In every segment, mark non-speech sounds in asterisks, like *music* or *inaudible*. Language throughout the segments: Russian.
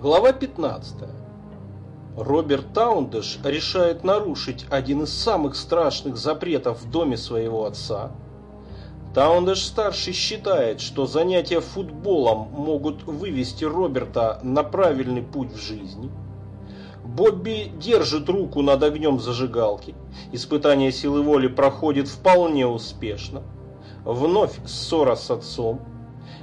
Глава 15. Роберт Таундеш решает нарушить один из самых страшных запретов в доме своего отца. Таундеш-старший считает, что занятия футболом могут вывести Роберта на правильный путь в жизни. Бобби держит руку над огнем зажигалки. Испытание силы воли проходит вполне успешно. Вновь ссора с отцом.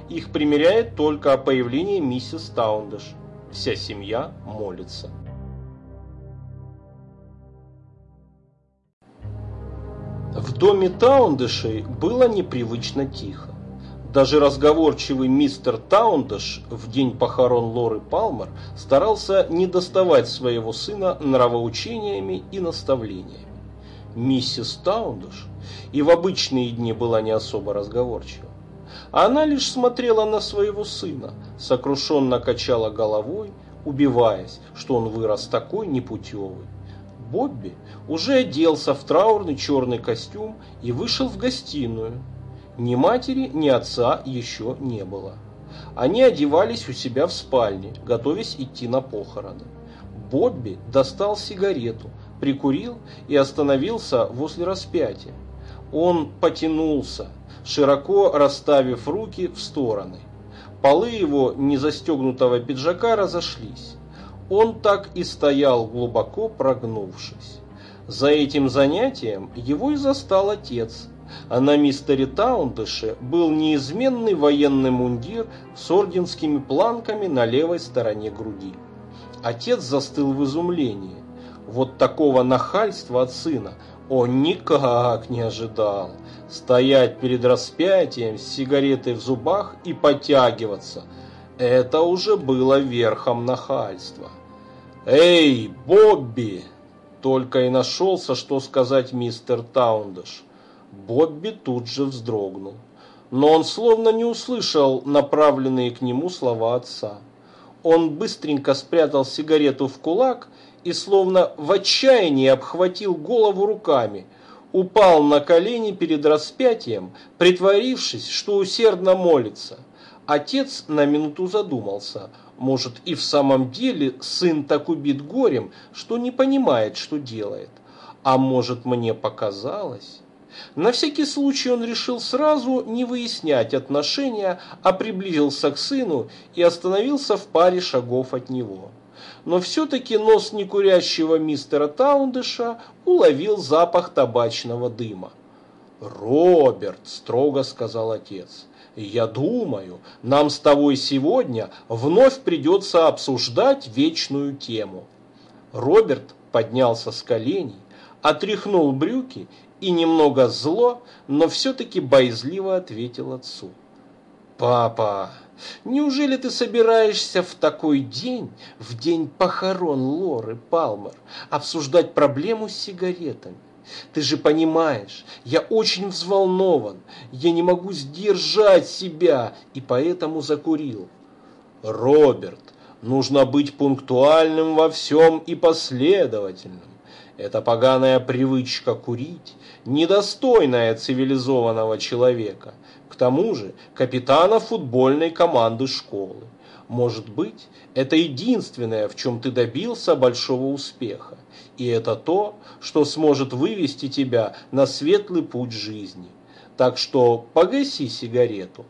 Их примиряет только о появлении миссис Таундеш. Вся семья молится. В доме Таундышей было непривычно тихо. Даже разговорчивый мистер Таундыш в день похорон Лоры Палмер старался не доставать своего сына нравоучениями и наставлениями. Миссис Таундыш и в обычные дни была не особо разговорчива. Она лишь смотрела на своего сына, сокрушенно качала головой, убиваясь, что он вырос такой непутевый. Бобби уже оделся в траурный черный костюм и вышел в гостиную. Ни матери, ни отца еще не было. Они одевались у себя в спальне, готовясь идти на похороны. Бобби достал сигарету, прикурил и остановился возле распятия. Он потянулся, широко расставив руки в стороны. Полы его незастегнутого пиджака разошлись. Он так и стоял, глубоко прогнувшись. За этим занятием его и застал отец. А на мистере Таундыше был неизменный военный мундир с орденскими планками на левой стороне груди. Отец застыл в изумлении. Вот такого нахальства от сына он никак не ожидал. Стоять перед распятием с сигаретой в зубах и потягиваться – это уже было верхом нахальства. «Эй, Бобби!» Только и нашелся, что сказать мистер Таундаш. Бобби тут же вздрогнул. Но он словно не услышал направленные к нему слова отца. Он быстренько спрятал сигарету в кулак и словно в отчаянии обхватил голову руками, упал на колени перед распятием, притворившись, что усердно молится. Отец на минуту задумался, может и в самом деле сын так убит горем, что не понимает, что делает. А может мне показалось... На всякий случай он решил сразу не выяснять отношения, а приблизился к сыну и остановился в паре шагов от него но все-таки нос некурящего мистера Таундыша уловил запах табачного дыма. «Роберт», – строго сказал отец, – «я думаю, нам с тобой сегодня вновь придется обсуждать вечную тему». Роберт поднялся с коленей, отряхнул брюки и немного зло, но все-таки боязливо ответил отцу. «Папа, Неужели ты собираешься в такой день, в день похорон Лоры Палмер, обсуждать проблему с сигаретами? Ты же понимаешь, я очень взволнован, я не могу сдержать себя и поэтому закурил. Роберт, нужно быть пунктуальным во всем и последовательным. Эта поганая привычка курить, недостойная цивилизованного человека – тому же капитана футбольной команды школы. Может быть, это единственное, в чем ты добился большого успеха. И это то, что сможет вывести тебя на светлый путь жизни. Так что погаси сигарету.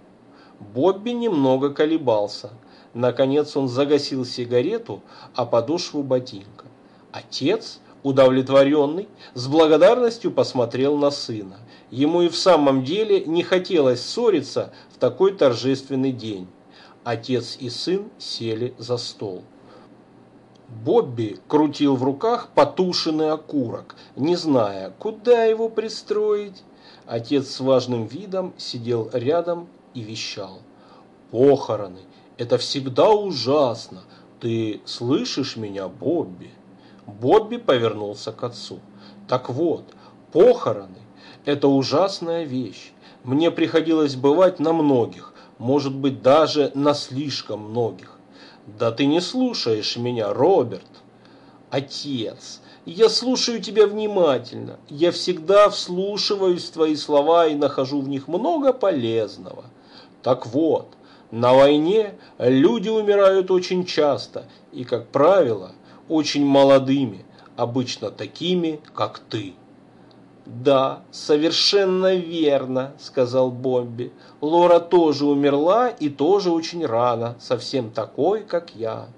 Бобби немного колебался. Наконец он загасил сигарету, а подошву ботинка. Отец, удовлетворенный, с благодарностью посмотрел на сына. Ему и в самом деле не хотелось ссориться в такой торжественный день. Отец и сын сели за стол. Бобби крутил в руках потушенный окурок, не зная, куда его пристроить. Отец с важным видом сидел рядом и вещал. «Похороны – это всегда ужасно. Ты слышишь меня, Бобби?» Бобби повернулся к отцу. «Так вот, похороны это ужасная вещь. Мне приходилось бывать на многих, может быть, даже на слишком многих. Да ты не слушаешь меня, Роберт. Отец, я слушаю тебя внимательно. Я всегда вслушиваюсь в твои слова и нахожу в них много полезного. Так вот, На войне люди умирают очень часто и, как правило, очень молодыми, обычно такими, как ты. «Да, совершенно верно», — сказал Бомби. «Лора тоже умерла и тоже очень рано, совсем такой, как я.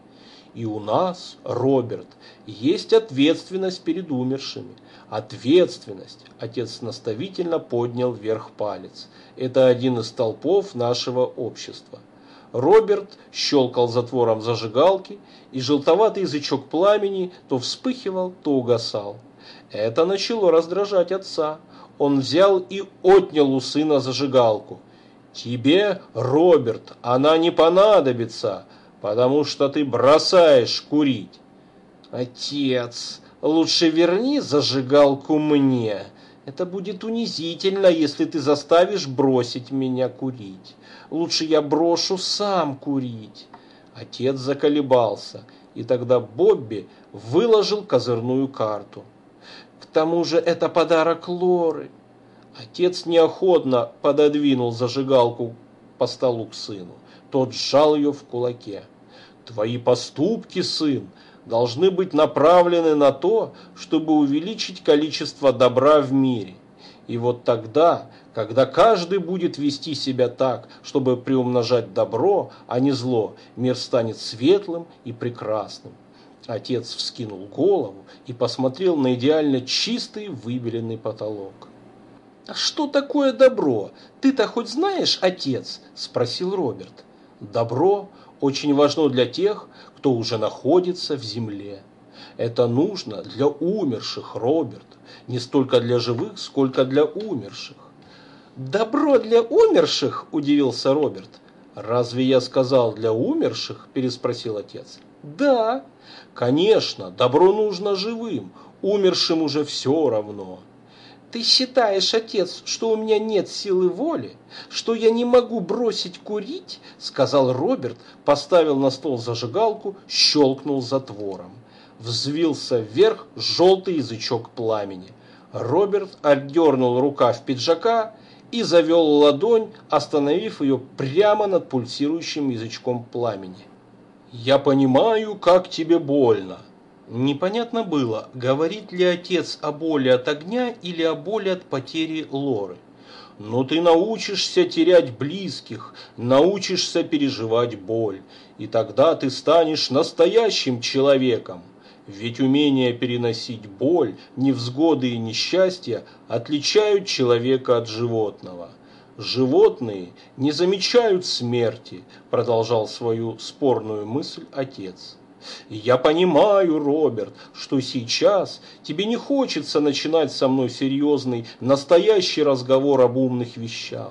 И у нас, Роберт, есть ответственность перед умершими. Ответственность, отец наставительно поднял вверх палец. Это один из столпов нашего общества. Роберт щелкал затвором зажигалки, и желтоватый язычок пламени то вспыхивал, то угасал. Это начало раздражать отца. Он взял и отнял у сына зажигалку. «Тебе, Роберт, она не понадобится, потому что ты бросаешь курить». «Отец, лучше верни зажигалку мне. Это будет унизительно, если ты заставишь бросить меня курить. Лучше я брошу сам курить». Отец заколебался, и тогда Бобби выложил козырную карту. К тому же это подарок Лоры. Отец неохотно пододвинул зажигалку по столу к сыну. Тот сжал ее в кулаке. Твои поступки, сын, должны быть направлены на то, чтобы увеличить количество добра в мире. И вот тогда, когда каждый будет вести себя так, чтобы приумножать добро, а не зло, мир станет светлым и прекрасным. Отец вскинул голову и посмотрел на идеально чистый выбеленный потолок. «А что такое добро? Ты-то хоть знаешь, отец?» – спросил Роберт. «Добро очень важно для тех, кто уже находится в земле. Это нужно для умерших, Роберт, не столько для живых, сколько для умерших». «Добро для умерших?» – удивился Роберт. «Разве я сказал для умерших?» – переспросил отец. «Да, конечно, добро нужно живым, умершим уже все равно». «Ты считаешь, отец, что у меня нет силы воли? Что я не могу бросить курить?» Сказал Роберт, поставил на стол зажигалку, щелкнул затвором. Взвился вверх желтый язычок пламени. Роберт отдернул рукав пиджака и завел ладонь, остановив ее прямо над пульсирующим язычком пламени. «Я понимаю, как тебе больно». Непонятно было, говорит ли отец о боли от огня или о боли от потери Лоры. Но ты научишься терять близких, научишься переживать боль, и тогда ты станешь настоящим человеком. Ведь умение переносить боль, невзгоды и несчастья отличают человека от животного. Животные не замечают смерти, продолжал свою спорную мысль отец. Я понимаю, Роберт, что сейчас тебе не хочется начинать со мной серьезный, настоящий разговор об умных вещах.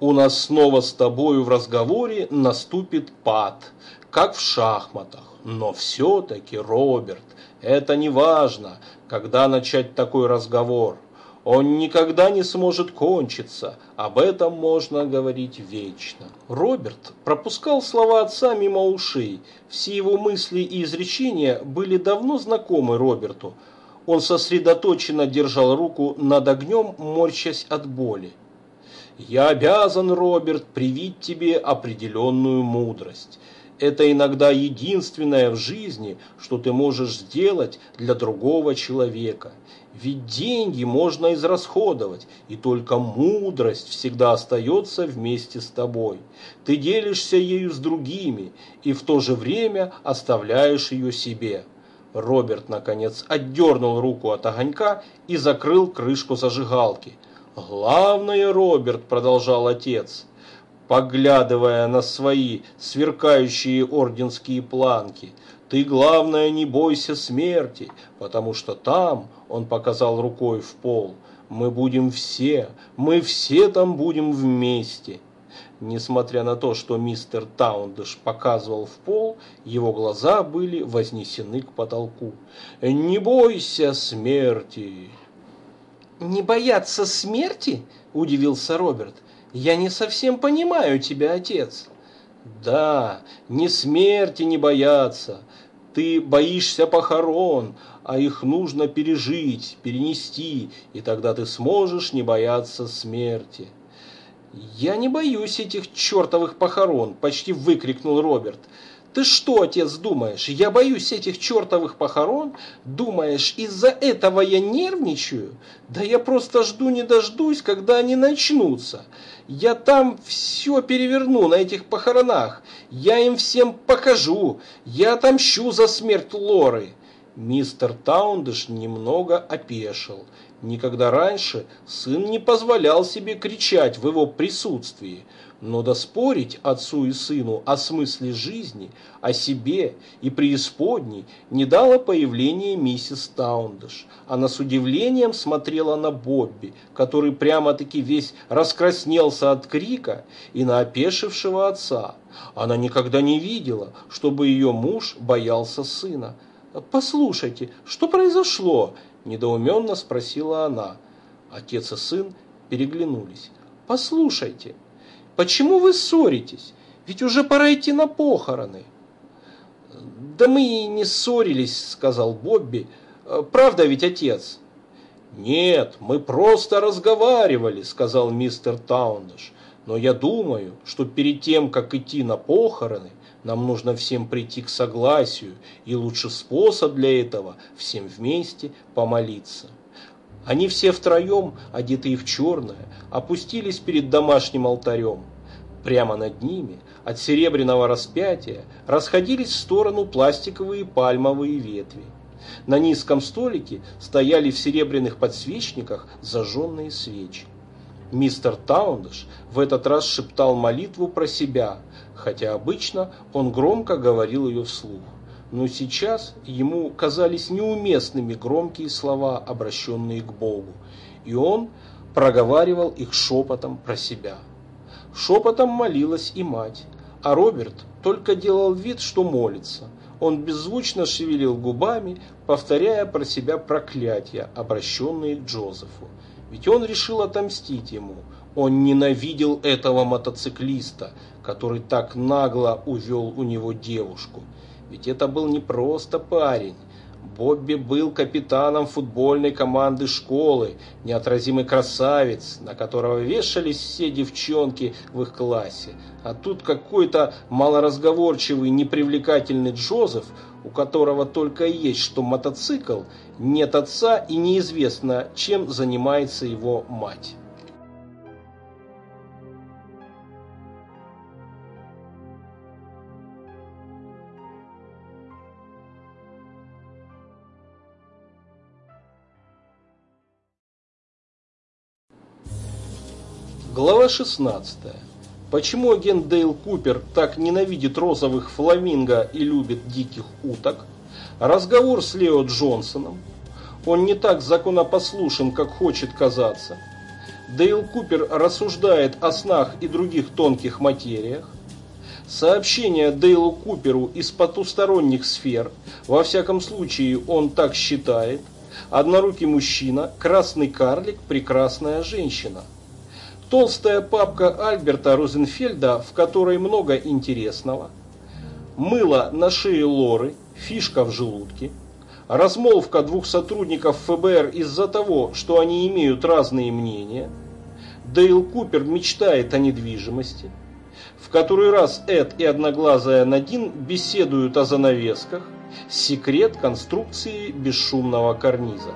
У нас снова с тобою в разговоре наступит пад, как в шахматах. Но все-таки, Роберт, это не важно, когда начать такой разговор. Он никогда не сможет кончиться, об этом можно говорить вечно. Роберт пропускал слова отца мимо ушей. Все его мысли и изречения были давно знакомы Роберту. Он сосредоточенно держал руку над огнем, морщась от боли. «Я обязан, Роберт, привить тебе определенную мудрость. Это иногда единственное в жизни, что ты можешь сделать для другого человека. Ведь деньги можно израсходовать, и только мудрость всегда остается вместе с тобой. Ты делишься ею с другими, и в то же время оставляешь ее себе. Роберт, наконец, отдернул руку от огонька и закрыл крышку зажигалки. «Главное, Роберт», — продолжал отец, поглядывая на свои сверкающие орденские планки, «ты, главное, не бойся смерти, потому что там он показал рукой в пол. Мы будем все, мы все там будем вместе. Несмотря на то, что мистер Таундыш показывал в пол, его глаза были вознесены к потолку. «Не бойся смерти!» «Не бояться смерти?» – удивился Роберт. «Я не совсем понимаю тебя, отец». «Да, не смерти не бояться. Ты боишься похорон, а их нужно пережить, перенести, и тогда ты сможешь не бояться смерти. «Я не боюсь этих чертовых похорон!» – почти выкрикнул Роберт. «Ты что, отец, думаешь, я боюсь этих чертовых похорон? Думаешь, из-за этого я нервничаю? Да я просто жду не дождусь, когда они начнутся. Я там все переверну на этих похоронах. Я им всем покажу. Я отомщу за смерть Лоры». Мистер Таундыш немного опешил. Никогда раньше сын не позволял себе кричать в его присутствии, но доспорить отцу и сыну о смысле жизни, о себе и преисподней не дало появление миссис Таундыш. Она с удивлением смотрела на Бобби, который прямо-таки весь раскраснелся от крика и на опешившего отца. Она никогда не видела, чтобы ее муж боялся сына. «Послушайте, что произошло?» – недоуменно спросила она. Отец и сын переглянулись. «Послушайте, почему вы ссоритесь? Ведь уже пора идти на похороны». «Да мы и не ссорились», – сказал Бобби. «Правда ведь, отец?» «Нет, мы просто разговаривали», – сказал мистер Таундаш. «Но я думаю, что перед тем, как идти на похороны, нам нужно всем прийти к согласию, и лучший способ для этого – всем вместе помолиться. Они все втроем, одетые в черное, опустились перед домашним алтарем. Прямо над ними, от серебряного распятия, расходились в сторону пластиковые пальмовые ветви. На низком столике стояли в серебряных подсвечниках зажженные свечи. Мистер Таундыш в этот раз шептал молитву про себя, хотя обычно он громко говорил ее вслух. Но сейчас ему казались неуместными громкие слова, обращенные к Богу, и он проговаривал их шепотом про себя. Шепотом молилась и мать, а Роберт только делал вид, что молится. Он беззвучно шевелил губами, повторяя про себя проклятия, обращенные к Джозефу. Ведь он решил отомстить ему. Он ненавидел этого мотоциклиста, который так нагло увел у него девушку. Ведь это был не просто парень. Бобби был капитаном футбольной команды школы, неотразимый красавец, на которого вешались все девчонки в их классе. А тут какой-то малоразговорчивый, непривлекательный Джозеф, у которого только есть что мотоцикл, нет отца и неизвестно, чем занимается его мать. Глава 16. Почему агент Дейл Купер так ненавидит розовых фламинго и любит диких уток? Разговор с Лео Джонсоном. Он не так законопослушен, как хочет казаться. Дейл Купер рассуждает о снах и других тонких материях. Сообщение Дейлу Куперу из потусторонних сфер, во всяком случае он так считает. Однорукий мужчина, красный карлик, прекрасная женщина – Толстая папка Альберта Розенфельда, в которой много интересного. Мыло на шее Лоры, фишка в желудке. Размолвка двух сотрудников ФБР из-за того, что они имеют разные мнения. Дейл Купер мечтает о недвижимости. В который раз Эд и Одноглазая Надин беседуют о занавесках. Секрет конструкции бесшумного карниза.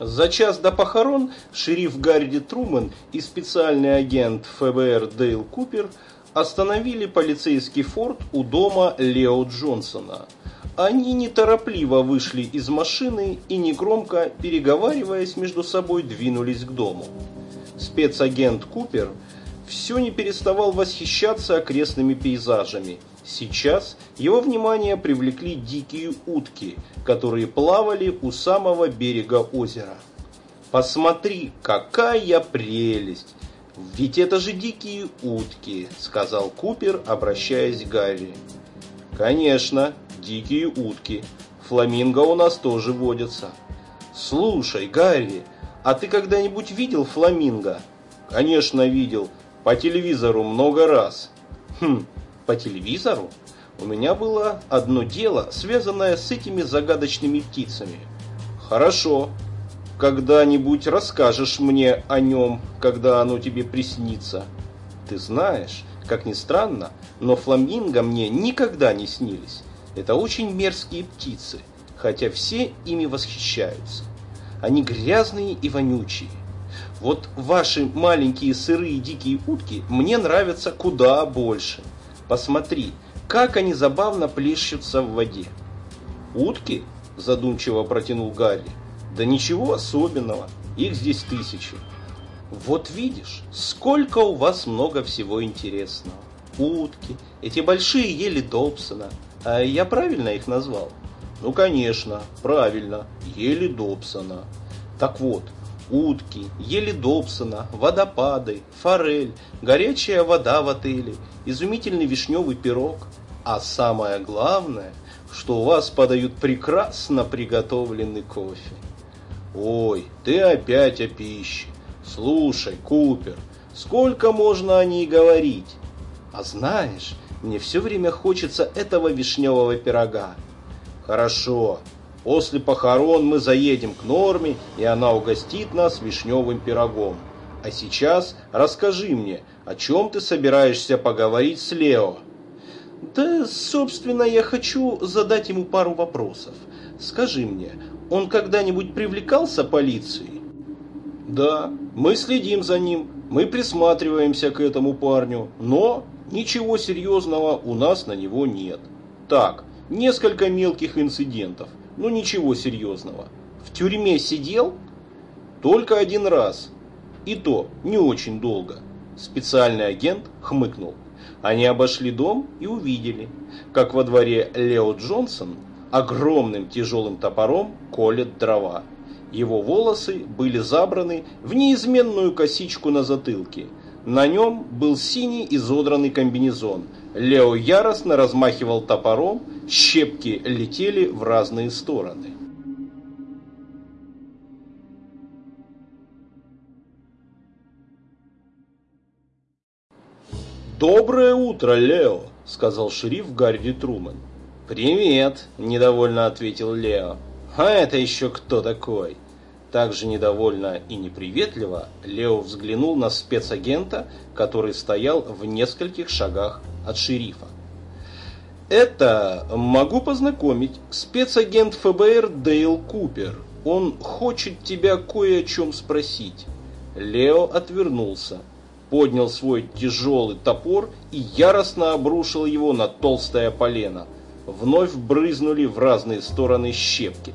За час до похорон шериф Гарри Трумэн и специальный агент ФБР Дейл Купер остановили полицейский форт у дома Лео Джонсона. Они неторопливо вышли из машины и негромко, переговариваясь между собой, двинулись к дому. Спецагент Купер все не переставал восхищаться окрестными пейзажами – Сейчас его внимание привлекли дикие утки, которые плавали у самого берега озера. «Посмотри, какая прелесть! Ведь это же дикие утки», — сказал Купер, обращаясь к Гарри. «Конечно, дикие утки. Фламинго у нас тоже водятся». «Слушай, Гарри, а ты когда-нибудь видел фламинго?» «Конечно видел. По телевизору много раз». Хм, по телевизору? У меня было одно дело, связанное с этими загадочными птицами. Хорошо. Когда-нибудь расскажешь мне о нем, когда оно тебе приснится. Ты знаешь, как ни странно, но фламинго мне никогда не снились. Это очень мерзкие птицы, хотя все ими восхищаются. Они грязные и вонючие. Вот ваши маленькие сырые дикие утки мне нравятся куда больше. Посмотри, как они забавно плещутся в воде. Утки? Задумчиво протянул Гарри. Да ничего особенного, их здесь тысячи. Вот видишь, сколько у вас много всего интересного. Утки, эти большие ели Добсона. А я правильно их назвал? Ну, конечно, правильно, ели Добсона. Так вот, утки, ели Добсона, водопады, форель, горячая вода в отеле, изумительный вишневый пирог. А самое главное, что у вас подают прекрасно приготовленный кофе. Ой, ты опять о пище. Слушай, Купер, сколько можно о ней говорить? А знаешь, мне все время хочется этого вишневого пирога. Хорошо, После похорон мы заедем к Норме, и она угостит нас вишневым пирогом. А сейчас расскажи мне, о чем ты собираешься поговорить с Лео? Да, собственно, я хочу задать ему пару вопросов. Скажи мне, он когда-нибудь привлекался полицией? Да, мы следим за ним, мы присматриваемся к этому парню, но ничего серьезного у нас на него нет. Так, несколько мелких инцидентов – ну ничего серьезного. В тюрьме сидел? Только один раз. И то не очень долго. Специальный агент хмыкнул. Они обошли дом и увидели, как во дворе Лео Джонсон огромным тяжелым топором колет дрова. Его волосы были забраны в неизменную косичку на затылке. На нем был синий изодранный комбинезон, Лео яростно размахивал топором, щепки летели в разные стороны. «Доброе утро, Лео!» – сказал шериф Гарри Трумэн. «Привет!» – недовольно ответил Лео. «А это еще кто такой?» Также недовольно и неприветливо Лео взглянул на спецагента, который стоял в нескольких шагах от шерифа. Это, могу познакомить, спецагент ФБР Дейл Купер. Он хочет тебя кое о чем спросить. Лео отвернулся, поднял свой тяжелый топор и яростно обрушил его на толстое полено. Вновь брызнули в разные стороны щепки.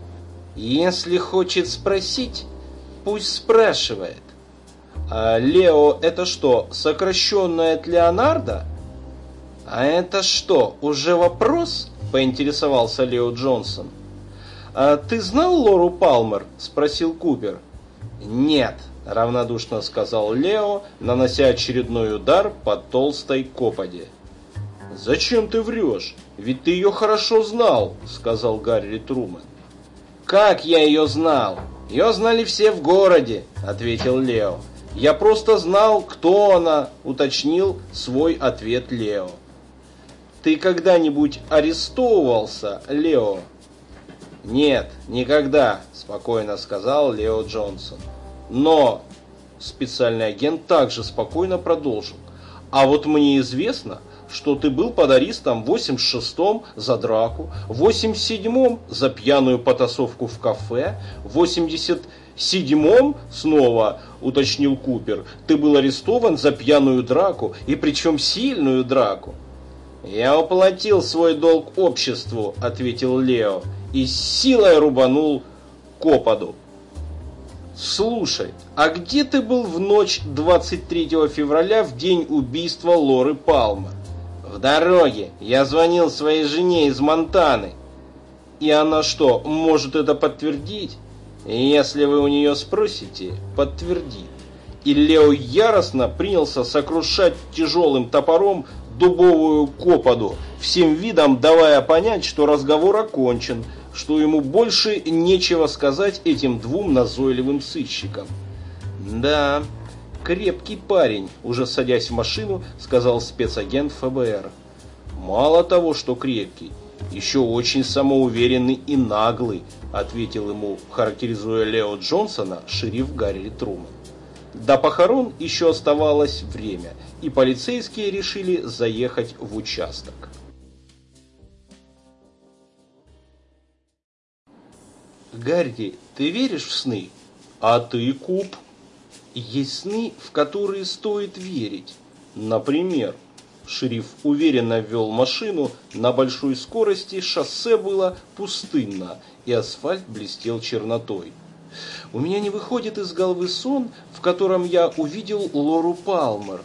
Если хочет спросить, пусть спрашивает. А Лео это что, сокращенное от Леонардо? «А это что, уже вопрос?» – поинтересовался Лео Джонсон. «А ты знал Лору Палмер?» – спросил Купер. «Нет», – равнодушно сказал Лео, нанося очередной удар по толстой коподе. «Зачем ты врешь? Ведь ты ее хорошо знал», – сказал Гарри Трумэн. «Как я ее знал? Ее знали все в городе», – ответил Лео. «Я просто знал, кто она», – уточнил свой ответ Лео. Ты когда-нибудь арестовывался, Лео? Нет, никогда, спокойно сказал Лео Джонсон. Но специальный агент также спокойно продолжил. А вот мне известно, что ты был под арестом в 86-м за драку, в 87-м за пьяную потасовку в кафе, в 87-м снова, уточнил Купер, ты был арестован за пьяную драку, и причем сильную драку. «Я уплатил свой долг обществу», — ответил Лео, и силой рубанул Копаду. «Слушай, а где ты был в ночь 23 февраля в день убийства Лоры Палмер?» «В дороге. Я звонил своей жене из Монтаны». «И она что, может это подтвердить?» «Если вы у нее спросите, подтвердит». И Лео яростно принялся сокрушать тяжелым топором дубовую коподу, всем видом давая понять, что разговор окончен, что ему больше нечего сказать этим двум назойливым сыщикам. Да, крепкий парень», – уже садясь в машину, сказал спецагент ФБР. «Мало того, что крепкий, еще очень самоуверенный и наглый», – ответил ему, характеризуя Лео Джонсона, шериф Гарри Труман. До похорон еще оставалось время, и полицейские решили заехать в участок. Гарри, ты веришь в сны? А ты, Куб? Есть сны, в которые стоит верить. Например, шериф уверенно вел машину, на большой скорости шоссе было пустынно, и асфальт блестел чернотой. У меня не выходит из головы сон, в котором я увидел Лору Палмер.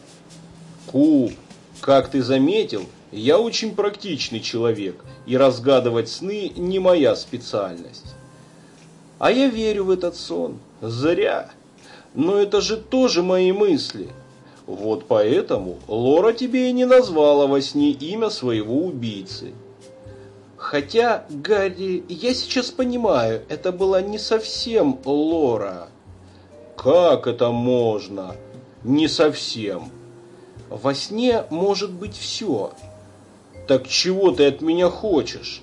Куб, как ты заметил, я очень практичный человек, и разгадывать сны не моя специальность. А я верю в этот сон. Зря. Но это же тоже мои мысли. Вот поэтому Лора тебе и не назвала во сне имя своего убийцы. Хотя, Гарри, я сейчас понимаю, это была не совсем Лора. Как это можно? Не совсем. Во сне может быть все. Так чего ты от меня хочешь?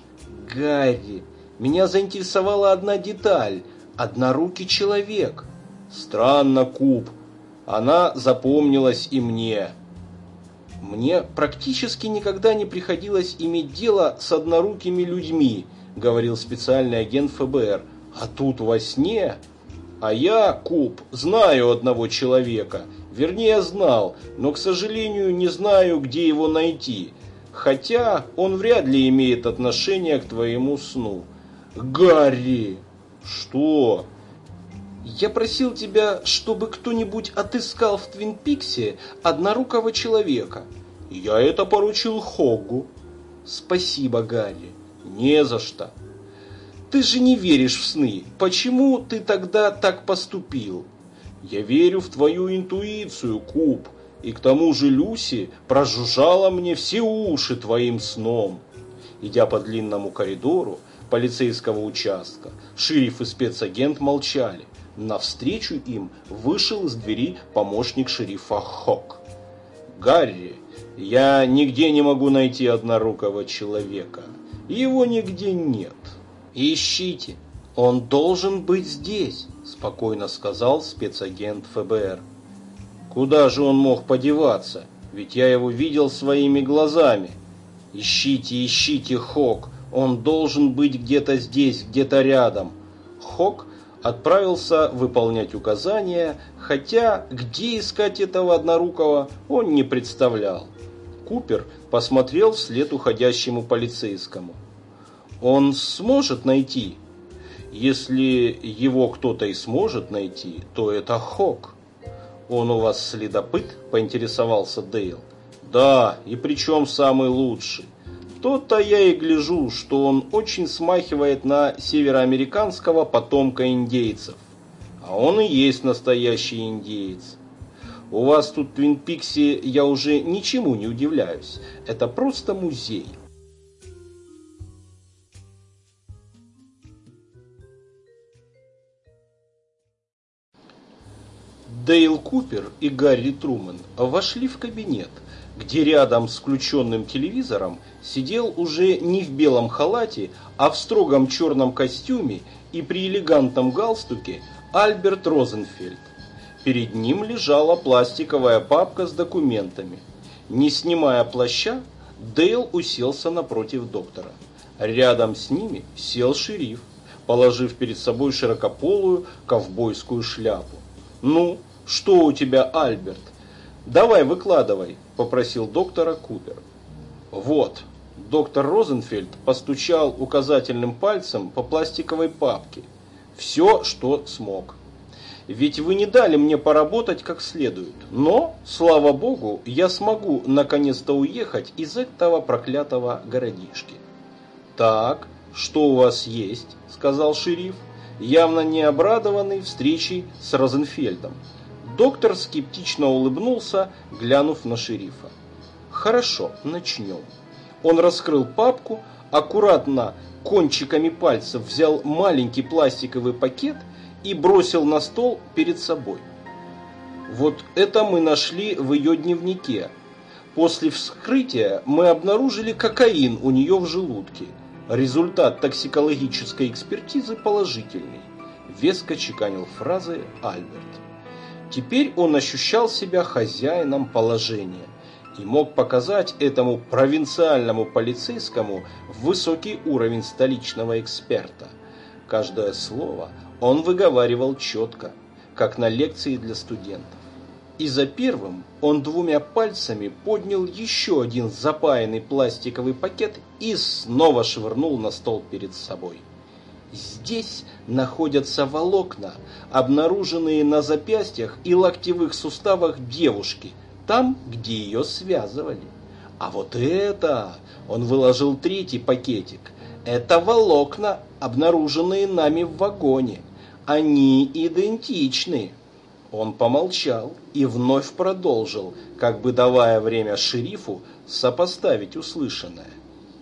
Гарри, меня заинтересовала одна деталь – однорукий человек. Странно, Куб. Она запомнилась и мне. Мне практически никогда не приходилось иметь дело с однорукими людьми, говорил специальный агент ФБР. А тут во сне... А я, Куб, знаю одного человека. Вернее, знал, но, к сожалению, не знаю, где его найти. Хотя он вряд ли имеет отношение к твоему сну. Гарри! Что? Я просил тебя, чтобы кто-нибудь отыскал в Твин Пиксе однорукого человека. Я это поручил Хоггу. Спасибо, Гарри. Не за что. Ты же не веришь в сны. Почему ты тогда так поступил? Я верю в твою интуицию, Куб. И к тому же Люси прожужжала мне все уши твоим сном. Идя по длинному коридору, полицейского участка. Шериф и спецагент молчали. Навстречу им вышел из двери помощник шерифа Хок. «Гарри, я нигде не могу найти однорукого человека. Его нигде нет. Ищите. Он должен быть здесь», спокойно сказал спецагент ФБР. «Куда же он мог подеваться? Ведь я его видел своими глазами. Ищите, ищите, Хок. Он должен быть где-то здесь, где-то рядом. Хок отправился выполнять указания, хотя где искать этого однорукого он не представлял. Купер посмотрел вслед уходящему полицейскому. Он сможет найти? Если его кто-то и сможет найти, то это Хок. Он у вас следопыт? Поинтересовался Дейл. Да, и причем самый лучший. То-то я и гляжу, что он очень смахивает на североамериканского потомка индейцев. А он и есть настоящий индеец. У вас тут в Твин Пиксе я уже ничему не удивляюсь. Это просто музей. Дейл Купер и Гарри Трумэн вошли в кабинет – где рядом с включенным телевизором сидел уже не в белом халате, а в строгом черном костюме и при элегантном галстуке Альберт Розенфельд. Перед ним лежала пластиковая папка с документами. Не снимая плаща, Дейл уселся напротив доктора. Рядом с ними сел шериф, положив перед собой широкополую ковбойскую шляпу. «Ну, что у тебя, Альберт?» «Давай, выкладывай», – попросил доктора Купер. «Вот». Доктор Розенфельд постучал указательным пальцем по пластиковой папке. «Все, что смог». Ведь вы не дали мне поработать как следует. Но, слава богу, я смогу наконец-то уехать из этого проклятого городишки. Так, что у вас есть? Сказал шериф, явно не обрадованный встречей с Розенфельдом. Доктор скептично улыбнулся, глянув на шерифа. «Хорошо, начнем». Он раскрыл папку, аккуратно кончиками пальцев взял маленький пластиковый пакет и бросил на стол перед собой. Вот это мы нашли в ее дневнике. После вскрытия мы обнаружили кокаин у нее в желудке. Результат токсикологической экспертизы положительный. Веско чеканил фразы Альберт. Теперь он ощущал себя хозяином положения и мог показать этому провинциальному полицейскому высокий уровень столичного эксперта. Каждое слово он выговаривал четко, как на лекции для студентов. И за первым он двумя пальцами поднял еще один запаянный пластиковый пакет и снова швырнул на стол перед собой. Здесь находятся волокна, обнаруженные на запястьях и локтевых суставах девушки, там, где ее связывали. А вот это, он выложил третий пакетик, это волокна, обнаруженные нами в вагоне. Они идентичны. Он помолчал и вновь продолжил, как бы давая время шерифу сопоставить услышанное.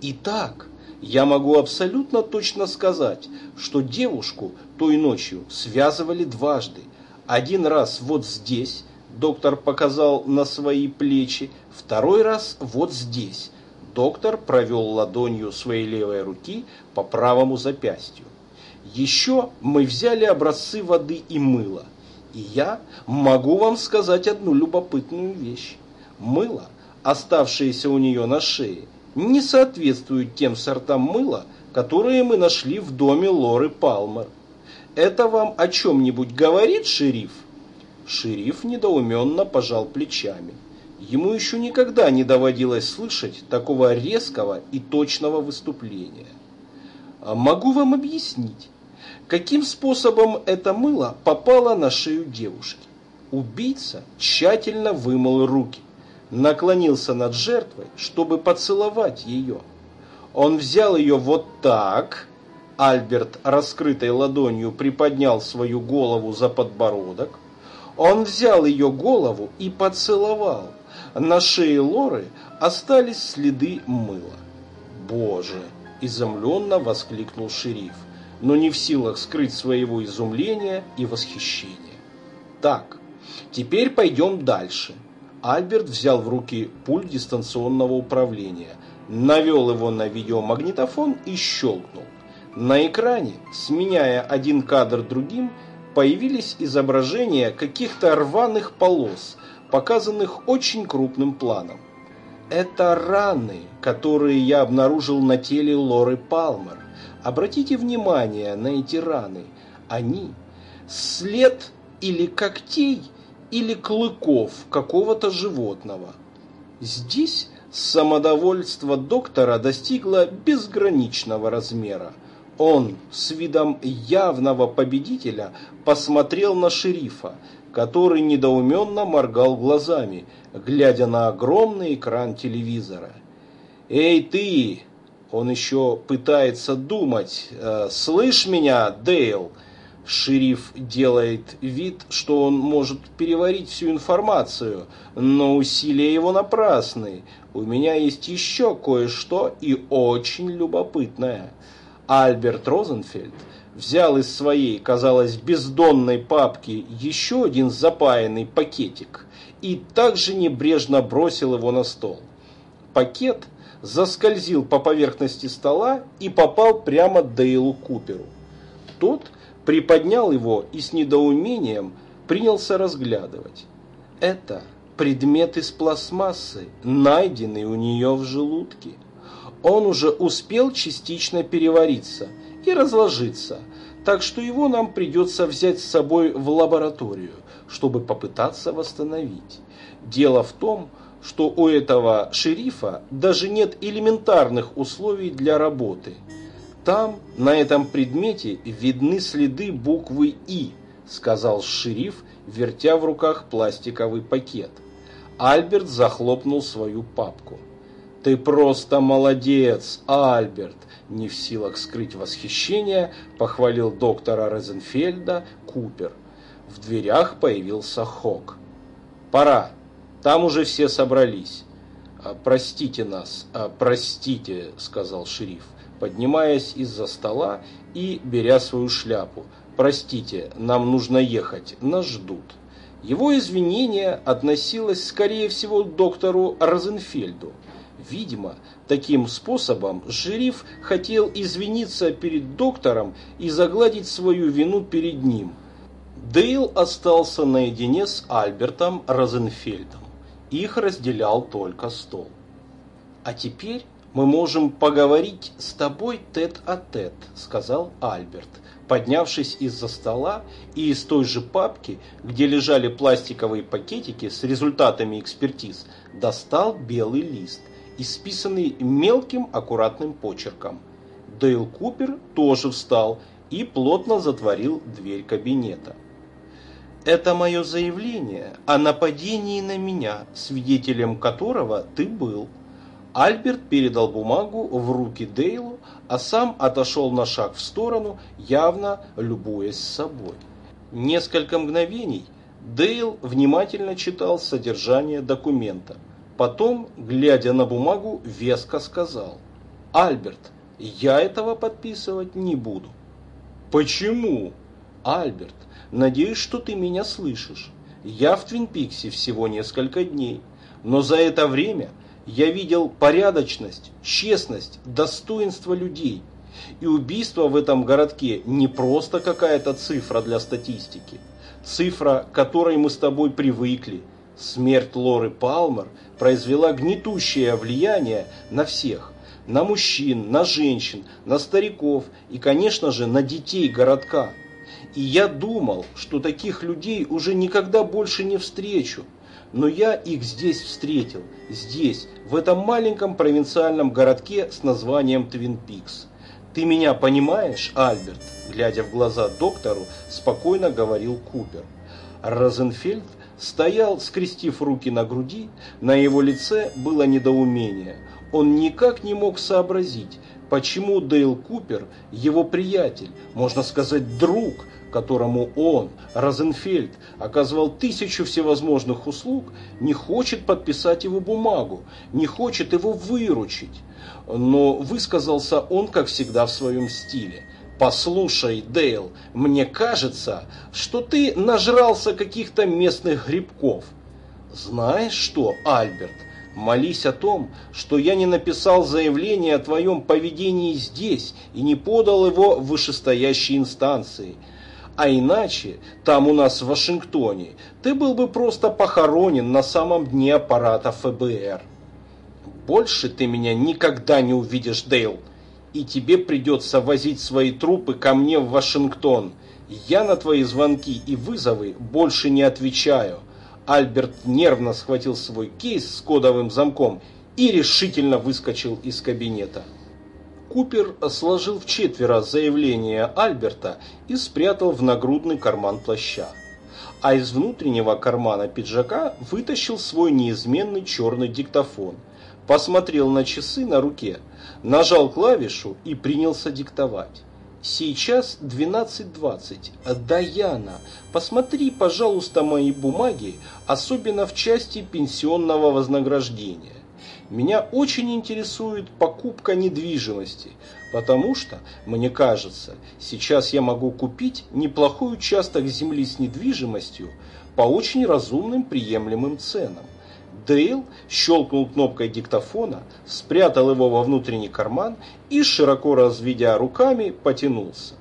Итак, я могу абсолютно точно сказать, что девушку той ночью связывали дважды. Один раз вот здесь, доктор показал на свои плечи, второй раз вот здесь. Доктор провел ладонью своей левой руки по правому запястью. Еще мы взяли образцы воды и мыла. И я могу вам сказать одну любопытную вещь. Мыло, оставшееся у нее на шее, не соответствует тем сортам мыла, которые мы нашли в доме Лоры Палмер. Это вам о чем-нибудь говорит, шериф? Шериф недоуменно пожал плечами. Ему еще никогда не доводилось слышать такого резкого и точного выступления. «А могу вам объяснить каким способом это мыло попало на шею девушки. Убийца тщательно вымыл руки, наклонился над жертвой, чтобы поцеловать ее. Он взял ее вот так. Альберт раскрытой ладонью приподнял свою голову за подбородок. Он взял ее голову и поцеловал. На шее Лоры остались следы мыла. «Боже!» – изумленно воскликнул шериф но не в силах скрыть своего изумления и восхищения. Так, теперь пойдем дальше. Альберт взял в руки пульт дистанционного управления, навел его на видеомагнитофон и щелкнул. На экране, сменяя один кадр другим, появились изображения каких-то рваных полос, показанных очень крупным планом. Это раны, которые я обнаружил на теле Лоры Палмер. Обратите внимание на эти раны. Они след или когтей, или клыков какого-то животного. Здесь самодовольство доктора достигло безграничного размера. Он с видом явного победителя посмотрел на шерифа, который недоуменно моргал глазами, глядя на огромный экран телевизора. «Эй ты!» Он еще пытается думать. Э, «Слышь меня, Дейл?» Шериф делает вид, что он может переварить всю информацию, но усилия его напрасны. У меня есть еще кое-что и очень любопытное. Альберт Розенфельд взял из своей, казалось, бездонной папки еще один запаянный пакетик и также небрежно бросил его на стол. Пакет заскользил по поверхности стола и попал прямо Дейлу Куперу. Тот приподнял его и с недоумением принялся разглядывать. Это предмет из пластмассы, найденный у нее в желудке. Он уже успел частично перевариться и разложиться, так что его нам придется взять с собой в лабораторию, чтобы попытаться восстановить. Дело в том, что у этого шерифа даже нет элементарных условий для работы. Там, на этом предмете, видны следы буквы «И», сказал шериф, вертя в руках пластиковый пакет. Альберт захлопнул свою папку. «Ты просто молодец, Альберт!» Не в силах скрыть восхищение, похвалил доктора Розенфельда Купер. В дверях появился Хок. «Пора!» Там уже все собрались. «А, «Простите нас, а, простите», — сказал шериф, поднимаясь из-за стола и беря свою шляпу. «Простите, нам нужно ехать, нас ждут». Его извинение относилось, скорее всего, к доктору Розенфельду. Видимо, таким способом шериф хотел извиниться перед доктором и загладить свою вину перед ним. Дейл остался наедине с Альбертом Розенфельдом. Их разделял только стол. «А теперь мы можем поговорить с тобой тет-а-тет», -тет, сказал Альберт поднявшись из-за стола и из той же папки, где лежали пластиковые пакетики с результатами экспертиз, достал белый лист, исписанный мелким аккуратным почерком. Дейл Купер тоже встал и плотно затворил дверь кабинета. «Это мое заявление о нападении на меня, свидетелем которого ты был», Альберт передал бумагу в руки Дейлу, а сам отошел на шаг в сторону, явно любуясь собой. Несколько мгновений Дейл внимательно читал содержание документа. Потом, глядя на бумагу, веско сказал. «Альберт, я этого подписывать не буду». «Почему?» «Альберт, надеюсь, что ты меня слышишь. Я в Твинпиксе всего несколько дней, но за это время я видел порядочность, честность, достоинство людей. И убийство в этом городке не просто какая-то цифра для статистики. Цифра, к которой мы с тобой привыкли. Смерть Лоры Палмер произвела гнетущее влияние на всех. На мужчин, на женщин, на стариков и, конечно же, на детей городка. И я думал, что таких людей уже никогда больше не встречу. Но я их здесь встретил, здесь, в этом маленьком провинциальном городке с названием Твин Пикс. Ты меня понимаешь, Альберт? Глядя в глаза доктору, спокойно говорил Купер. Розенфельд стоял, скрестив руки на груди, на его лице было недоумение. Он никак не мог сообразить, почему Дейл Купер, его приятель, можно сказать друг, которому он, Розенфельд, оказывал тысячу всевозможных услуг, не хочет подписать его бумагу, не хочет его выручить. Но высказался он, как всегда, в своем стиле. «Послушай, Дейл, мне кажется, что ты нажрался каких-то местных грибков». «Знаешь что, Альберт?» Молись о том, что я не написал заявление о твоем поведении здесь и не подал его в вышестоящей инстанции. А иначе, там у нас в Вашингтоне, ты был бы просто похоронен на самом дне аппарата ФБР. Больше ты меня никогда не увидишь, Дейл. И тебе придется возить свои трупы ко мне в Вашингтон. Я на твои звонки и вызовы больше не отвечаю. Альберт нервно схватил свой кейс с кодовым замком и решительно выскочил из кабинета. Купер сложил в четверо заявление Альберта и спрятал в нагрудный карман плаща. А из внутреннего кармана пиджака вытащил свой неизменный черный диктофон, посмотрел на часы на руке, нажал клавишу и принялся диктовать. Сейчас 12.20. Даяна, посмотри, пожалуйста, мои бумаги, особенно в части пенсионного вознаграждения. Меня очень интересует покупка недвижимости, потому что, мне кажется, сейчас я могу купить неплохой участок земли с недвижимостью по очень разумным приемлемым ценам. Дейл щелкнул кнопкой диктофона, спрятал его во внутренний карман и, широко разведя руками, потянулся.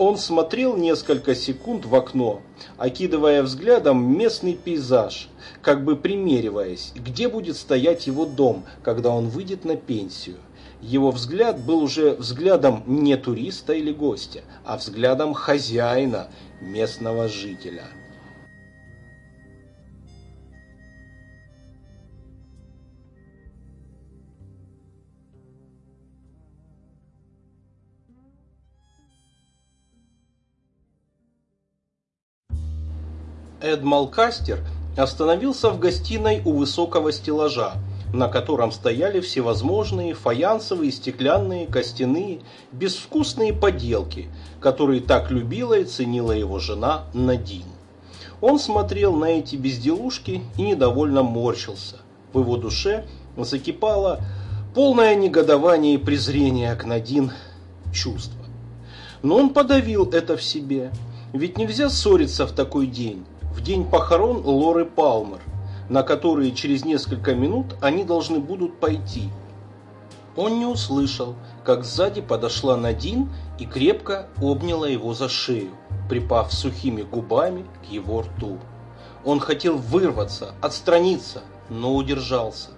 Он смотрел несколько секунд в окно, окидывая взглядом местный пейзаж, как бы примериваясь, где будет стоять его дом, когда он выйдет на пенсию. Его взгляд был уже взглядом не туриста или гостя, а взглядом хозяина, местного жителя. Эд Малкастер остановился в гостиной у высокого стеллажа, на котором стояли всевозможные фаянсовые, стеклянные, костяные, безвкусные поделки, которые так любила и ценила его жена Надин. Он смотрел на эти безделушки и недовольно морщился. В его душе закипало полное негодование и презрение к Надин чувство. Но он подавил это в себе, ведь нельзя ссориться в такой день в день похорон Лоры Палмер, на которые через несколько минут они должны будут пойти. Он не услышал, как сзади подошла Надин и крепко обняла его за шею, припав сухими губами к его рту. Он хотел вырваться, отстраниться, но удержался.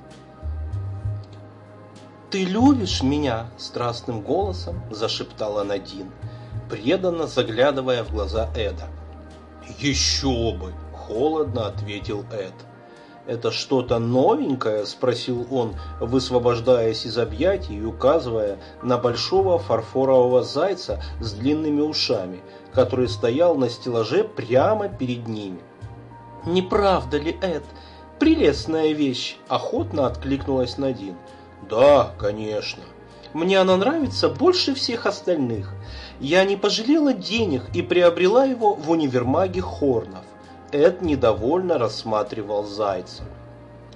«Ты любишь меня?» – страстным голосом зашептала Надин, преданно заглядывая в глаза Эда. «Еще бы!» – холодно ответил Эд. «Это что-то новенькое?» – спросил он, высвобождаясь из объятий и указывая на большого фарфорового зайца с длинными ушами, который стоял на стеллаже прямо перед ними. «Не правда ли, Эд? Прелестная вещь!» – охотно откликнулась Надин. Да, конечно. Мне она нравится больше всех остальных. Я не пожалела денег и приобрела его в универмаге Хорнов. Эд недовольно рассматривал зайца.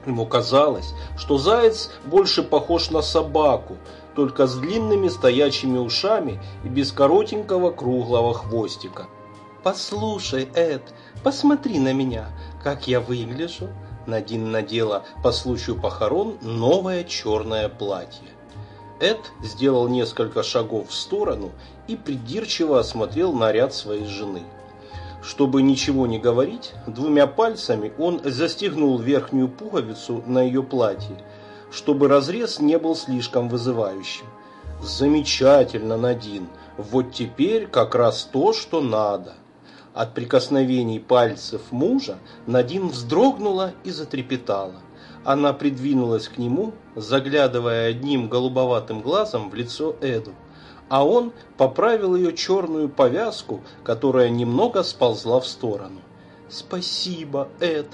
Ему казалось, что заяц больше похож на собаку, только с длинными стоячими ушами и без коротенького круглого хвостика. «Послушай, Эд, посмотри на меня, как я выгляжу. Надин надела по случаю похорон новое черное платье. Эд сделал несколько шагов в сторону и придирчиво осмотрел наряд своей жены. Чтобы ничего не говорить, двумя пальцами он застегнул верхнюю пуговицу на ее платье, чтобы разрез не был слишком вызывающим. Замечательно, Надин. Вот теперь как раз то, что надо. От прикосновений пальцев мужа Надин вздрогнула и затрепетала. Она придвинулась к нему, заглядывая одним голубоватым глазом в лицо Эду. А он поправил ее черную повязку, которая немного сползла в сторону. «Спасибо, Эд.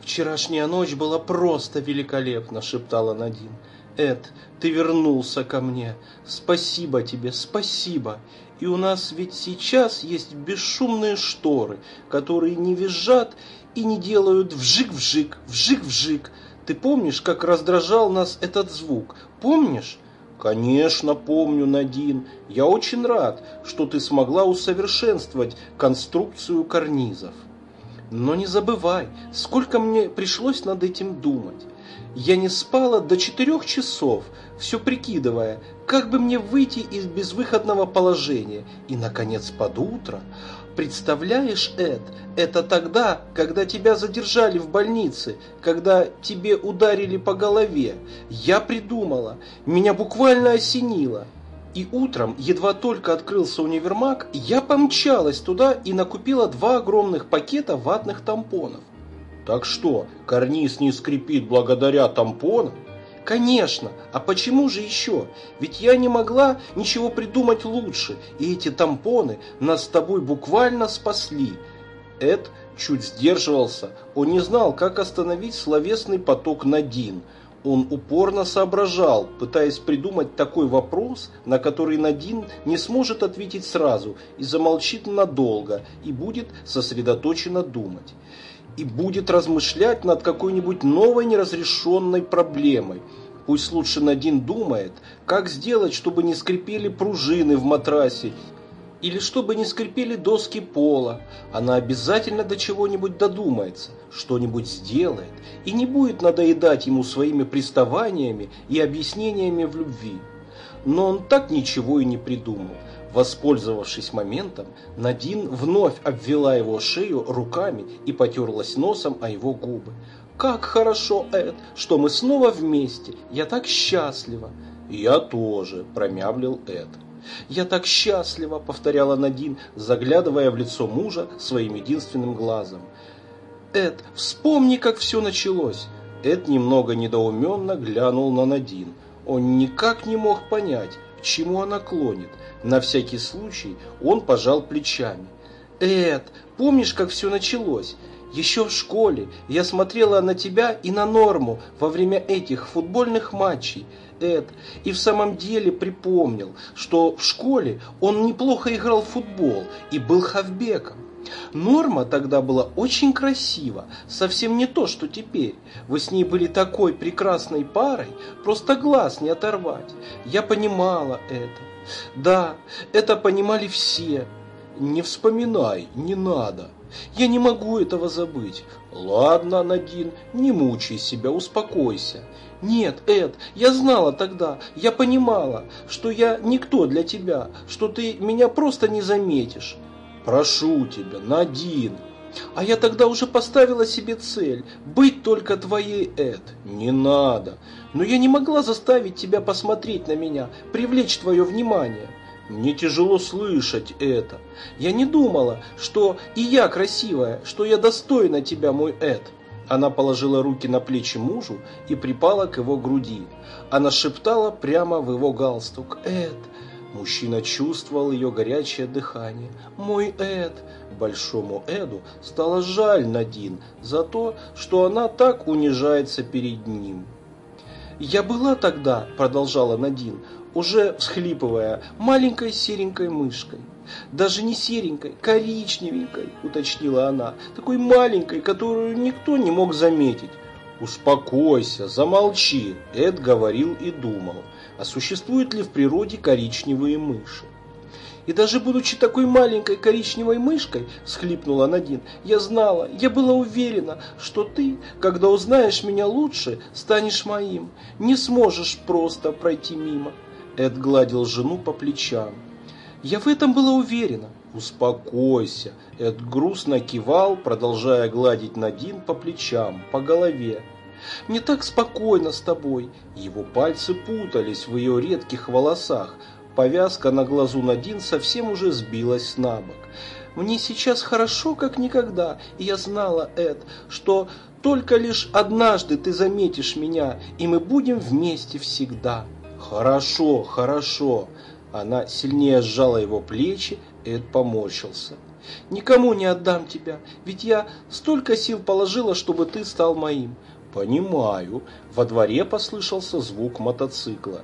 Вчерашняя ночь была просто великолепна», — шептала Надин. «Эд, ты вернулся ко мне. Спасибо тебе, спасибо. И у нас ведь сейчас есть бесшумные шторы, которые не визжат и не делают вжик-вжик, вжик-вжик. Ты помнишь, как раздражал нас этот звук? Помнишь? Конечно, помню, Надин. Я очень рад, что ты смогла усовершенствовать конструкцию карнизов. Но не забывай, сколько мне пришлось над этим думать. Я не спала до четырех часов, все прикидывая, как бы мне выйти из безвыходного положения. И, наконец, под утро... Представляешь, Эд, это тогда, когда тебя задержали в больнице, когда тебе ударили по голове. Я придумала, меня буквально осенило. И утром, едва только открылся универмаг, я помчалась туда и накупила два огромных пакета ватных тампонов. Так что, карниз не скрипит благодаря тампонам? Конечно, а почему же еще? Ведь я не могла ничего придумать лучше, и эти тампоны нас с тобой буквально спасли. Эд чуть сдерживался, он не знал, как остановить словесный поток Надин. Он упорно соображал, пытаясь придумать такой вопрос, на который Надин не сможет ответить сразу и замолчит надолго и будет сосредоточенно думать и будет размышлять над какой-нибудь новой неразрешенной проблемой. Пусть лучше Надин думает, как сделать, чтобы не скрипели пружины в матрасе или чтобы не скрипели доски пола. Она обязательно до чего-нибудь додумается, что-нибудь сделает и не будет надоедать ему своими приставаниями и объяснениями в любви. Но он так ничего и не придумал. Воспользовавшись моментом, Надин вновь обвела его шею руками и потерлась носом о его губы. «Как хорошо, Эд, что мы снова вместе! Я так счастлива!» «Я тоже», – промямлил Эд. «Я так счастлива!» – повторяла Надин, заглядывая в лицо мужа своим единственным глазом. «Эд, вспомни, как все началось!» Эд немного недоуменно глянул на Надин. Он никак не мог понять, чему она клонит. На всякий случай он пожал плечами. «Эд, помнишь, как все началось? Еще в школе я смотрела на тебя и на Норму во время этих футбольных матчей, Эд, и в самом деле припомнил, что в школе он неплохо играл в футбол и был хавбеком. Норма тогда была очень красива, совсем не то, что теперь. Вы с ней были такой прекрасной парой, просто глаз не оторвать. Я понимала это. Да, это понимали все. не вспоминай, не надо. Я не могу этого забыть. Ладно, Надин, не мучай себя, успокойся. Нет, Эд, я знала тогда, я понимала, что я никто для тебя, что ты меня просто не заметишь. Прошу тебя, Надин. А я тогда уже поставила себе цель – быть только твоей, Эд. Не надо. Но я не могла заставить тебя посмотреть на меня, привлечь твое внимание. Мне тяжело слышать это. Я не думала, что и я красивая, что я достойна тебя, мой Эд. Она положила руки на плечи мужу и припала к его груди. Она шептала прямо в его галстук «Эд». Мужчина чувствовал ее горячее дыхание. «Мой Эд!» Большому Эду стало жаль Надин за то, что она так унижается перед ним. «Я была тогда», — продолжала Надин, уже всхлипывая, маленькой серенькой мышкой. Даже не серенькой, коричневенькой, уточнила она, такой маленькой, которую никто не мог заметить. Успокойся, замолчи, Эд говорил и думал, а существуют ли в природе коричневые мыши. И даже будучи такой маленькой коричневой мышкой, всхлипнула Надин, я знала, я была уверена, что ты, когда узнаешь меня лучше, станешь моим, не сможешь просто пройти мимо. Эд гладил жену по плечам. «Я в этом была уверена». «Успокойся». Эд грустно кивал, продолжая гладить Надин по плечам, по голове. «Мне так спокойно с тобой». Его пальцы путались в ее редких волосах. Повязка на глазу Надин совсем уже сбилась на бок. «Мне сейчас хорошо, как никогда, и я знала, Эд, что только лишь однажды ты заметишь меня, и мы будем вместе всегда». «Хорошо, хорошо!» Она сильнее сжала его плечи, Эд поморщился. «Никому не отдам тебя, ведь я столько сил положила, чтобы ты стал моим». «Понимаю». Во дворе послышался звук мотоцикла.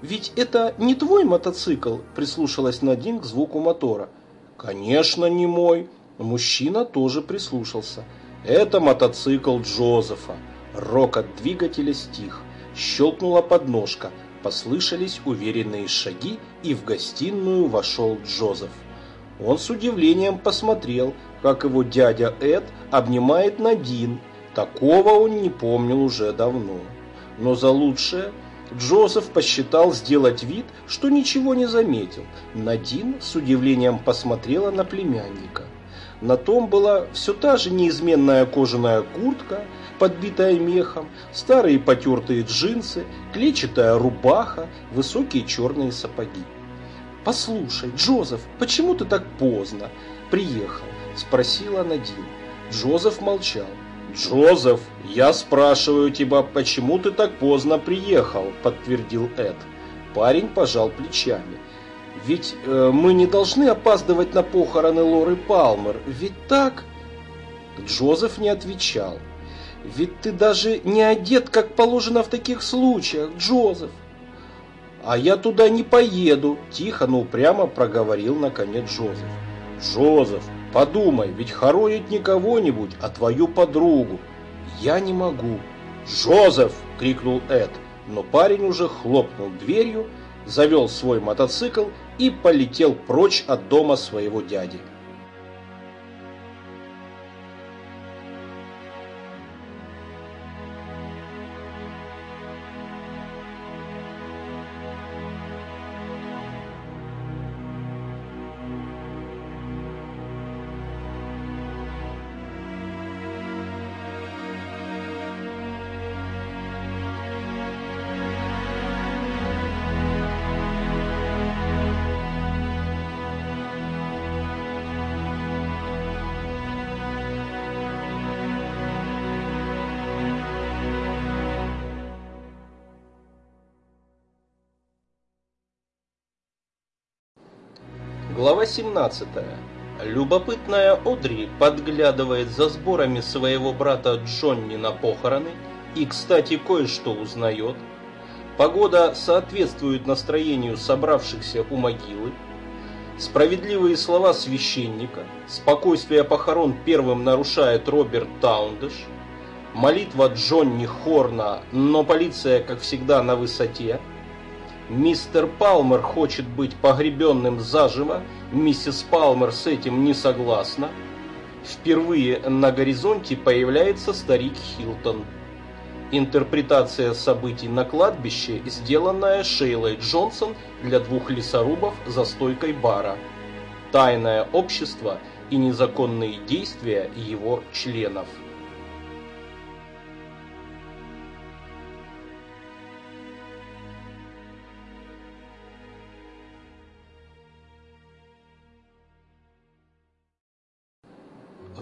«Ведь это не твой мотоцикл?» Прислушалась Надин к звуку мотора. «Конечно, не мой». Мужчина тоже прислушался. «Это мотоцикл Джозефа». Рокот двигателя стих. Щелкнула подножка. Послышались уверенные шаги, и в гостиную вошел Джозеф. Он с удивлением посмотрел, как его дядя Эд обнимает Надин. Такого он не помнил уже давно. Но за лучшее Джозеф посчитал сделать вид, что ничего не заметил. Надин с удивлением посмотрела на племянника. На том была все та же неизменная кожаная куртка, подбитая мехом, старые потертые джинсы, клетчатая рубаха, высокие черные сапоги. «Послушай, Джозеф, почему ты так поздно приехал?» – спросила Надин. Джозеф молчал. «Джозеф, я спрашиваю тебя, почему ты так поздно приехал?» – подтвердил Эд. Парень пожал плечами. «Ведь э, мы не должны опаздывать на похороны Лоры Палмер, ведь так?» Джозеф не отвечал. Ведь ты даже не одет, как положено в таких случаях, Джозеф. А я туда не поеду, тихо, но упрямо проговорил наконец Джозеф. Джозеф, подумай, ведь хоронит не кого-нибудь, а твою подругу. Я не могу. Джозеф, крикнул Эд, но парень уже хлопнул дверью, завел свой мотоцикл и полетел прочь от дома своего дяди. 17. Любопытная Одри подглядывает за сборами своего брата Джонни на похороны и, кстати, кое-что узнает. Погода соответствует настроению собравшихся у могилы. Справедливые слова священника. Спокойствие похорон первым нарушает Роберт Таундеш. Молитва Джонни Хорна, но полиция, как всегда, на высоте. Мистер Палмер хочет быть погребенным заживо, миссис Палмер с этим не согласна. Впервые на горизонте появляется старик Хилтон. Интерпретация событий на кладбище, сделанная Шейлой Джонсон для двух лесорубов за стойкой бара. Тайное общество и незаконные действия его членов.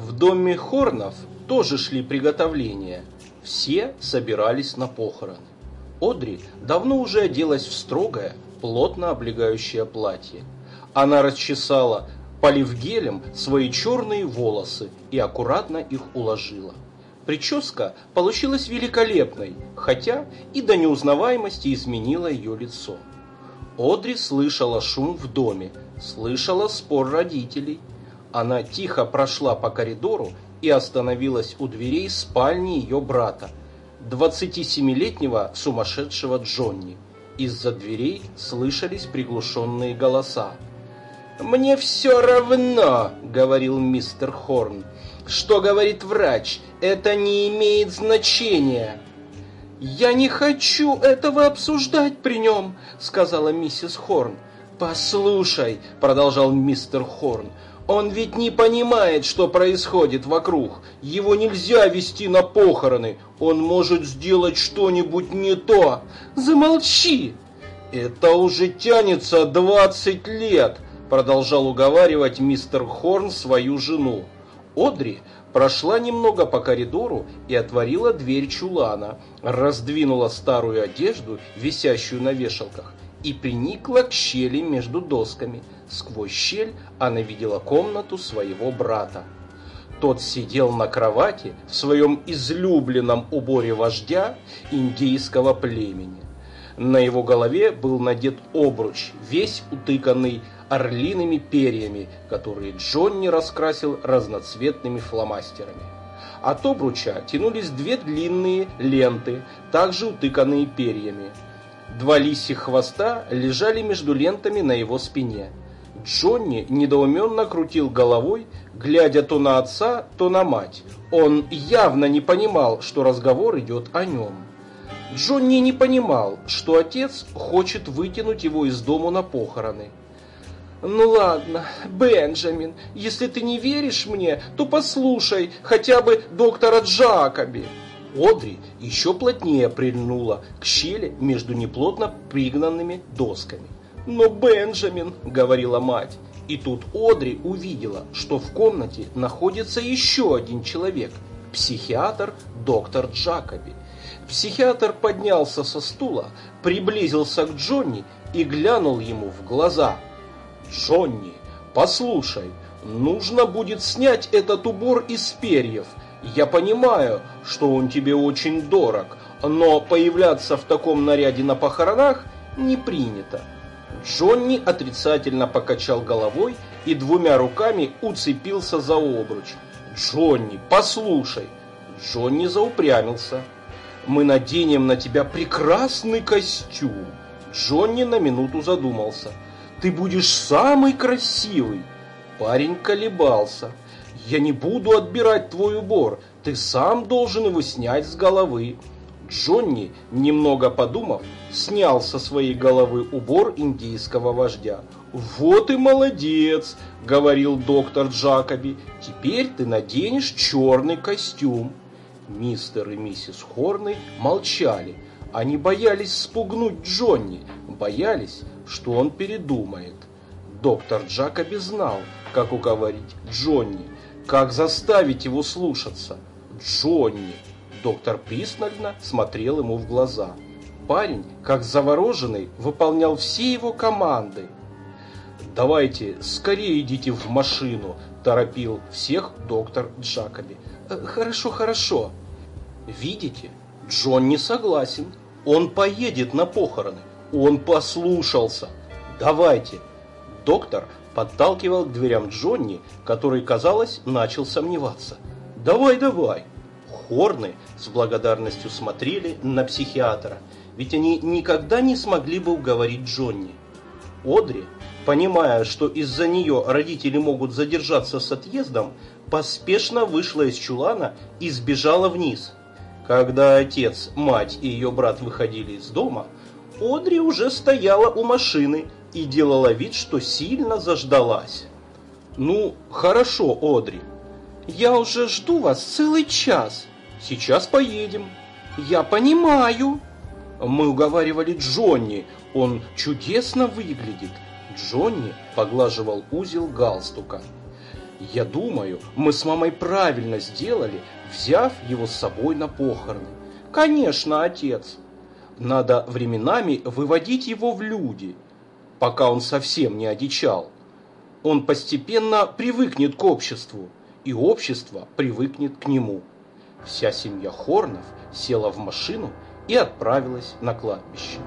В доме Хорнов тоже шли приготовления. Все собирались на похороны. Одри давно уже оделась в строгое, плотно облегающее платье. Она расчесала, полив гелем, свои черные волосы и аккуратно их уложила. Прическа получилась великолепной, хотя и до неузнаваемости изменила ее лицо. Одри слышала шум в доме, слышала спор родителей – она тихо прошла по коридору и остановилась у дверей спальни ее брата, 27-летнего сумасшедшего Джонни. Из-за дверей слышались приглушенные голоса. «Мне все равно», — говорил мистер Хорн. «Что говорит врач? Это не имеет значения». «Я не хочу этого обсуждать при нем», — сказала миссис Хорн. «Послушай», — продолжал мистер Хорн, он ведь не понимает, что происходит вокруг. Его нельзя вести на похороны. Он может сделать что-нибудь не то. Замолчи! Это уже тянется двадцать лет, продолжал уговаривать мистер Хорн свою жену. Одри прошла немного по коридору и отворила дверь чулана, раздвинула старую одежду, висящую на вешалках, и приникла к щели между досками – Сквозь щель она видела комнату своего брата. Тот сидел на кровати в своем излюбленном уборе вождя индейского племени. На его голове был надет обруч, весь утыканный орлиными перьями, которые Джонни раскрасил разноцветными фломастерами. От обруча тянулись две длинные ленты, также утыканные перьями. Два лисьих хвоста лежали между лентами на его спине – Джонни недоуменно крутил головой, глядя то на отца, то на мать. Он явно не понимал, что разговор идет о нем. Джонни не понимал, что отец хочет вытянуть его из дому на похороны. «Ну ладно, Бенджамин, если ты не веришь мне, то послушай хотя бы доктора Джакоби». Одри еще плотнее прильнула к щели между неплотно пригнанными досками. «Но Бенджамин», — говорила мать. И тут Одри увидела, что в комнате находится еще один человек, психиатр доктор Джакоби. Психиатр поднялся со стула, приблизился к Джонни и глянул ему в глаза. «Джонни, послушай, нужно будет снять этот убор из перьев. Я понимаю, что он тебе очень дорог, но появляться в таком наряде на похоронах не принято. Джонни отрицательно покачал головой и двумя руками уцепился за обруч. «Джонни, послушай!» Джонни заупрямился. «Мы наденем на тебя прекрасный костюм!» Джонни на минуту задумался. «Ты будешь самый красивый!» Парень колебался. «Я не буду отбирать твой убор, ты сам должен его снять с головы!» Джонни, немного подумав, снял со своей головы убор индийского вождя. «Вот и молодец!» – говорил доктор Джакоби. «Теперь ты наденешь черный костюм». Мистер и миссис Хорны молчали. Они боялись спугнуть Джонни, боялись, что он передумает. Доктор Джакоби знал, как уговорить Джонни, как заставить его слушаться. Джонни, Доктор пристально смотрел ему в глаза. Парень, как завороженный, выполнял все его команды. «Давайте, скорее идите в машину», – торопил всех доктор Джакоби. «Э, «Хорошо, хорошо». «Видите, Джон не согласен. Он поедет на похороны. Он послушался. Давайте». Доктор подталкивал к дверям Джонни, который, казалось, начал сомневаться. «Давай, давай». Хорны с благодарностью смотрели на психиатра. ведь они никогда не смогли бы уговорить Джонни. Одри, понимая, что из-за нее родители могут задержаться с отъездом, поспешно вышла из чулана и сбежала вниз. Когда отец, мать и ее брат выходили из дома, Одри уже стояла у машины и делала вид, что сильно заждалась. «Ну, хорошо, Одри. Я уже жду вас целый час. Сейчас поедем». «Я понимаю». Мы уговаривали Джонни, он чудесно выглядит. Джонни поглаживал узел галстука. Я думаю, мы с мамой правильно сделали, взяв его с собой на похороны. Конечно, отец. Надо временами выводить его в люди, пока он совсем не одичал. Он постепенно привыкнет к обществу, и общество привыкнет к нему. Вся семья Хорнов села в машину и отправилась на кладбище.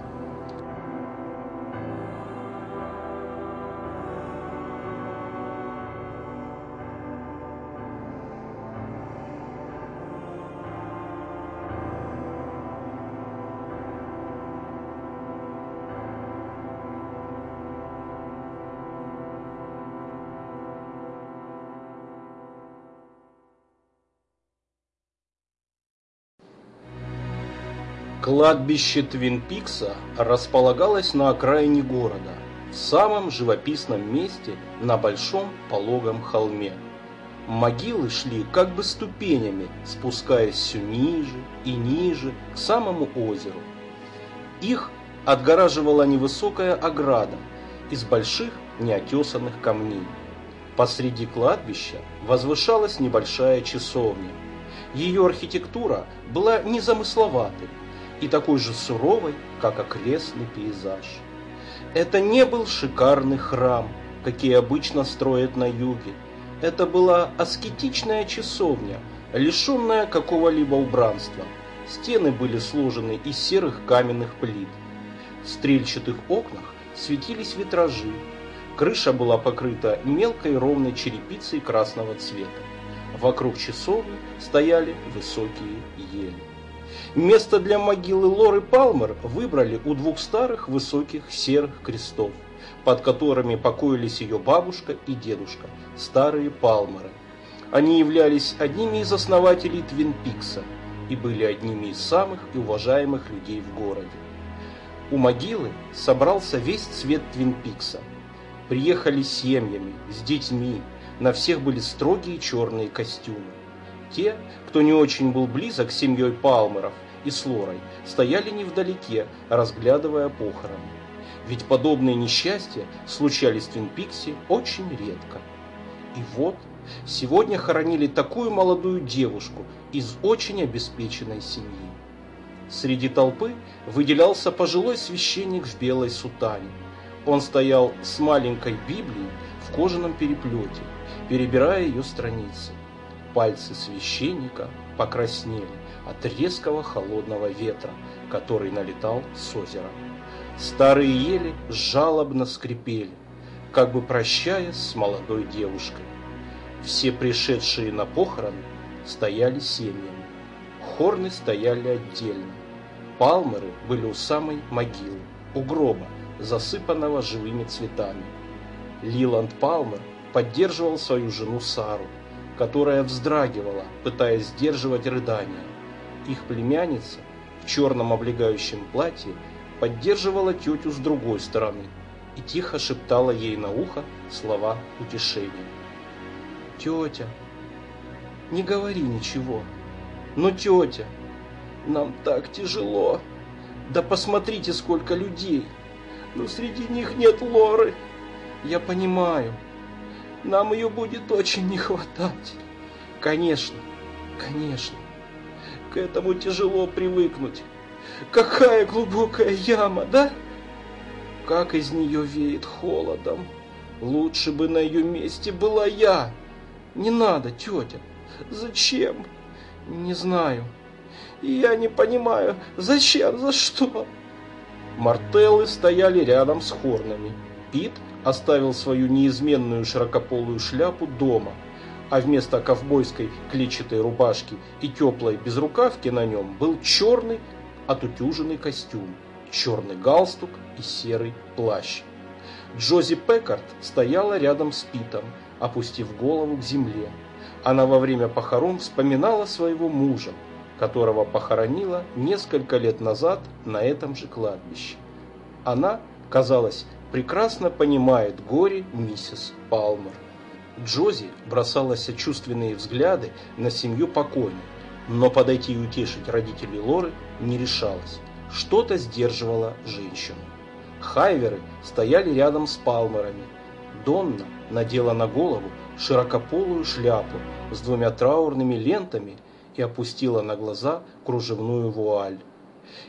Кладбище Твин Пикса располагалось на окраине города, в самом живописном месте на большом пологом холме. Могилы шли как бы ступенями, спускаясь все ниже и ниже к самому озеру. Их отгораживала невысокая ограда из больших неотесанных камней. Посреди кладбища возвышалась небольшая часовня. Ее архитектура была незамысловатой, и такой же суровой, как окрестный пейзаж. Это не был шикарный храм, какие обычно строят на юге. Это была аскетичная часовня, лишенная какого-либо убранства. Стены были сложены из серых каменных плит. В стрельчатых окнах светились витражи. Крыша была покрыта мелкой ровной черепицей красного цвета. Вокруг часовни стояли высокие ели. Место для могилы Лоры Палмер выбрали у двух старых высоких серых крестов, под которыми покоились ее бабушка и дедушка, старые Палмеры. Они являлись одними из основателей Твин Пикса и были одними из самых и уважаемых людей в городе. У могилы собрался весь цвет Твин Пикса. Приехали семьями, с детьми, на всех были строгие черные костюмы. Те, кто не очень был близок с семьей Палмеров и с Лорой, стояли невдалеке, разглядывая похороны. Ведь подобные несчастья случались в Твинпиксе очень редко. И вот, сегодня хоронили такую молодую девушку из очень обеспеченной семьи. Среди толпы выделялся пожилой священник в белой сутане. Он стоял с маленькой Библией в кожаном переплете, перебирая ее страницы. Пальцы священника покраснели от резкого холодного ветра, который налетал с озера. Старые ели жалобно скрипели, как бы прощаясь с молодой девушкой. Все пришедшие на похороны стояли семьями. Хорны стояли отдельно. Палмеры были у самой могилы, у гроба, засыпанного живыми цветами. Лиланд Палмер поддерживал свою жену Сару, которая вздрагивала, пытаясь сдерживать рыдания. Их племянница в черном облегающем платье поддерживала тетю с другой стороны и тихо шептала ей на ухо слова утешения. «Тетя, не говори ничего. Но, тетя, нам так тяжело. Да посмотрите, сколько людей. Но среди них нет Лоры. Я понимаю, нам ее будет очень не хватать. Конечно, конечно. К этому тяжело привыкнуть. Какая глубокая яма, да? Как из нее веет холодом. Лучше бы на ее месте была я. Не надо, тетя. Зачем? Не знаю. Я не понимаю, зачем, за что? Мартеллы стояли рядом с хорнами. Пит оставил свою неизменную широкополую шляпу дома, а вместо ковбойской клетчатой рубашки и теплой безрукавки на нем был черный отутюженный костюм, черный галстук и серый плащ. Джози Пекард стояла рядом с Питом, опустив голову к земле. Она во время похорон вспоминала своего мужа, которого похоронила несколько лет назад на этом же кладбище. Она, казалось, прекрасно понимает горе миссис Палмер. Джози бросала сочувственные взгляды на семью покойной, но подойти и утешить родителей Лоры не решалась. Что-то сдерживало женщину. Хайверы стояли рядом с Палмерами. Донна надела на голову широкополую шляпу с двумя траурными лентами и опустила на глаза кружевную вуаль.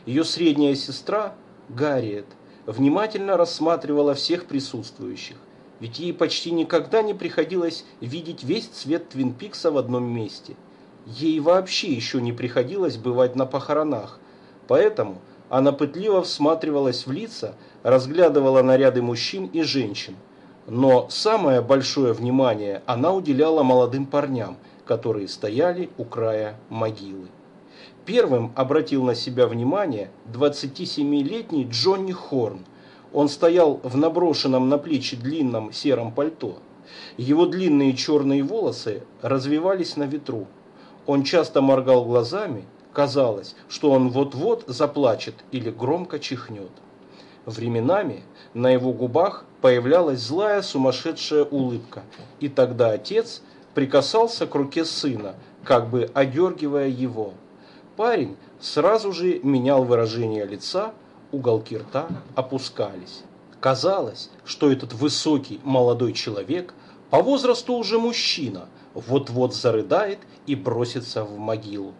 Ее средняя сестра, Гарриет, внимательно рассматривала всех присутствующих, ведь ей почти никогда не приходилось видеть весь цвет Твин Пикса в одном месте. Ей вообще еще не приходилось бывать на похоронах, поэтому она пытливо всматривалась в лица, разглядывала наряды мужчин и женщин. Но самое большое внимание она уделяла молодым парням, которые стояли у края могилы. Первым обратил на себя внимание 27-летний Джонни Хорн. Он стоял в наброшенном на плечи длинном сером пальто. Его длинные черные волосы развивались на ветру. Он часто моргал глазами, казалось, что он вот-вот заплачет или громко чихнет. Временами на его губах появлялась злая сумасшедшая улыбка, и тогда отец прикасался к руке сына, как бы одергивая его. Парень сразу же менял выражение лица, уголки рта опускались. Казалось, что этот высокий молодой человек, по возрасту уже мужчина, вот-вот зарыдает и бросится в могилу.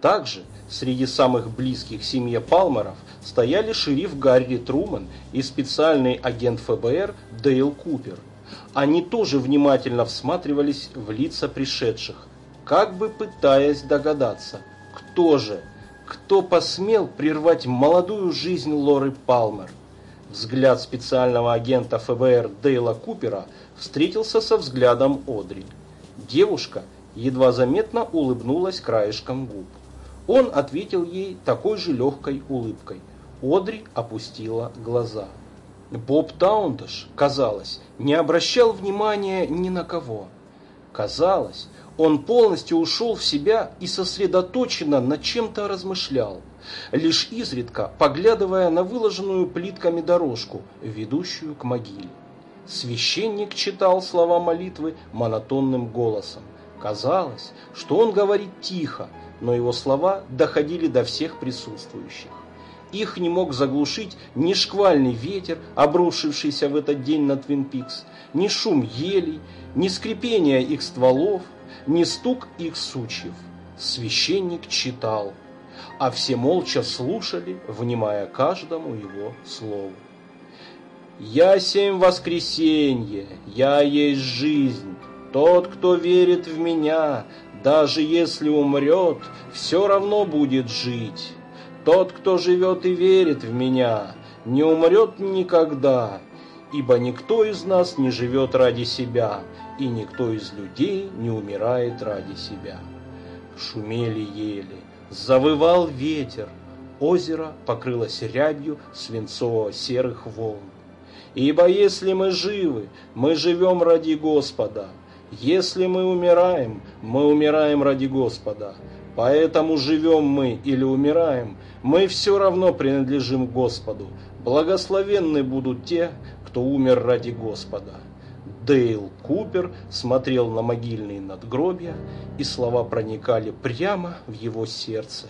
Также среди самых близких семье Палмеров стояли шериф Гарри Труман и специальный агент ФБР Дейл Купер. Они тоже внимательно всматривались в лица пришедших, как бы пытаясь догадаться, кто же, кто посмел прервать молодую жизнь Лоры Палмер. Взгляд специального агента ФБР Дейла Купера встретился со взглядом Одри. Девушка едва заметно улыбнулась краешком губ. Он ответил ей такой же легкой улыбкой. Одри опустила глаза. Боб Таундаш, казалось, не обращал внимания ни на кого. Казалось, он полностью ушел в себя и сосредоточенно над чем-то размышлял, лишь изредка поглядывая на выложенную плитками дорожку, ведущую к могиле. Священник читал слова молитвы монотонным голосом. Казалось, что он говорит тихо, но его слова доходили до всех присутствующих. Их не мог заглушить ни шквальный ветер, обрушившийся в этот день на Твин Пикс, ни шум елей, ни скрипение их стволов, ни стук их сучьев. Священник читал, а все молча слушали, внимая каждому его слову. «Я семь воскресенье, я есть жизнь, тот, кто верит в меня, даже если умрет, все равно будет жить. Тот, кто живет и верит в меня, не умрет никогда, ибо никто из нас не живет ради себя, и никто из людей не умирает ради себя. Шумели ели, завывал ветер, озеро покрылось рябью свинцово-серых волн. Ибо если мы живы, мы живем ради Господа, если мы умираем, мы умираем ради Господа. Поэтому живем мы или умираем, мы все равно принадлежим Господу. Благословенны будут те, кто умер ради Господа. Дейл Купер смотрел на могильные надгробия, и слова проникали прямо в его сердце.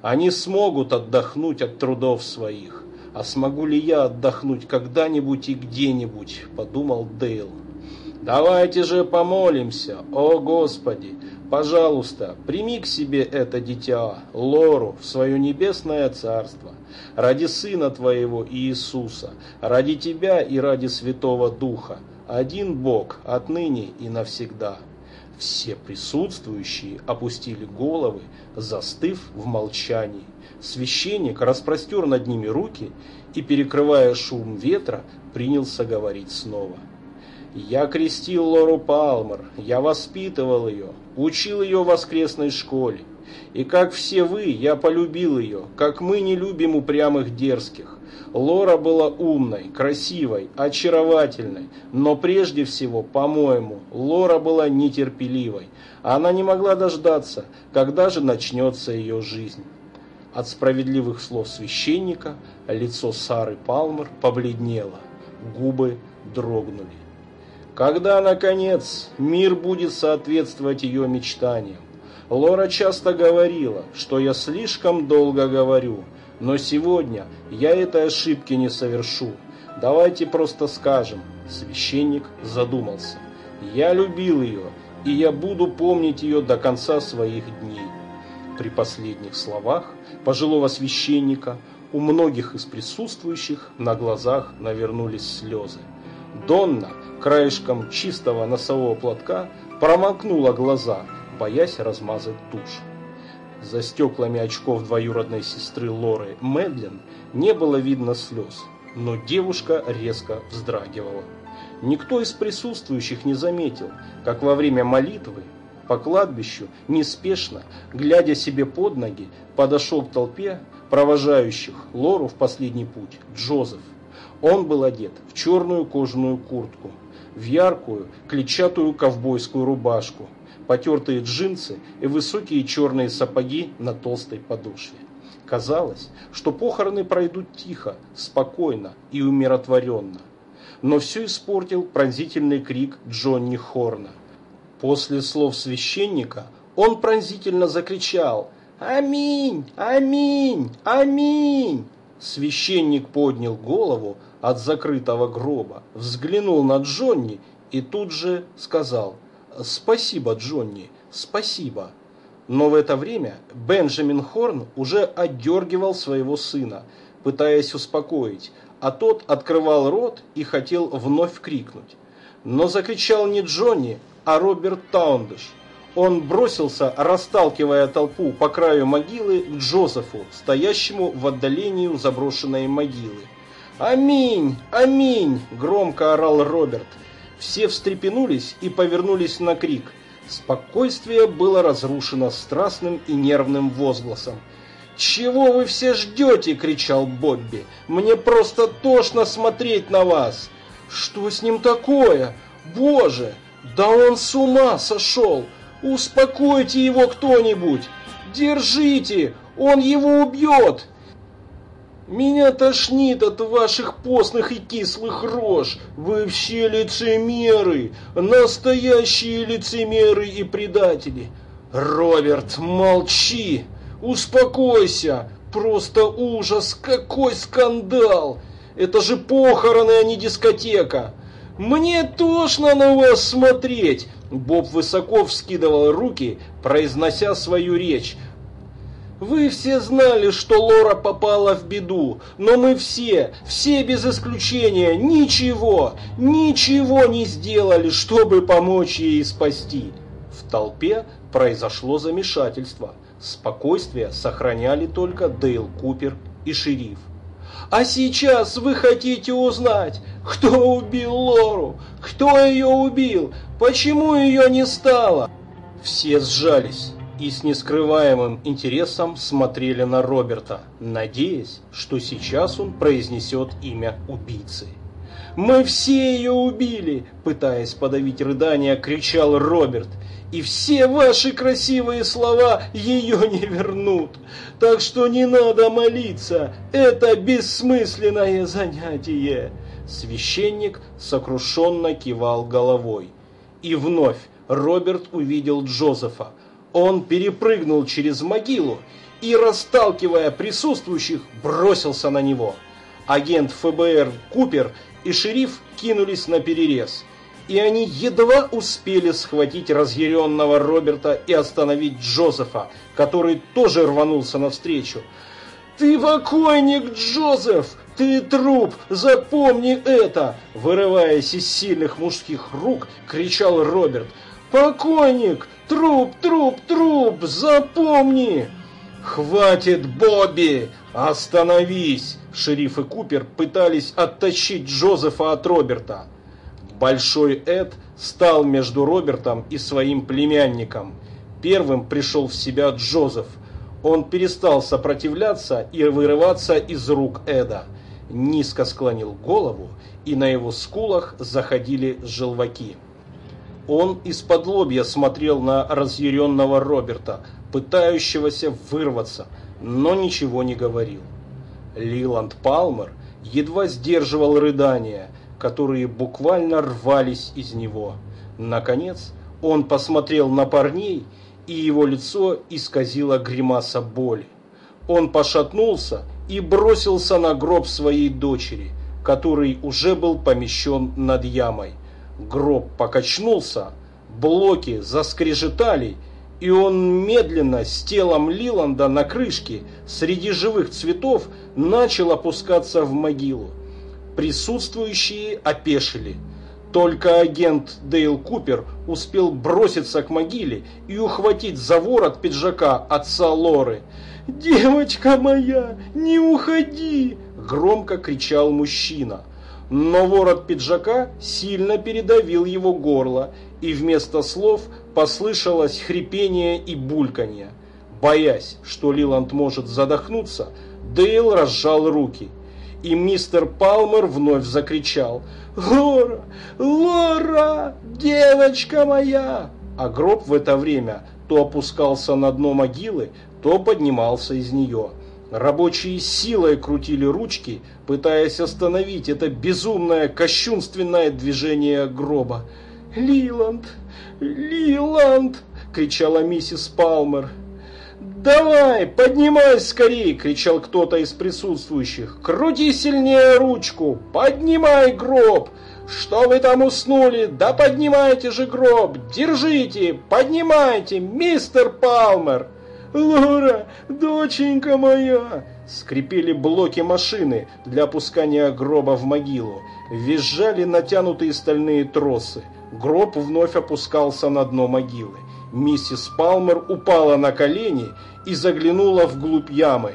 Они смогут отдохнуть от трудов своих. А смогу ли я отдохнуть когда-нибудь и где-нибудь, подумал Дейл. Давайте же помолимся, о Господи, пожалуйста, прими к себе это дитя, Лору, в свое небесное царство, ради Сына Твоего Иисуса, ради Тебя и ради Святого Духа, один Бог, отныне и навсегда. Все присутствующие опустили головы, застыв в молчании. Священник распростер над ними руки и, перекрывая шум ветра, принялся говорить снова – Я крестил Лору Палмер, я воспитывал ее, учил ее в воскресной школе. И как все вы, я полюбил ее, как мы не любим упрямых дерзких. Лора была умной, красивой, очаровательной, но прежде всего, по-моему, Лора была нетерпеливой. Она не могла дождаться, когда же начнется ее жизнь. От справедливых слов священника лицо Сары Палмер побледнело, губы дрогнули. Когда, наконец, мир будет соответствовать ее мечтаниям? Лора часто говорила, что я слишком долго говорю, но сегодня я этой ошибки не совершу. Давайте просто скажем, священник задумался. Я любил ее, и я буду помнить ее до конца своих дней. При последних словах пожилого священника у многих из присутствующих на глазах навернулись слезы. Донна краешком чистого носового платка промокнула глаза – боясь размазать тушь. За стеклами очков двоюродной сестры Лоры Медлен не было видно слез, но девушка резко вздрагивала. Никто из присутствующих не заметил, как во время молитвы по кладбищу неспешно, глядя себе под ноги, подошел к толпе провожающих Лору в последний путь Джозеф. Он был одет в черную кожаную куртку, в яркую клетчатую ковбойскую рубашку, потертые джинсы и высокие черные сапоги на толстой подошве. Казалось, что похороны пройдут тихо, спокойно и умиротворенно. Но все испортил пронзительный крик Джонни Хорна. После слов священника он пронзительно закричал «Аминь! Аминь! Аминь!» Священник поднял голову от закрытого гроба, взглянул на Джонни и тут же сказал «Спасибо, Джонни, спасибо». Но в это время Бенджамин Хорн уже отдергивал своего сына, пытаясь успокоить, а тот открывал рот и хотел вновь крикнуть. Но закричал не Джонни, а Роберт Таундыш. Он бросился, расталкивая толпу по краю могилы, к Джозефу, стоящему в отдалении у заброшенной могилы. «Аминь! Аминь!» – громко орал Роберт – все встрепенулись и повернулись на крик. Спокойствие было разрушено страстным и нервным возгласом. «Чего вы все ждете?» – кричал Бобби. «Мне просто тошно смотреть на вас!» «Что с ним такое? Боже! Да он с ума сошел! Успокойте его кто-нибудь! Держите! Он его убьет!» Меня тошнит от ваших постных и кислых рож. Вы все лицемеры, настоящие лицемеры и предатели. Роберт, молчи, успокойся. Просто ужас, какой скандал. Это же похороны, а не дискотека. Мне тошно на вас смотреть. Боб высоко вскидывал руки, произнося свою речь. Вы все знали, что Лора попала в беду, но мы все, все без исключения, ничего, ничего не сделали, чтобы помочь ей спасти. В толпе произошло замешательство. Спокойствие сохраняли только Дейл Купер и шериф. А сейчас вы хотите узнать, кто убил Лору, кто ее убил, почему ее не стало? Все сжались и с нескрываемым интересом смотрели на Роберта, надеясь, что сейчас он произнесет имя убийцы. «Мы все ее убили!» – пытаясь подавить рыдания, кричал Роберт. «И все ваши красивые слова ее не вернут! Так что не надо молиться! Это бессмысленное занятие!» Священник сокрушенно кивал головой. И вновь Роберт увидел Джозефа, он перепрыгнул через могилу и, расталкивая присутствующих, бросился на него. Агент ФБР Купер и шериф кинулись на перерез. И они едва успели схватить разъяренного Роберта и остановить Джозефа, который тоже рванулся навстречу. «Ты покойник, Джозеф! Ты труп! Запомни это!» Вырываясь из сильных мужских рук, кричал Роберт. «Покойник! Труп, труп, труп! Запомни!» «Хватит, Бобби! Остановись!» Шериф и Купер пытались оттащить Джозефа от Роберта. Большой Эд стал между Робертом и своим племянником. Первым пришел в себя Джозеф. Он перестал сопротивляться и вырываться из рук Эда. Низко склонил голову, и на его скулах заходили желваки. Он из-под лобья смотрел на разъяренного Роберта, пытающегося вырваться, но ничего не говорил. Лиланд Палмер едва сдерживал рыдания, которые буквально рвались из него. Наконец, он посмотрел на парней, и его лицо исказило гримаса боли. Он пошатнулся и бросился на гроб своей дочери, который уже был помещен над ямой. Гроб покачнулся, блоки заскрежетали, и он медленно с телом Лиланда на крышке среди живых цветов начал опускаться в могилу. Присутствующие опешили. Только агент Дейл Купер успел броситься к могиле и ухватить за ворот пиджака отца Лоры. «Девочка моя, не уходи!» – громко кричал мужчина. Но ворот пиджака сильно передавил его горло, и вместо слов послышалось хрипение и бульканье. Боясь, что Лиланд может задохнуться, Дейл разжал руки. И мистер Палмер вновь закричал «Лора! Лора! Девочка моя!» А гроб в это время то опускался на дно могилы, то поднимался из нее. Рабочие силой крутили ручки, пытаясь остановить это безумное, кощунственное движение гроба. «Лиланд! Лиланд!» — кричала миссис Палмер. «Давай, поднимайся скорее!» — кричал кто-то из присутствующих. «Крути сильнее ручку! Поднимай гроб! Что вы там уснули? Да поднимайте же гроб! Держите! Поднимайте, мистер Палмер!» «Лора, доченька моя!» Скрипели блоки машины для опускания гроба в могилу. Визжали натянутые стальные тросы. Гроб вновь опускался на дно могилы. Миссис Палмер упала на колени и заглянула вглубь ямы.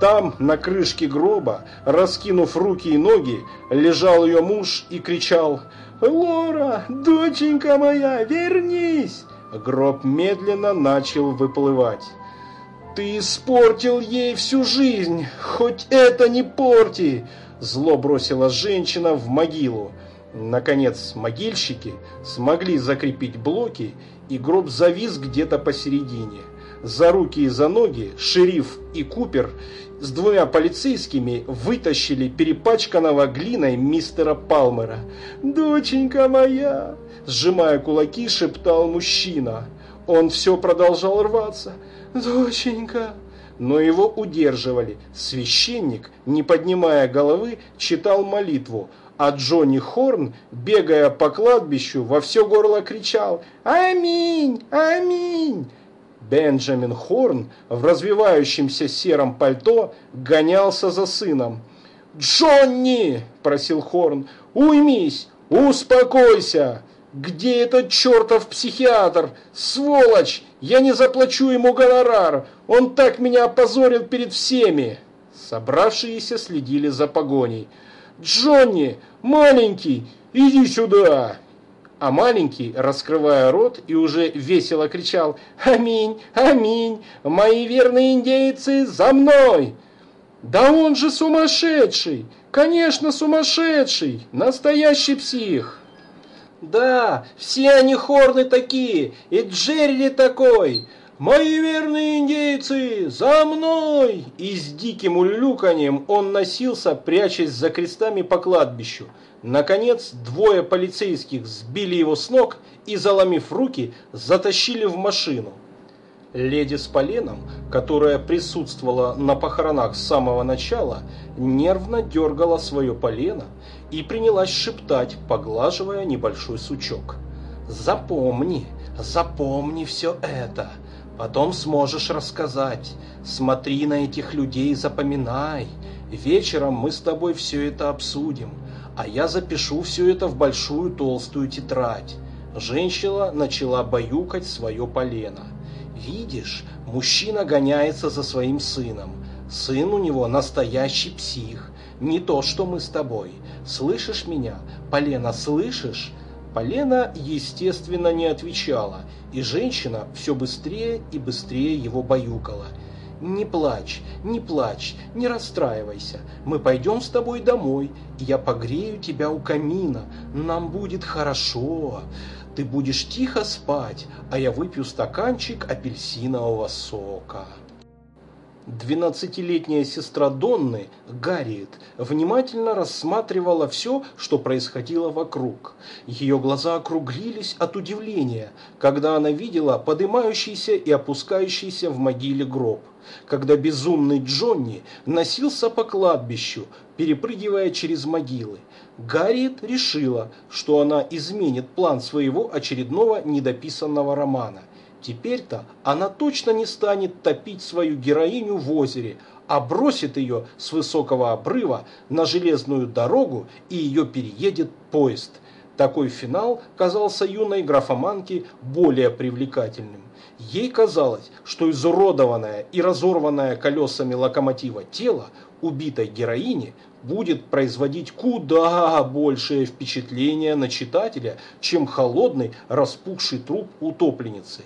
Там, на крышке гроба, раскинув руки и ноги, лежал ее муж и кричал «Лора, доченька моя, вернись!» Гроб медленно начал выплывать. «Ты испортил ей всю жизнь, хоть это не порти!» Зло бросила женщина в могилу. Наконец, могильщики смогли закрепить блоки, и гроб завис где-то посередине. За руки и за ноги шериф и Купер с двумя полицейскими вытащили перепачканного глиной мистера Палмера. «Доченька моя!» – сжимая кулаки, шептал мужчина. Он все продолжал рваться. «Доченька!» Но его удерживали. Священник, не поднимая головы, читал молитву – а Джонни Хорн, бегая по кладбищу, во все горло кричал «Аминь! Аминь!». Бенджамин Хорн в развивающемся сером пальто гонялся за сыном. «Джонни!» – просил Хорн. «Уймись! Успокойся! Где этот чертов психиатр? Сволочь! Я не заплачу ему гонорар! Он так меня опозорил перед всеми!» Собравшиеся следили за погоней. «Джонни, маленький, иди сюда!» А маленький, раскрывая рот и уже весело кричал «Аминь! Аминь! Мои верные индейцы, за мной!» «Да он же сумасшедший! Конечно, сумасшедший! Настоящий псих!» «Да, все они хорны такие, и Джерри такой!» «Мои верные индейцы, за мной!» И с диким улюлюканьем он носился, прячась за крестами по кладбищу. Наконец, двое полицейских сбили его с ног и, заломив руки, затащили в машину. Леди с поленом, которая присутствовала на похоронах с самого начала, нервно дергала свое полено и принялась шептать, поглаживая небольшой сучок. «Запомни, запомни все это!» Потом сможешь рассказать. Смотри на этих людей, запоминай. Вечером мы с тобой все это обсудим, а я запишу все это в большую толстую тетрадь. Женщина начала баюкать свое полено. Видишь, мужчина гоняется за своим сыном. Сын у него настоящий псих. Не то, что мы с тобой. Слышишь меня? Полено, слышишь? Полена, естественно, не отвечала, и женщина все быстрее и быстрее его баюкала. «Не плачь, не плачь, не расстраивайся. Мы пойдем с тобой домой, и я погрею тебя у камина. Нам будет хорошо. Ты будешь тихо спать, а я выпью стаканчик апельсинового сока». Двенадцатилетняя сестра Донны, Гарриет, внимательно рассматривала все, что происходило вокруг. Ее глаза округлились от удивления, когда она видела поднимающийся и опускающийся в могиле гроб. Когда безумный Джонни носился по кладбищу, перепрыгивая через могилы. Гарриет решила, что она изменит план своего очередного недописанного романа – Теперь-то она точно не станет топить свою героиню в озере, а бросит ее с высокого обрыва на железную дорогу и ее переедет поезд. Такой финал казался юной графоманке более привлекательным. Ей казалось, что изуродованное и разорванное колесами локомотива тело убитой героини будет производить куда большее впечатление на читателя, чем холодный распухший труп утопленницы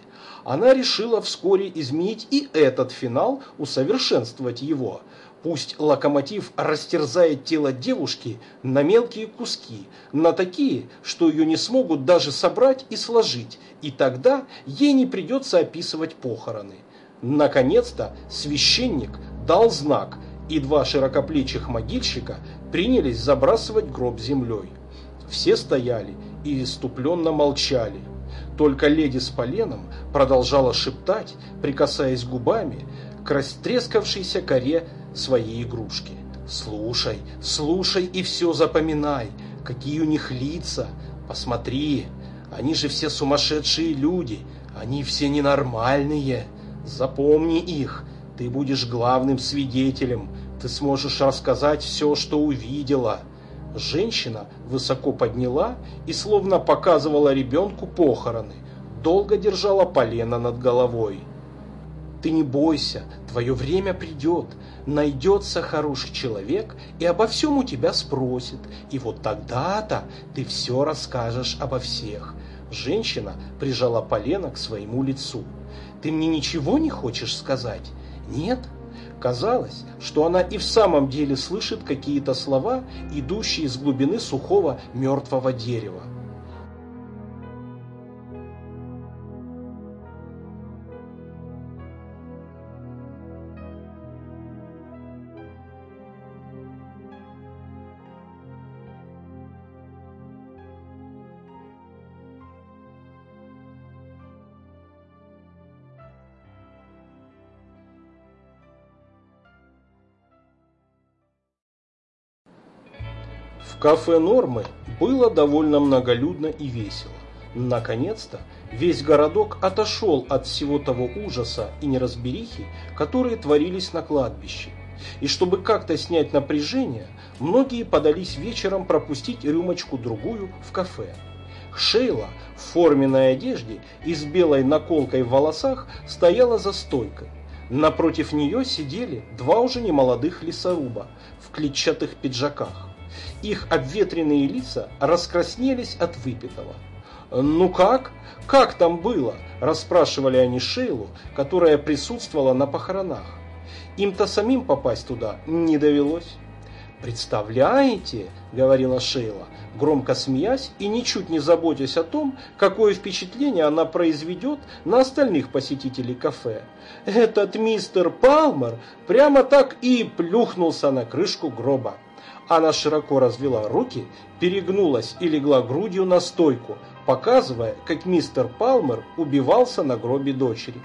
она решила вскоре изменить и этот финал, усовершенствовать его. Пусть локомотив растерзает тело девушки на мелкие куски, на такие, что ее не смогут даже собрать и сложить, и тогда ей не придется описывать похороны. Наконец-то священник дал знак, и два широкоплечих могильщика принялись забрасывать гроб землей. Все стояли и иступленно молчали. Только леди с поленом продолжала шептать, прикасаясь губами к растрескавшейся коре своей игрушки. «Слушай, слушай и все запоминай, какие у них лица, посмотри, они же все сумасшедшие люди, они все ненормальные, запомни их, ты будешь главным свидетелем, ты сможешь рассказать все, что увидела». Женщина высоко подняла и словно показывала ребенку похороны, долго держала полено над головой. Ты не бойся, твое время придет, найдется хороший человек и обо всем у тебя спросит, и вот тогда-то ты все расскажешь обо всех. Женщина прижала полено к своему лицу. Ты мне ничего не хочешь сказать? Нет? Казалось, что она и в самом деле слышит какие-то слова, идущие из глубины сухого мертвого дерева. Кафе «Нормы» было довольно многолюдно и весело. Наконец-то весь городок отошел от всего того ужаса и неразберихи, которые творились на кладбище. И чтобы как-то снять напряжение, многие подались вечером пропустить рюмочку-другую в кафе. Шейла в форменной одежде и с белой наколкой в волосах стояла за стойкой. Напротив нее сидели два уже немолодых лесоруба в клетчатых пиджаках. Их обветренные лица раскраснелись от выпитого. «Ну как? Как там было?» – расспрашивали они Шейлу, которая присутствовала на похоронах. Им-то самим попасть туда не довелось. «Представляете?» – говорила Шейла, громко смеясь и ничуть не заботясь о том, какое впечатление она произведет на остальных посетителей кафе. «Этот мистер Палмер прямо так и плюхнулся на крышку гроба». Она широко развела руки, перегнулась и легла грудью на стойку, показывая, как мистер Палмер убивался на гробе дочери.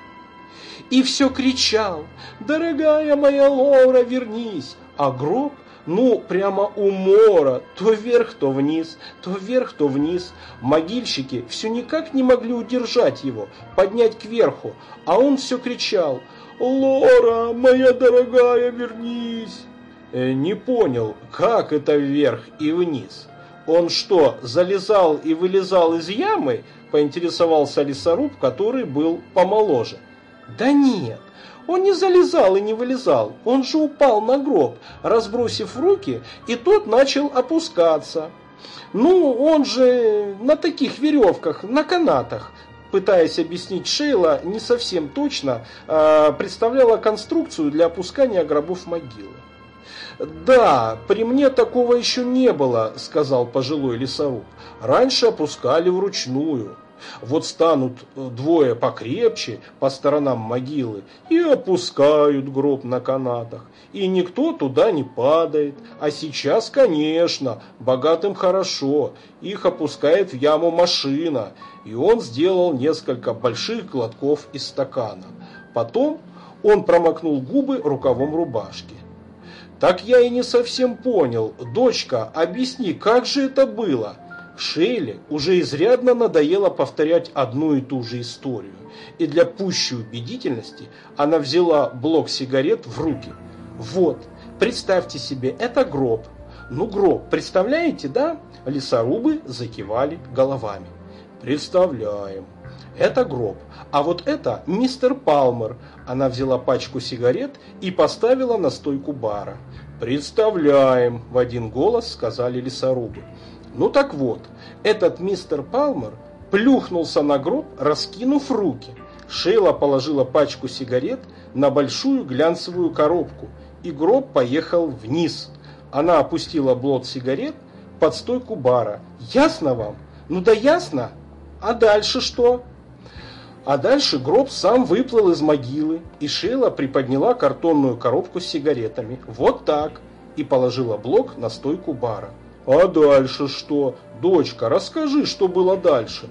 И все кричал «Дорогая моя Лора, вернись!» А гроб, ну, прямо у мора, то вверх, то вниз, то вверх, то вниз. Могильщики все никак не могли удержать его, поднять кверху, а он все кричал «Лора, моя дорогая, вернись!» Э, не понял, как это вверх и вниз. Он что, залезал и вылезал из ямы? Поинтересовался лесоруб, который был помоложе. Да нет, он не залезал и не вылезал, он же упал на гроб, разбросив руки, и тот начал опускаться. Ну, он же на таких веревках, на канатах, пытаясь объяснить Шейла не совсем точно, а, представляла конструкцию для опускания гробов могилы. «Да, при мне такого еще не было», — сказал пожилой лесоруб. «Раньше опускали вручную». Вот станут двое покрепче по сторонам могилы и опускают гроб на канатах. И никто туда не падает. А сейчас, конечно, богатым хорошо. Их опускает в яму машина. И он сделал несколько больших глотков из стакана. Потом он промокнул губы рукавом рубашки. «Так я и не совсем понял. Дочка, объясни, как же это было?» Шейле уже изрядно надоело повторять одну и ту же историю, и для пущей убедительности она взяла блок сигарет в руки. «Вот, представьте себе, это гроб». «Ну, гроб, представляете, да?» Лесорубы закивали головами. «Представляем. Это гроб. А вот это мистер Палмер». Она взяла пачку сигарет и поставила на стойку бара. «Представляем», – в один голос сказали лесорубы. Ну так вот, этот мистер Палмер плюхнулся на гроб, раскинув руки. Шейла положила пачку сигарет на большую глянцевую коробку, и гроб поехал вниз. Она опустила блок сигарет под стойку бара. «Ясно вам? Ну да ясно. А дальше что?» А дальше гроб сам выплыл из могилы, и Шейла приподняла картонную коробку с сигаретами. Вот так. И положила блок на стойку бара. А дальше что? Дочка, расскажи, что было дальше.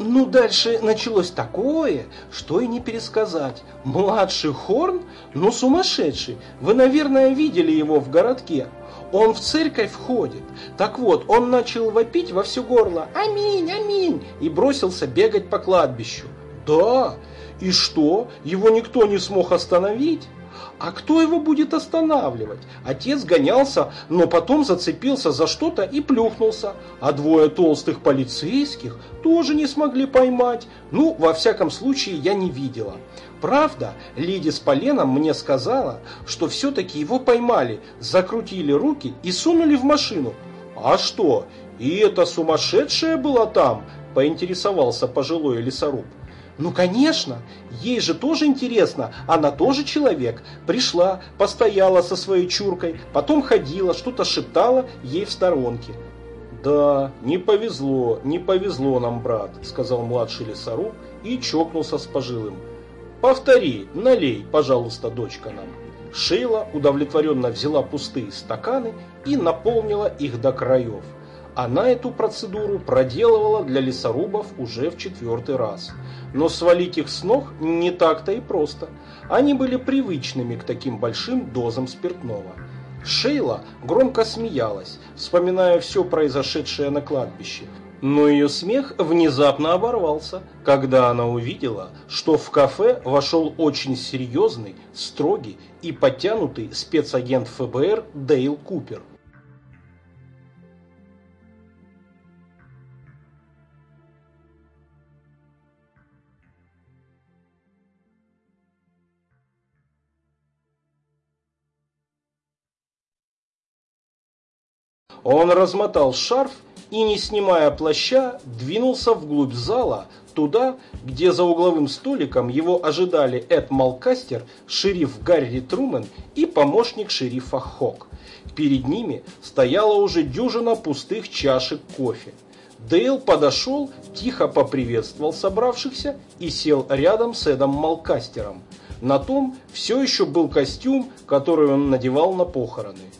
Ну, дальше началось такое, что и не пересказать. Младший Хорн, ну сумасшедший. Вы, наверное, видели его в городке. Он в церковь входит. Так вот, он начал вопить во все горло «Аминь, аминь!» и бросился бегать по кладбищу. Да, и что? Его никто не смог остановить? А кто его будет останавливать? Отец гонялся, но потом зацепился за что-то и плюхнулся. А двое толстых полицейских тоже не смогли поймать. Ну, во всяком случае, я не видела. Правда, Лиди с Поленом мне сказала, что все-таки его поймали, закрутили руки и сунули в машину. А что, и эта сумасшедшая была там? Поинтересовался пожилой лесоруб. Ну, конечно, ей же тоже интересно, она тоже человек. Пришла, постояла со своей чуркой, потом ходила, что-то шептала ей в сторонке. «Да, не повезло, не повезло нам, брат», — сказал младший лесоруб и чокнулся с пожилым. «Повтори, налей, пожалуйста, дочка нам». Шейла удовлетворенно взяла пустые стаканы и наполнила их до краев. Она эту процедуру проделывала для лесорубов уже в четвертый раз. Но свалить их с ног не так-то и просто. Они были привычными к таким большим дозам спиртного. Шейла громко смеялась, вспоминая все произошедшее на кладбище. Но ее смех внезапно оборвался, когда она увидела, что в кафе вошел очень серьезный, строгий и подтянутый спецагент ФБР Дейл Купер. Он размотал шарф и, не снимая плаща, двинулся вглубь зала, туда, где за угловым столиком его ожидали Эд Малкастер, шериф Гарри Трумен и помощник шерифа Хок. Перед ними стояла уже дюжина пустых чашек кофе. Дейл подошел, тихо поприветствовал собравшихся и сел рядом с Эдом Малкастером. На том все еще был костюм, который он надевал на похороны.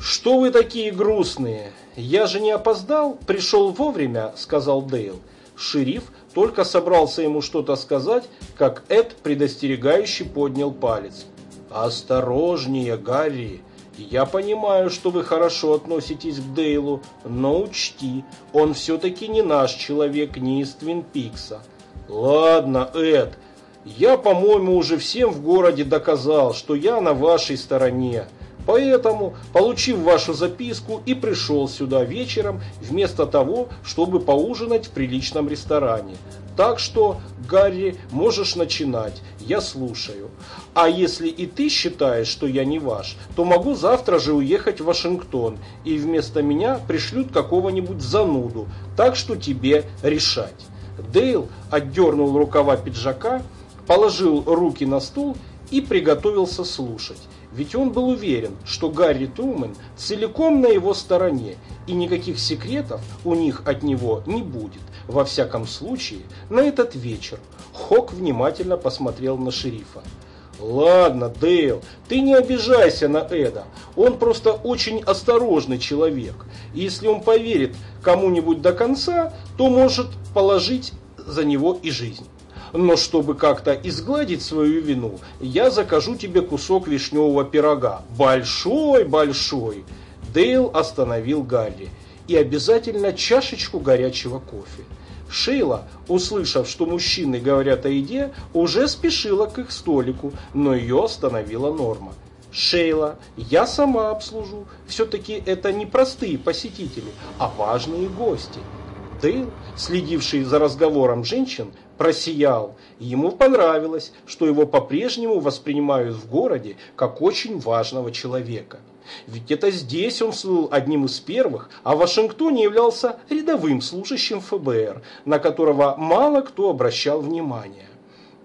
«Что вы такие грустные? Я же не опоздал, пришел вовремя», — сказал Дейл. Шериф только собрался ему что-то сказать, как Эд предостерегающе поднял палец. «Осторожнее, Гарри. Я понимаю, что вы хорошо относитесь к Дейлу, но учти, он все-таки не наш человек, не из Твин Пикса». «Ладно, Эд, я, по-моему, уже всем в городе доказал, что я на вашей стороне. Поэтому, получив вашу записку, и пришел сюда вечером, вместо того, чтобы поужинать в приличном ресторане. Так что, Гарри, можешь начинать, я слушаю. А если и ты считаешь, что я не ваш, то могу завтра же уехать в Вашингтон, и вместо меня пришлют какого-нибудь зануду, так что тебе решать. Дейл отдернул рукава пиджака, положил руки на стул и приготовился слушать. Ведь он был уверен, что Гарри Трумэн целиком на его стороне, и никаких секретов у них от него не будет. Во всяком случае, на этот вечер Хок внимательно посмотрел на шерифа. «Ладно, Дейл, ты не обижайся на Эда. Он просто очень осторожный человек. И если он поверит кому-нибудь до конца, то может положить за него и жизнь. Но чтобы как-то изгладить свою вину, я закажу тебе кусок вишневого пирога. Большой-большой. Дейл остановил Гарри. И обязательно чашечку горячего кофе. Шейла, услышав, что мужчины говорят о еде, уже спешила к их столику, но ее остановила Норма. «Шейла, я сама обслужу. Все-таки это не простые посетители, а важные гости». Дейл, следивший за разговором женщин, просиял. Ему понравилось, что его по-прежнему воспринимают в городе как очень важного человека. Ведь это здесь он слыл одним из первых, а в Вашингтоне являлся рядовым служащим ФБР, на которого мало кто обращал внимание.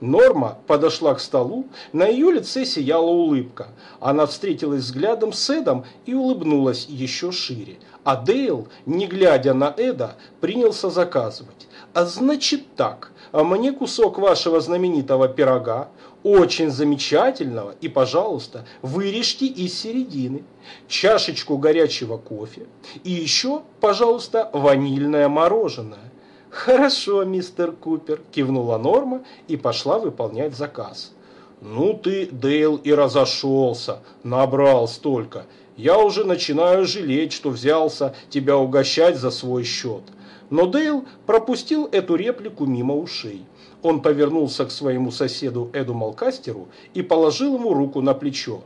Норма подошла к столу, на ее лице сияла улыбка. Она встретилась взглядом с Эдом и улыбнулась еще шире. А Дейл, не глядя на Эда, принялся заказывать. «А значит так, мне кусок вашего знаменитого пирога, очень замечательного, и, пожалуйста, вырежьте из середины, чашечку горячего кофе и еще, пожалуйста, ванильное мороженое. «Хорошо, мистер Купер», – кивнула Норма и пошла выполнять заказ. «Ну ты, Дейл, и разошелся, набрал столько. Я уже начинаю жалеть, что взялся тебя угощать за свой счет». Но Дейл пропустил эту реплику мимо ушей. Он повернулся к своему соседу Эду Малкастеру и положил ему руку на плечо.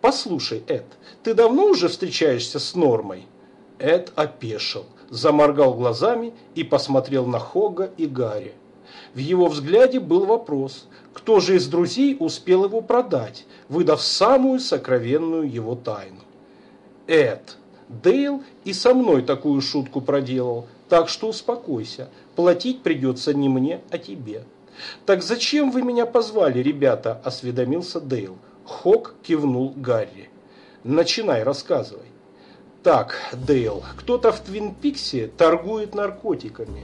«Послушай, Эд, ты давно уже встречаешься с Нормой?» Эд опешил, заморгал глазами и посмотрел на Хога и Гарри. В его взгляде был вопрос, кто же из друзей успел его продать, выдав самую сокровенную его тайну. Эд, Дейл и со мной такую шутку проделал, так что успокойся, платить придется не мне, а тебе. «Так зачем вы меня позвали, ребята?» – осведомился Дейл. Хок кивнул Гарри. «Начинай, рассказывай». Так, Дейл, кто-то в Твин Пиксе торгует наркотиками.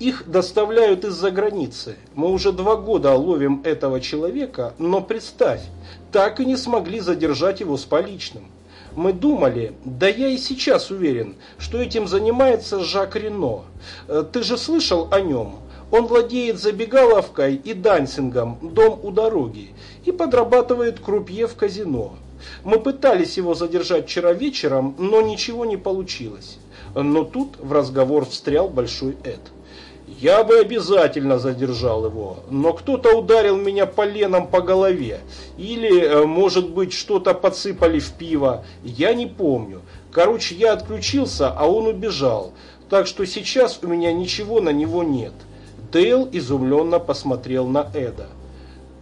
Их доставляют из-за границы. Мы уже два года ловим этого человека, но представь, так и не смогли задержать его с поличным. Мы думали, да я и сейчас уверен, что этим занимается Жак Рено. Э, ты же слышал о нем? Он владеет забегаловкой и дансингом «Дом у дороги» и подрабатывает крупье в казино. Мы пытались его задержать вчера вечером, но ничего не получилось. Но тут в разговор встрял Большой Эд. Я бы обязательно задержал его, но кто-то ударил меня поленом по голове. Или, э, может быть, что-то подсыпали в пиво. Я не помню. Короче, я отключился, а он убежал. Так что сейчас у меня ничего на него нет. Дейл изумленно посмотрел на Эда.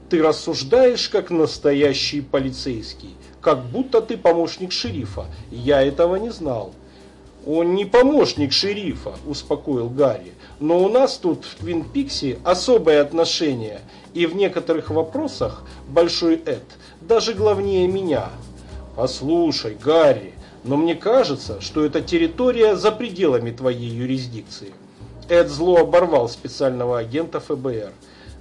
«Ты рассуждаешь, как настоящий полицейский, как будто ты помощник шерифа. Я этого не знал». «Он не помощник шерифа», – успокоил Гарри. «Но у нас тут в Твин Пикси особое отношение, и в некоторых вопросах Большой Эд даже главнее меня». «Послушай, Гарри, но мне кажется, что эта территория за пределами твоей юрисдикции». Эд зло оборвал специального агента ФБР.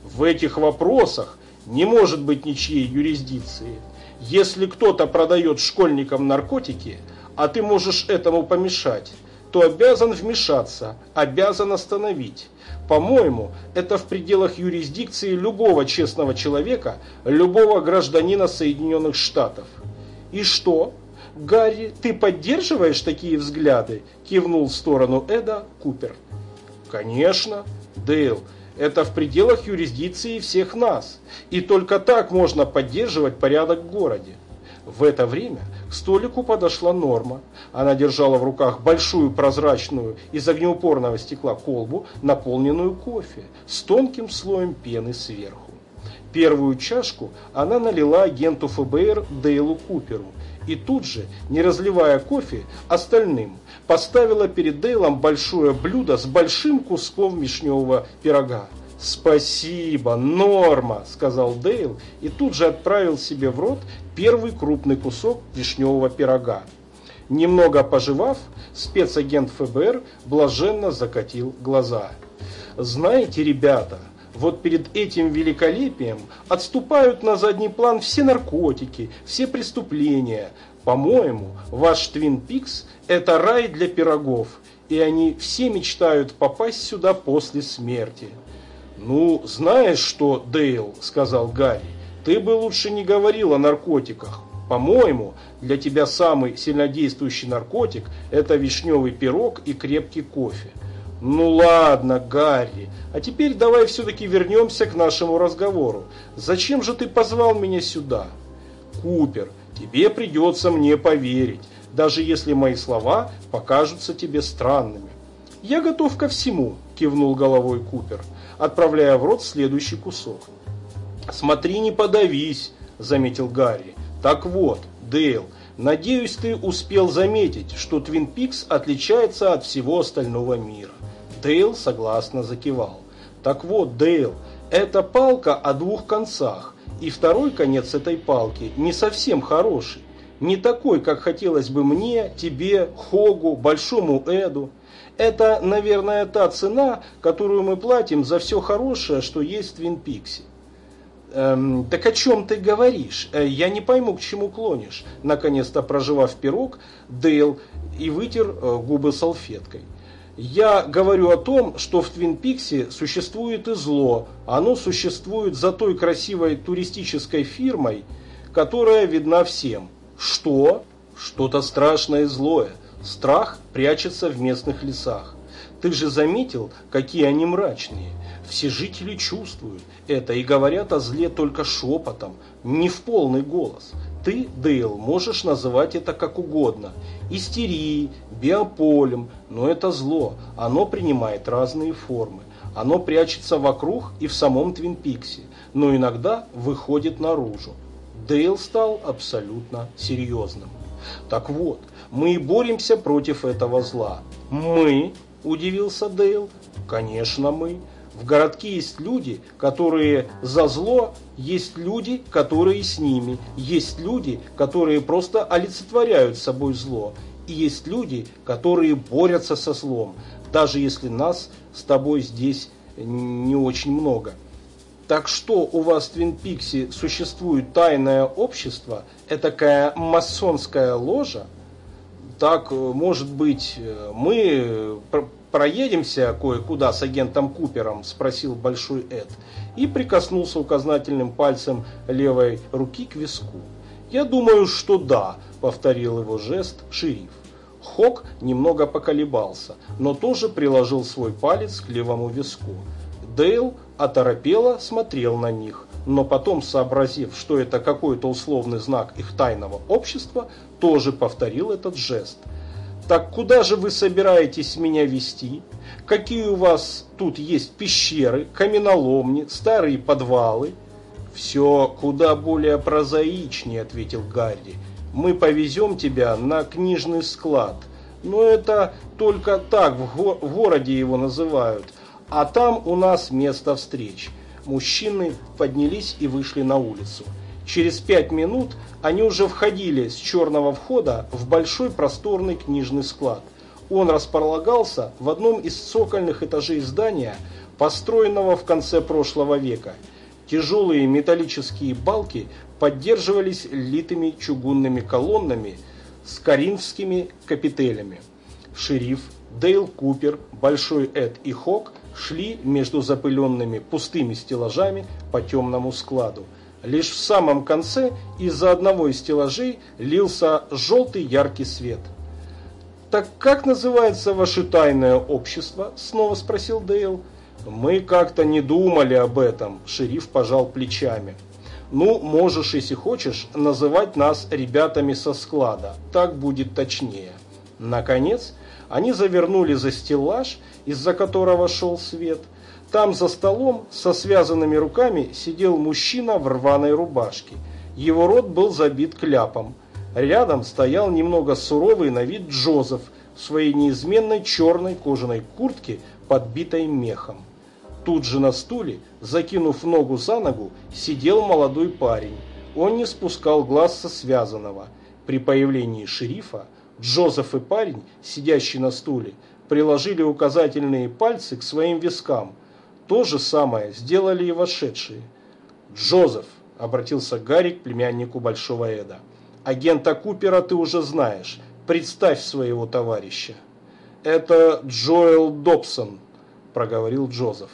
В этих вопросах не может быть ничьей юрисдикции. Если кто-то продает школьникам наркотики, а ты можешь этому помешать, то обязан вмешаться, обязан остановить. По-моему, это в пределах юрисдикции любого честного человека, любого гражданина Соединенных Штатов. И что? Гарри, ты поддерживаешь такие взгляды? Кивнул в сторону Эда Купер. Конечно, Дейл, это в пределах юрисдикции всех нас. И только так можно поддерживать порядок в городе. В это время к столику подошла Норма. Она держала в руках большую прозрачную из огнеупорного стекла колбу, наполненную кофе, с тонким слоем пены сверху. Первую чашку она налила агенту ФБР Дейлу Куперу и тут же, не разливая кофе, остальным поставила перед Дейлом большое блюдо с большим куском вишневого пирога. «Спасибо, Норма!» – сказал Дейл и тут же отправил себе в рот первый крупный кусок вишневого пирога. Немного пожевав, спецагент ФБР блаженно закатил глаза. «Знаете, ребята, вот перед этим великолепием отступают на задний план все наркотики, все преступления. По-моему, ваш Твин Пикс – это рай для пирогов, и они все мечтают попасть сюда после смерти». «Ну, знаешь что, Дейл», – сказал Гарри, – «ты бы лучше не говорил о наркотиках. По-моему, для тебя самый сильнодействующий наркотик – это вишневый пирог и крепкий кофе». «Ну ладно, Гарри, а теперь давай все-таки вернемся к нашему разговору. Зачем же ты позвал меня сюда?» «Купер, тебе придется мне поверить, даже если мои слова покажутся тебе странными». «Я готов ко всему», – кивнул головой Купер отправляя в рот следующий кусок. «Смотри, не подавись», – заметил Гарри. «Так вот, Дейл, надеюсь, ты успел заметить, что Твин Пикс отличается от всего остального мира». Дейл согласно закивал. «Так вот, Дейл, это палка о двух концах, и второй конец этой палки не совсем хороший. Не такой, как хотелось бы мне, тебе, Хогу, Большому Эду. Это, наверное, та цена, которую мы платим за все хорошее, что есть в Твин Пиксе. Эм, так о чем ты говоришь? Э, я не пойму, к чему клонишь. Наконец-то проживав пирог, Дейл и вытер э, губы салфеткой. Я говорю о том, что в Твин Пиксе существует и зло. Оно существует за той красивой туристической фирмой, которая видна всем. Что? Что-то страшное и злое. Страх прячется в местных лесах. Ты же заметил, какие они мрачные. Все жители чувствуют это и говорят о зле только шепотом, не в полный голос. Ты, Дейл, можешь называть это как угодно. Истерией, биополем, но это зло. Оно принимает разные формы. Оно прячется вокруг и в самом Твин Пиксе, но иногда выходит наружу. Дейл стал абсолютно серьезным. Так вот, мы боремся против этого зла. Мы? Удивился Дейл. Конечно, мы. В городке есть люди, которые за зло, есть люди, которые с ними, есть люди, которые просто олицетворяют собой зло, и есть люди, которые борются со злом, даже если нас с тобой здесь не очень много. Так что у вас в Твин Пиксе существует тайное общество, этакая масонская ложа? Так, может быть, мы проедемся кое-куда с агентом Купером, спросил Большой Эд и прикоснулся указательным пальцем левой руки к виску. Я думаю, что да, повторил его жест шериф. Хок немного поколебался, но тоже приложил свой палец к левому виску. Дейл оторопело смотрел на них, но потом, сообразив, что это какой-то условный знак их тайного общества, тоже повторил этот жест. «Так куда же вы собираетесь меня вести? Какие у вас тут есть пещеры, каменоломни, старые подвалы?» «Все куда более прозаичнее», — ответил Гарри. «Мы повезем тебя на книжный склад. Но это только так в, го в городе его называют. А там у нас место встреч. Мужчины поднялись и вышли на улицу. Через пять минут они уже входили с черного входа в большой просторный книжный склад. Он располагался в одном из цокольных этажей здания, построенного в конце прошлого века. Тяжелые металлические балки поддерживались литыми чугунными колоннами с коринфскими капителями. Шериф, Дейл Купер, Большой Эд и Хок шли между запыленными пустыми стеллажами по темному складу. Лишь в самом конце из-за одного из стеллажей лился желтый яркий свет. «Так как называется ваше тайное общество?» – снова спросил Дейл. «Мы как-то не думали об этом», – шериф пожал плечами. Ну, можешь, если хочешь, называть нас ребятами со склада. Так будет точнее. Наконец, они завернули за стеллаж, из-за которого шел свет. Там за столом со связанными руками сидел мужчина в рваной рубашке. Его рот был забит кляпом. Рядом стоял немного суровый на вид Джозеф в своей неизменной черной кожаной куртке, подбитой мехом. Тут же на стуле, закинув ногу за ногу, сидел молодой парень. Он не спускал глаз со связанного. При появлении шерифа Джозеф и парень, сидящий на стуле, приложили указательные пальцы к своим вискам. То же самое сделали и вошедшие. «Джозеф», — обратился Гарри к племяннику Большого Эда, — «агента Купера ты уже знаешь. Представь своего товарища». «Это Джоэл Добсон», — проговорил Джозеф.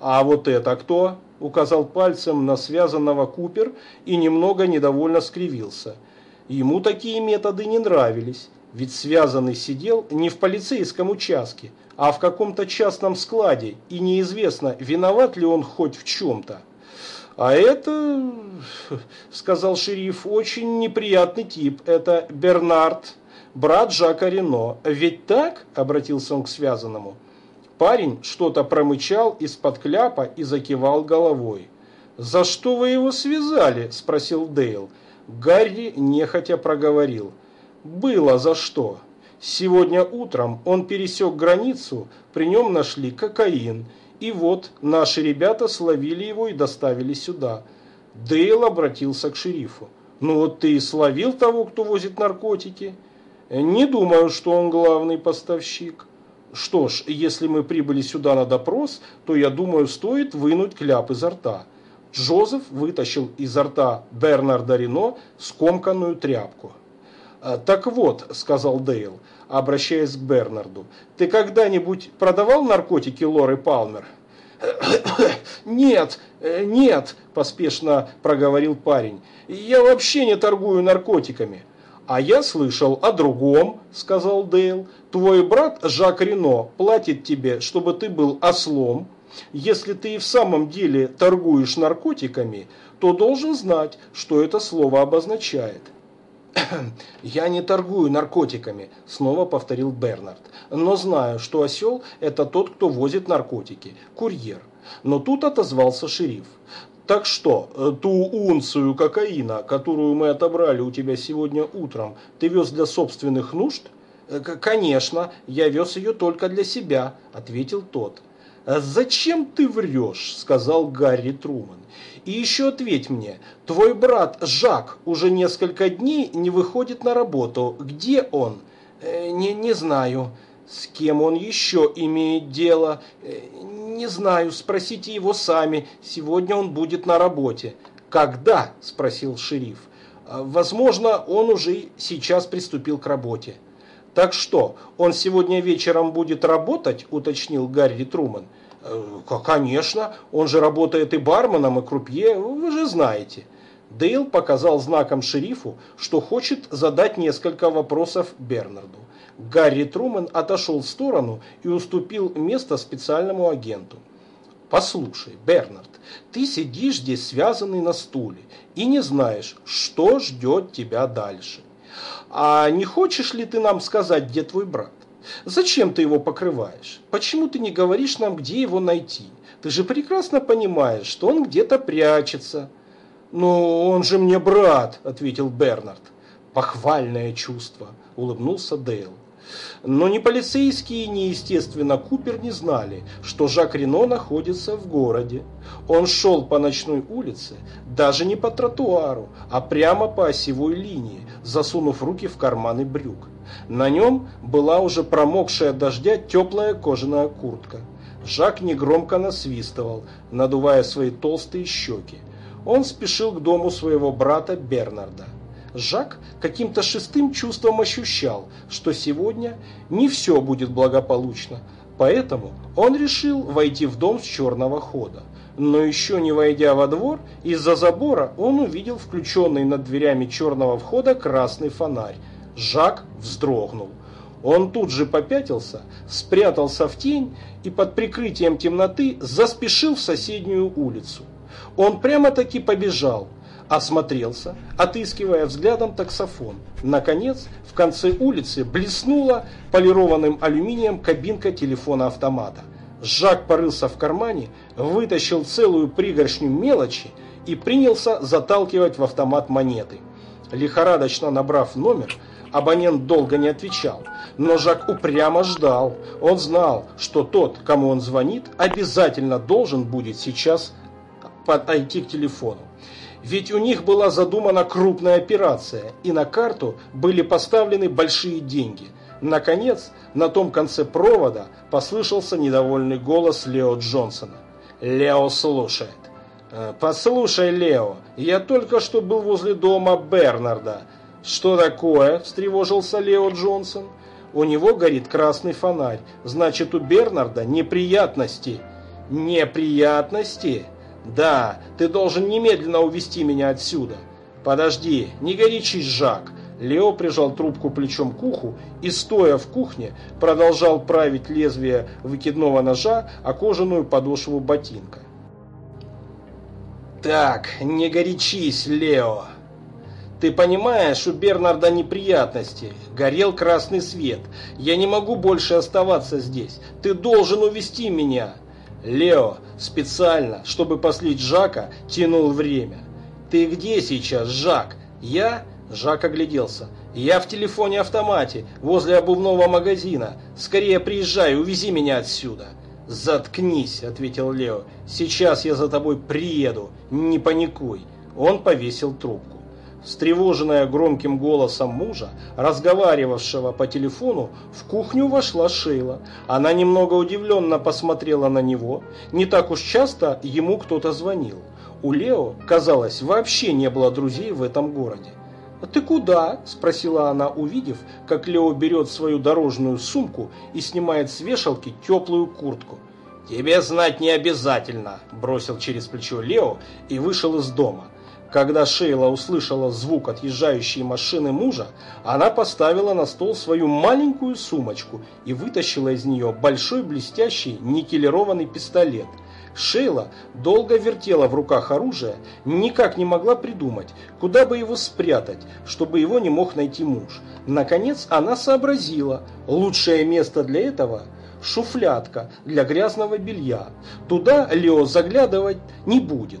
«А вот это кто?» – указал пальцем на связанного Купер и немного недовольно скривился. Ему такие методы не нравились, ведь связанный сидел не в полицейском участке, а в каком-то частном складе, и неизвестно, виноват ли он хоть в чем-то. «А это, *laughs* — сказал шериф, — очень неприятный тип. Это Бернард, брат Жака Рено. Ведь так?» – обратился он к связанному. Парень что-то промычал из-под кляпа и закивал головой. «За что вы его связали?» – спросил Дейл. Гарри нехотя проговорил. «Было за что. Сегодня утром он пересек границу, при нем нашли кокаин, и вот наши ребята словили его и доставили сюда». Дейл обратился к шерифу. «Ну вот ты и словил того, кто возит наркотики?» «Не думаю, что он главный поставщик». Что ж, если мы прибыли сюда на допрос, то, я думаю, стоит вынуть кляп изо рта. Джозеф вытащил изо рта Бернарда Рено скомканную тряпку. «Э, «Так вот», — сказал Дейл, обращаясь к Бернарду, «ты когда-нибудь продавал наркотики Лоры Палмер?» *coughs* «Нет, э, нет», – поспешно проговорил парень. «Я вообще не торгую наркотиками». «А я слышал о другом», – сказал Дейл. «Твой брат Жак Рено платит тебе, чтобы ты был ослом. Если ты и в самом деле торгуешь наркотиками, то должен знать, что это слово обозначает». *clears throat* «Я не торгую наркотиками», – снова повторил Бернард. «Но знаю, что осел – это тот, кто возит наркотики, курьер». Но тут отозвался шериф. Так что, э, ту унцию кокаина, которую мы отобрали у тебя сегодня утром, ты вез для собственных нужд? Э, конечно, я вез ее только для себя, ответил тот. «А «Зачем ты врешь?» – сказал Гарри Труман. «И еще ответь мне, твой брат Жак уже несколько дней не выходит на работу. Где он?» э, «Не, не знаю». «С кем он еще имеет дело?» «Не знаю, спросите его сами. Сегодня он будет на работе». «Когда?» – спросил шериф. «А, «Возможно, он уже сейчас приступил к работе». «Так что, он сегодня вечером будет работать?» – уточнил Гарри Труман. «Э, «Конечно, он же работает и барменом, и крупье, вы же знаете». Дейл показал знаком шерифу, что хочет задать несколько вопросов Бернарду. Гарри Трумэн отошел в сторону и уступил место специальному агенту. «Послушай, Бернард, ты сидишь здесь связанный на стуле и не знаешь, что ждет тебя дальше. А не хочешь ли ты нам сказать, где твой брат? Зачем ты его покрываешь? Почему ты не говоришь нам, где его найти? Ты же прекрасно понимаешь, что он где-то прячется». «Ну, он же мне брат», — ответил Бернард. «Похвальное чувство», — улыбнулся Дейл. Но ни полицейские, ни, естественно, Купер не знали, что Жак Рено находится в городе. Он шел по ночной улице, даже не по тротуару, а прямо по осевой линии, засунув руки в карманы брюк. На нем была уже промокшая от дождя теплая кожаная куртка. Жак негромко насвистывал, надувая свои толстые щеки. Он спешил к дому своего брата Бернарда. Жак каким-то шестым чувством ощущал, что сегодня не все будет благополучно, поэтому он решил войти в дом с черного хода. Но еще не войдя во двор, из-за забора он увидел включенный над дверями черного входа красный фонарь. Жак вздрогнул. Он тут же попятился, спрятался в тень и под прикрытием темноты заспешил в соседнюю улицу. Он прямо-таки побежал, осмотрелся, отыскивая взглядом таксофон. Наконец, в конце улицы блеснула полированным алюминием кабинка телефона-автомата. Жак порылся в кармане, вытащил целую пригоршню мелочи и принялся заталкивать в автомат монеты. Лихорадочно набрав номер, абонент долго не отвечал, но Жак упрямо ждал. Он знал, что тот, кому он звонит, обязательно должен будет сейчас подойти к телефону. Ведь у них была задумана крупная операция, и на карту были поставлены большие деньги. Наконец, на том конце провода послышался недовольный голос Лео Джонсона. Лео слушает. «Э, «Послушай, Лео, я только что был возле дома Бернарда». «Что такое?» – встревожился Лео Джонсон. «У него горит красный фонарь. Значит, у Бернарда неприятности». «Неприятности?» «Да, ты должен немедленно увести меня отсюда». «Подожди, не горячись, Жак». Лео прижал трубку плечом к уху и, стоя в кухне, продолжал править лезвие выкидного ножа о кожаную подошву ботинка. «Так, не горячись, Лео. Ты понимаешь, у Бернарда неприятности. Горел красный свет. Я не могу больше оставаться здесь. Ты должен увести меня». Лео специально, чтобы послить Жака, тянул время. «Ты где сейчас, Жак?» «Я?» Жак огляделся. «Я в телефоне-автомате, возле обувного магазина. Скорее приезжай, увези меня отсюда». «Заткнись», — ответил Лео. «Сейчас я за тобой приеду. Не паникуй». Он повесил трубку. Встревоженная громким голосом мужа, разговаривавшего по телефону, в кухню вошла Шейла. Она немного удивленно посмотрела на него. Не так уж часто ему кто-то звонил. У Лео, казалось, вообще не было друзей в этом городе. «А «Ты куда?» – спросила она, увидев, как Лео берет свою дорожную сумку и снимает с вешалки теплую куртку. «Тебе знать не обязательно», – бросил через плечо Лео и вышел из дома. Когда Шейла услышала звук отъезжающей машины мужа, она поставила на стол свою маленькую сумочку и вытащила из нее большой блестящий никелированный пистолет. Шейла долго вертела в руках оружие, никак не могла придумать, куда бы его спрятать, чтобы его не мог найти муж. Наконец она сообразила, лучшее место для этого – шуфлятка для грязного белья. Туда Лео заглядывать не будет.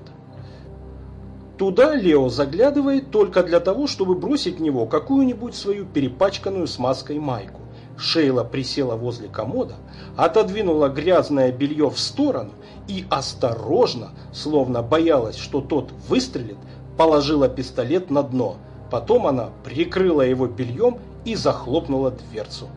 Туда Лео заглядывает только для того, чтобы бросить в него какую-нибудь свою перепачканную смазкой майку. Шейла присела возле комода, отодвинула грязное белье в сторону и осторожно, словно боялась, что тот выстрелит, положила пистолет на дно. Потом она прикрыла его бельем и захлопнула дверцу.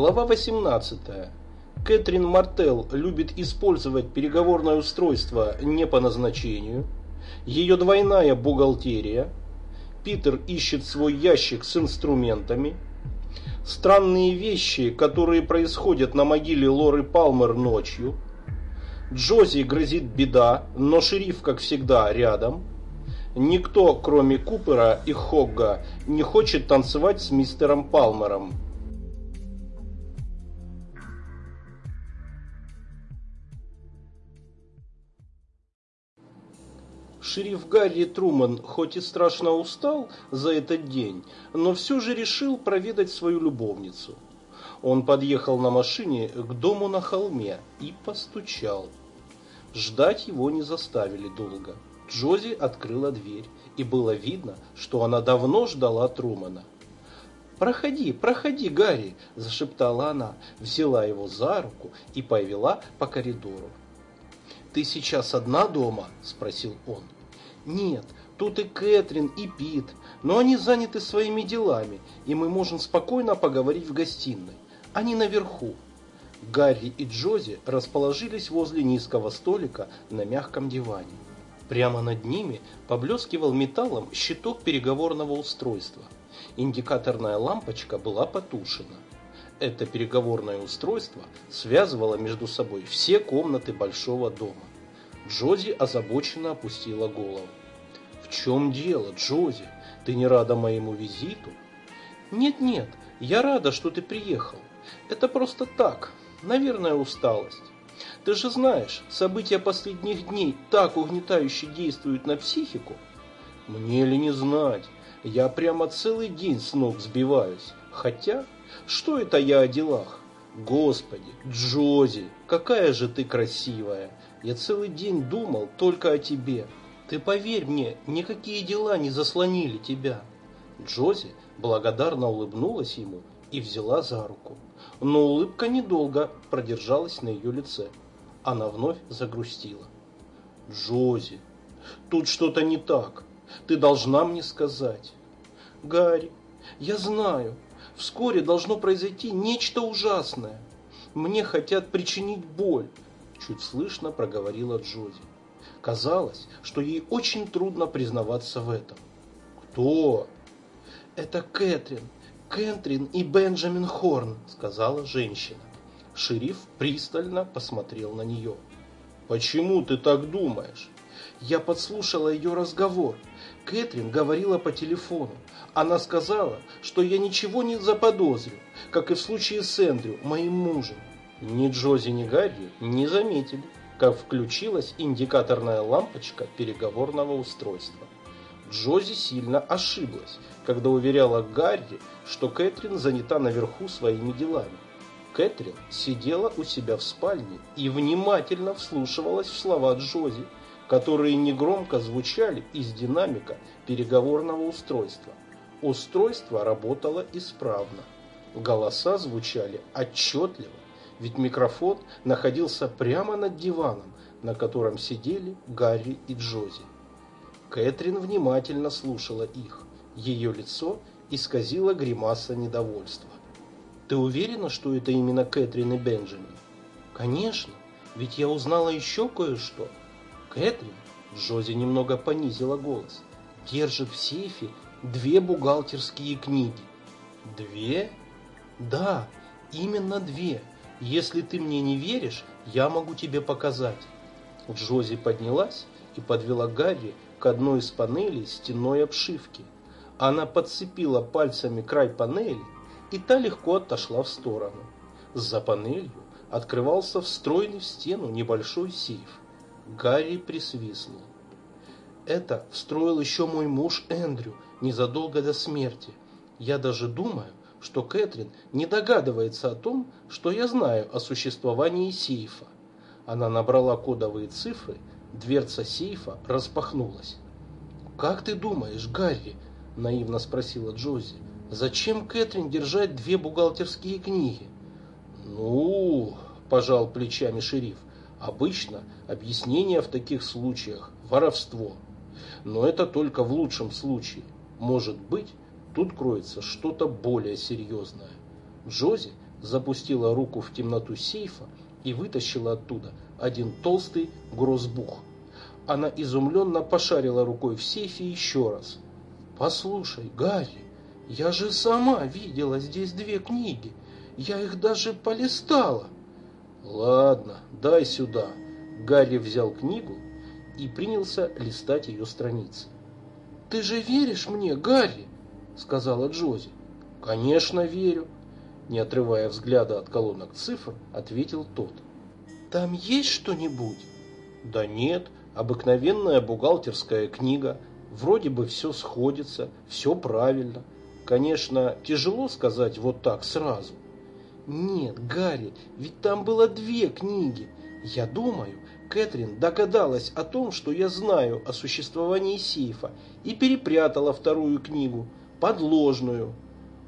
Глава 18. Кэтрин Мартел любит использовать переговорное устройство не по назначению. Ее двойная бухгалтерия. Питер ищет свой ящик с инструментами. Странные вещи, которые происходят на могиле Лоры Палмер ночью. Джози грозит беда, но шериф, как всегда, рядом. Никто, кроме Купера и Хогга, не хочет танцевать с мистером Палмером. Шериф Гарри Труман хоть и страшно устал за этот день, но все же решил проведать свою любовницу. Он подъехал на машине к дому на холме и постучал. Ждать его не заставили долго. Джози открыла дверь, и было видно, что она давно ждала Трумана. «Проходи, проходи, Гарри!» – зашептала она, взяла его за руку и повела по коридору. «Ты сейчас одна дома?» – спросил он. «Нет, тут и Кэтрин, и Пит, но они заняты своими делами, и мы можем спокойно поговорить в гостиной. Они наверху». Гарри и Джози расположились возле низкого столика на мягком диване. Прямо над ними поблескивал металлом щиток переговорного устройства. Индикаторная лампочка была потушена. Это переговорное устройство связывало между собой все комнаты большого дома. Джози озабоченно опустила голову. «В чем дело, Джози? Ты не рада моему визиту?» «Нет-нет, я рада, что ты приехал. Это просто так, наверное, усталость. Ты же знаешь, события последних дней так угнетающе действуют на психику. Мне ли не знать? Я прямо целый день с ног сбиваюсь. Хотя, что это я о делах? Господи, Джози, какая же ты красивая. Я целый день думал только о тебе. Ты поверь мне, никакие дела не заслонили тебя. Джози благодарно улыбнулась ему и взяла за руку. Но улыбка недолго продержалась на ее лице. Она вновь загрустила. «Джози, тут что-то не так. Ты должна мне сказать». «Гарри, я знаю, вскоре должно произойти нечто ужасное. Мне хотят причинить боль», – чуть слышно проговорила Джози. Казалось, что ей очень трудно признаваться в этом. «Кто?» «Это Кэтрин, Кэтрин и Бенджамин Хорн», – сказала женщина. Шериф пристально посмотрел на нее. «Почему ты так думаешь?» Я подслушала ее разговор. Кэтрин говорила по телефону. Она сказала, что я ничего не заподозрю, как и в случае с Эндрю, моим мужем. Ни Джози, ни Гарри не заметили, как включилась индикаторная лампочка переговорного устройства. Джози сильно ошиблась, когда уверяла Гарри, что Кэтрин занята наверху своими делами. Кэтрин сидела у себя в спальне и внимательно вслушивалась в слова Джози, которые негромко звучали из динамика переговорного устройства. Устройство работало исправно. Голоса звучали отчетливо, ведь микрофон находился прямо над диваном, на котором сидели Гарри и Джози. Кэтрин внимательно слушала их. Ее лицо исказило гримаса недовольства. Ты уверена, что это именно Кэтрин и Бенджамин? Конечно, ведь я узнала еще кое-что. Кэтрин, Джози немного понизила голос, держит в сейфе две бухгалтерские книги. Две? Да, именно две. Если ты мне не веришь, я могу тебе показать. Джози поднялась и подвела Гарри к одной из панелей стенной обшивки. Она подцепила пальцами край панели и та легко отошла в сторону. За панелью открывался встроенный в стену небольшой сейф. Гарри присвистнул. Это встроил еще мой муж Эндрю незадолго до смерти. Я даже думаю, что Кэтрин не догадывается о том, что я знаю о существовании сейфа. Она набрала кодовые цифры, дверца сейфа распахнулась. «Как ты думаешь, Гарри?» – наивно спросила Джози. Зачем Кэтрин держать две бухгалтерские книги? Ну, пожал плечами шериф, обычно объяснение в таких случаях – воровство. Но это только в лучшем случае. Может быть, тут кроется что-то более серьезное. Джози запустила руку в темноту сейфа и вытащила оттуда один толстый грозбух. Она изумленно пошарила рукой в сейфе еще раз. «Послушай, Гарри, я же сама видела здесь две книги. Я их даже полистала. Ладно, дай сюда. Гарри взял книгу и принялся листать ее страницы. Ты же веришь мне, Гарри? Сказала Джози. Конечно, верю. Не отрывая взгляда от колонок цифр, ответил тот. Там есть что-нибудь? Да нет, обыкновенная бухгалтерская книга. Вроде бы все сходится, все правильно. Конечно, тяжело сказать вот так сразу. Нет, Гарри, ведь там было две книги. Я думаю, Кэтрин догадалась о том, что я знаю о существовании сейфа, и перепрятала вторую книгу, подложную.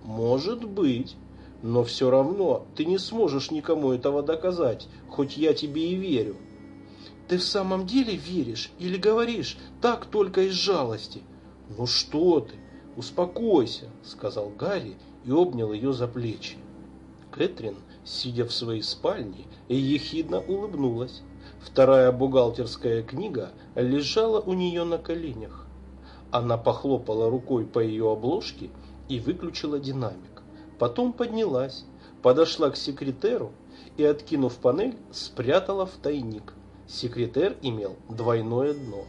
Может быть. Но все равно ты не сможешь никому этого доказать, хоть я тебе и верю. Ты в самом деле веришь или говоришь так только из жалости? Ну что ты, успокойся, сказал Гарри и обнял ее за плечи. Кэтрин, сидя в своей спальне, ехидно улыбнулась. Вторая бухгалтерская книга лежала у нее на коленях. Она похлопала рукой по ее обложке и выключила динамик. Потом поднялась, подошла к секретеру и, откинув панель, спрятала в тайник. Секретер имел двойное дно.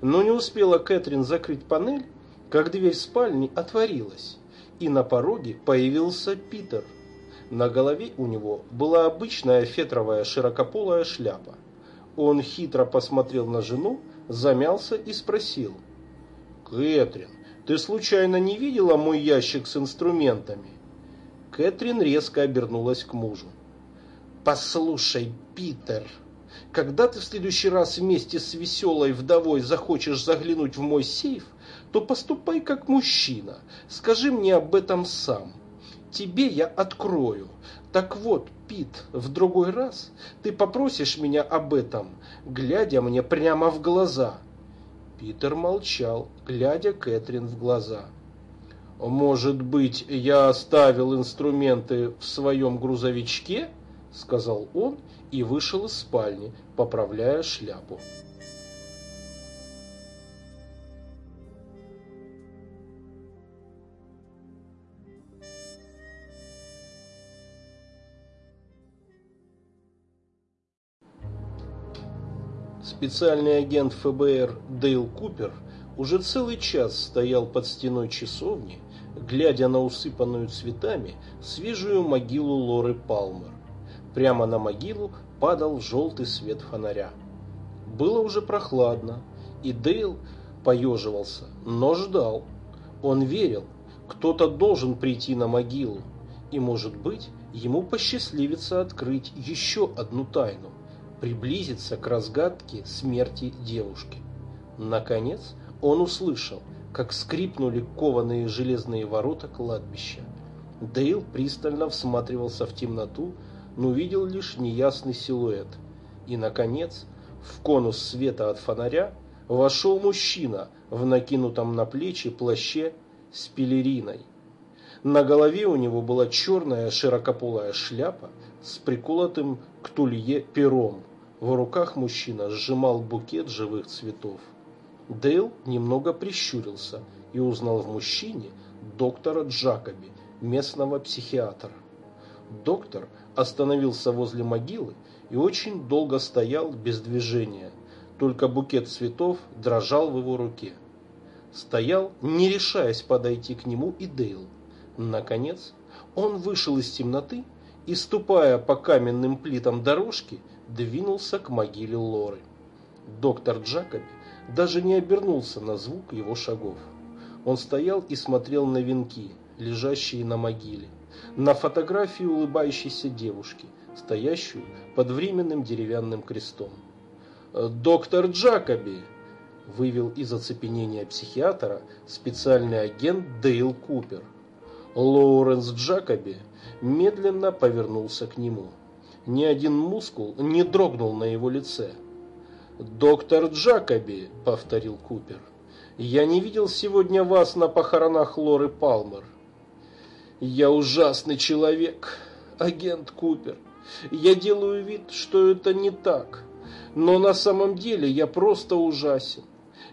Но не успела Кэтрин закрыть панель, как дверь спальни отворилась, и на пороге появился Питер. На голове у него была обычная фетровая широкополая шляпа. Он хитро посмотрел на жену, замялся и спросил. «Кэтрин, ты случайно не видела мой ящик с инструментами?» Кэтрин резко обернулась к мужу. «Послушай, Питер, когда ты в следующий раз вместе с веселой вдовой захочешь заглянуть в мой сейф, то поступай как мужчина. Скажи мне об этом сам. Тебе я открою. Так вот, Пит, в другой раз ты попросишь меня об этом, глядя мне прямо в глаза. Питер молчал, глядя Кэтрин в глаза. «Может быть, я оставил инструменты в своем грузовичке?» — сказал он и вышел из спальни, поправляя шляпу. Специальный агент ФБР Дейл Купер уже целый час стоял под стеной часовни, глядя на усыпанную цветами свежую могилу Лоры Палмер. Прямо на могилу падал желтый свет фонаря. Было уже прохладно, и Дейл поеживался, но ждал. Он верил, кто-то должен прийти на могилу, и, может быть, ему посчастливится открыть еще одну тайну приблизиться к разгадке смерти девушки. Наконец он услышал, как скрипнули кованые железные ворота кладбища. Дейл пристально всматривался в темноту, но видел лишь неясный силуэт. И, наконец, в конус света от фонаря вошел мужчина в накинутом на плечи плаще с пелериной. На голове у него была черная широкополая шляпа с приколотым к тулье пером. В руках мужчина сжимал букет живых цветов. Дейл немного прищурился и узнал в мужчине доктора Джакоби, местного психиатра. Доктор остановился возле могилы и очень долго стоял без движения, только букет цветов дрожал в его руке. Стоял, не решаясь подойти к нему и Дейл. Наконец, он вышел из темноты и, ступая по каменным плитам дорожки, двинулся к могиле Лоры. Доктор Джакоби даже не обернулся на звук его шагов. Он стоял и смотрел на венки, лежащие на могиле, на фотографию улыбающейся девушки, стоящую под временным деревянным крестом. «Доктор Джакоби!» – вывел из оцепенения психиатра специальный агент Дейл Купер. Лоуренс Джакоби медленно повернулся к нему. Ни один мускул не дрогнул на его лице. «Доктор Джакоби», — повторил Купер, — «я не видел сегодня вас на похоронах Лоры Палмер». «Я ужасный человек, агент Купер. Я делаю вид, что это не так, но на самом деле я просто ужасен.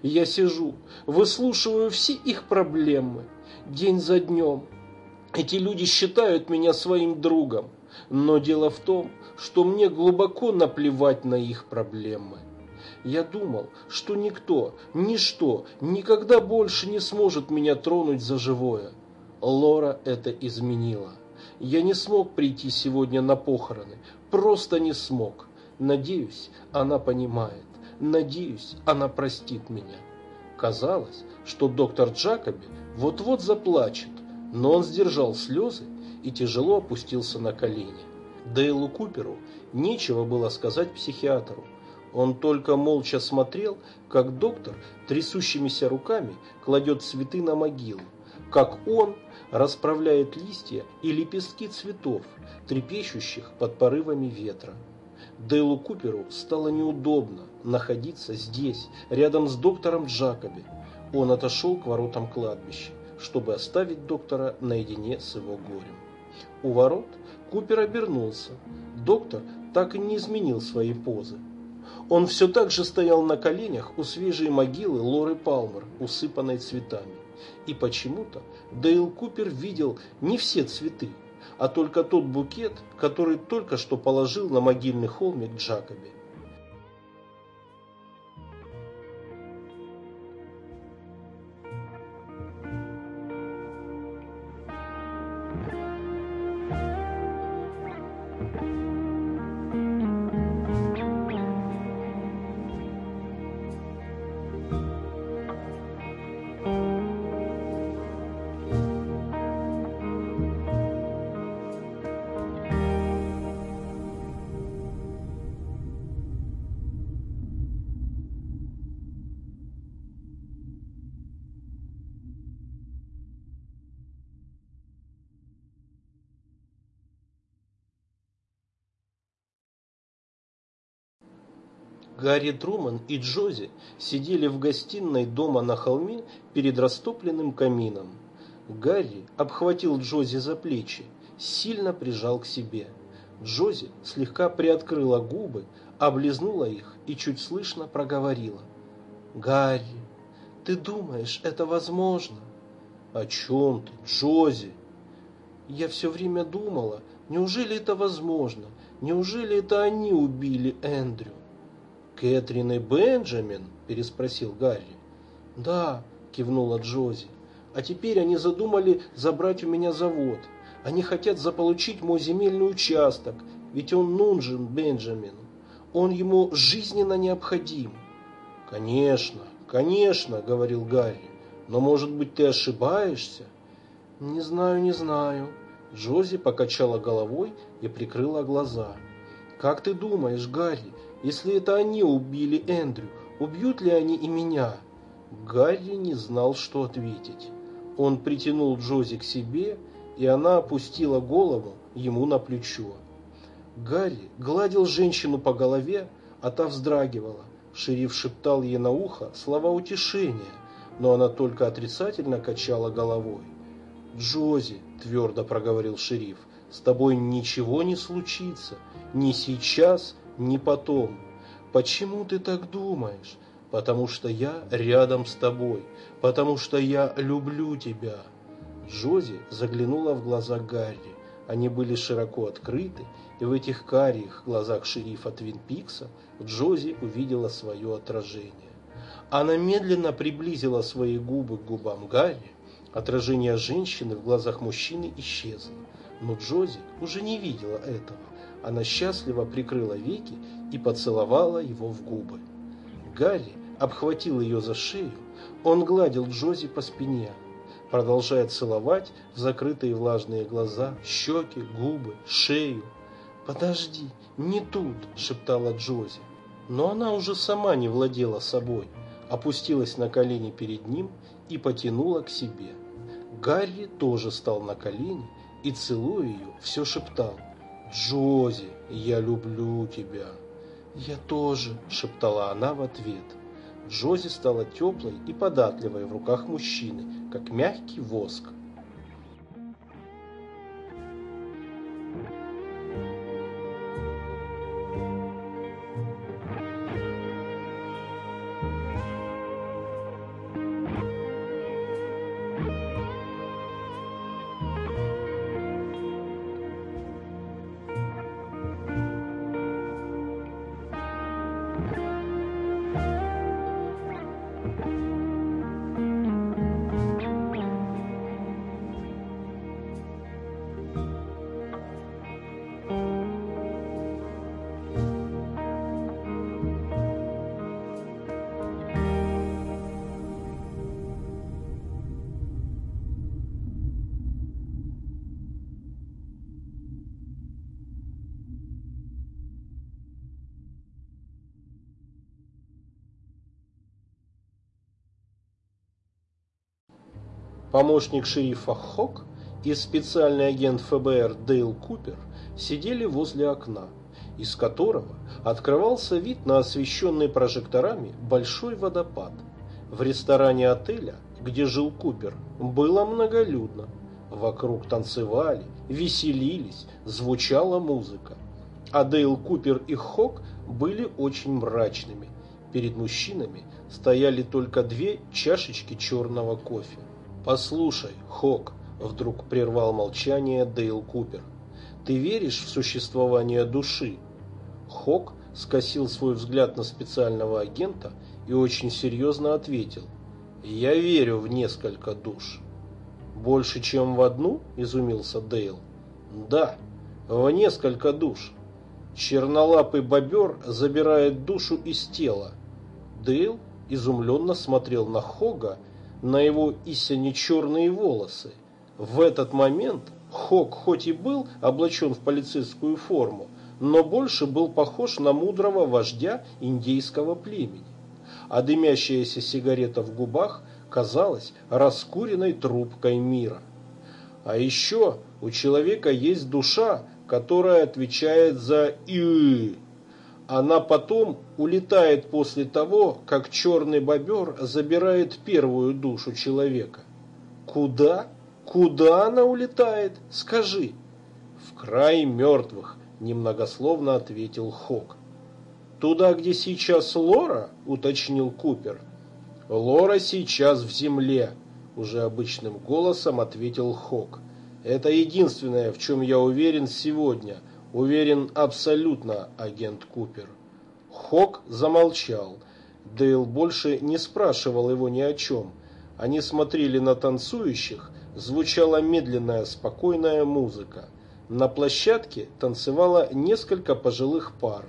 Я сижу, выслушиваю все их проблемы, день за днем, эти люди считают меня своим другом, но дело в том, что мне глубоко наплевать на их проблемы. Я думал, что никто, ничто, никогда больше не сможет меня тронуть за живое. Лора это изменила. Я не смог прийти сегодня на похороны, просто не смог. Надеюсь, она понимает. Надеюсь, она простит меня. Казалось, что доктор Джакоби вот-вот заплачет, но он сдержал слезы и тяжело опустился на колени. Дейлу Куперу нечего было сказать психиатру. Он только молча смотрел, как доктор трясущимися руками кладет цветы на могилу, как он расправляет листья и лепестки цветов, трепещущих под порывами ветра. Дейлу Куперу стало неудобно находиться здесь, рядом с доктором Джакоби. Он отошел к воротам кладбища, чтобы оставить доктора наедине с его горем. У ворот Купер обернулся. Доктор так и не изменил своей позы. Он все так же стоял на коленях у свежей могилы Лоры Палмер, усыпанной цветами. И почему-то Дейл Купер видел не все цветы, а только тот букет, который только что положил на могильный холмик Джакоби. Гарри Труман и Джози сидели в гостиной дома на холме перед растопленным камином. Гарри обхватил Джози за плечи, сильно прижал к себе. Джози слегка приоткрыла губы, облизнула их и чуть слышно проговорила. «Гарри, ты думаешь, это возможно?» «О чем ты, Джози?» «Я все время думала, неужели это возможно? Неужели это они убили Эндрю?» «Кэтрин и Бенджамин?» – переспросил Гарри. «Да», – кивнула Джози. «А теперь они задумали забрать у меня завод. Они хотят заполучить мой земельный участок, ведь он нужен Бенджамину. Он ему жизненно необходим». «Конечно, конечно», – говорил Гарри. «Но, может быть, ты ошибаешься?» «Не знаю, не знаю». Джози покачала головой и прикрыла глаза. «Как ты думаешь, Гарри, если это они убили Эндрю, убьют ли они и меня? Гарри не знал, что ответить. Он притянул Джози к себе, и она опустила голову ему на плечо. Гарри гладил женщину по голове, а та вздрагивала. Шериф шептал ей на ухо слова утешения, но она только отрицательно качала головой. «Джози», — твердо проговорил шериф, — «с тобой ничего не случится, ни сейчас, не потом. Почему ты так думаешь? Потому что я рядом с тобой, потому что я люблю тебя. Джози заглянула в глаза Гарри. Они были широко открыты, и в этих карих глазах шерифа Твин Пикса Джози увидела свое отражение. Она медленно приблизила свои губы к губам Гарри. Отражение женщины в глазах мужчины исчезло, но Джози уже не видела этого. Она счастливо прикрыла веки и поцеловала его в губы. Гарри обхватил ее за шею, он гладил Джози по спине, продолжая целовать в закрытые влажные глаза, щеки, губы, шею. «Подожди, не тут!» – шептала Джози. Но она уже сама не владела собой, опустилась на колени перед ним и потянула к себе. Гарри тоже стал на колени и, целуя ее, все шептал – «Джози, я люблю тебя». «Я тоже», – шептала она в ответ. Джози стала теплой и податливой в руках мужчины, как мягкий воск. Помощник шерифа Хок и специальный агент ФБР Дейл Купер сидели возле окна, из которого открывался вид на освещенный прожекторами большой водопад. В ресторане отеля, где жил Купер, было многолюдно. Вокруг танцевали, веселились, звучала музыка. А Дейл Купер и Хок были очень мрачными. Перед мужчинами стояли только две чашечки черного кофе. «Послушай, Хок», — вдруг прервал молчание Дейл Купер, — «ты веришь в существование души?» Хок скосил свой взгляд на специального агента и очень серьезно ответил, «Я верю в несколько душ». «Больше, чем в одну?» – изумился Дейл. «Да, в несколько душ. Чернолапый бобер забирает душу из тела». Дейл изумленно смотрел на Хога, на его истине черные волосы. В этот момент Хог хоть и был облачен в полицейскую форму, но больше был похож на мудрого вождя индейского племени. А дымящаяся сигарета в губах казалась раскуренной трубкой мира. А еще у человека есть душа, которая отвечает за «и». Она потом улетает после того, как черный бобер забирает первую душу человека. Куда? Куда она улетает? Скажи. В край мертвых, немногословно ответил Хок. Туда, где сейчас Лора, уточнил Купер. Лора сейчас в земле, уже обычным голосом ответил Хок. Это единственное, в чем я уверен сегодня. Уверен абсолютно, агент Купер. Хок замолчал. Дейл больше не спрашивал его ни о чем. Они смотрели на танцующих, звучала медленная, спокойная музыка. На площадке танцевало несколько пожилых пар.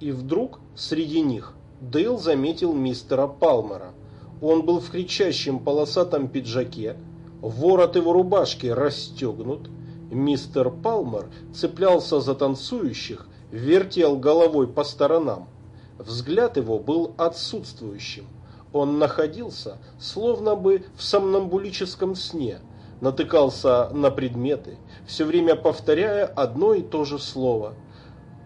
И вдруг среди них Дейл заметил мистера Палмера. Он был в кричащем полосатом пиджаке, ворот его рубашки расстегнут. Мистер Палмер цеплялся за танцующих, вертел головой по сторонам. Взгляд его был отсутствующим. Он находился, словно бы в сомнамбулическом сне, натыкался на предметы, все время повторяя одно и то же слово.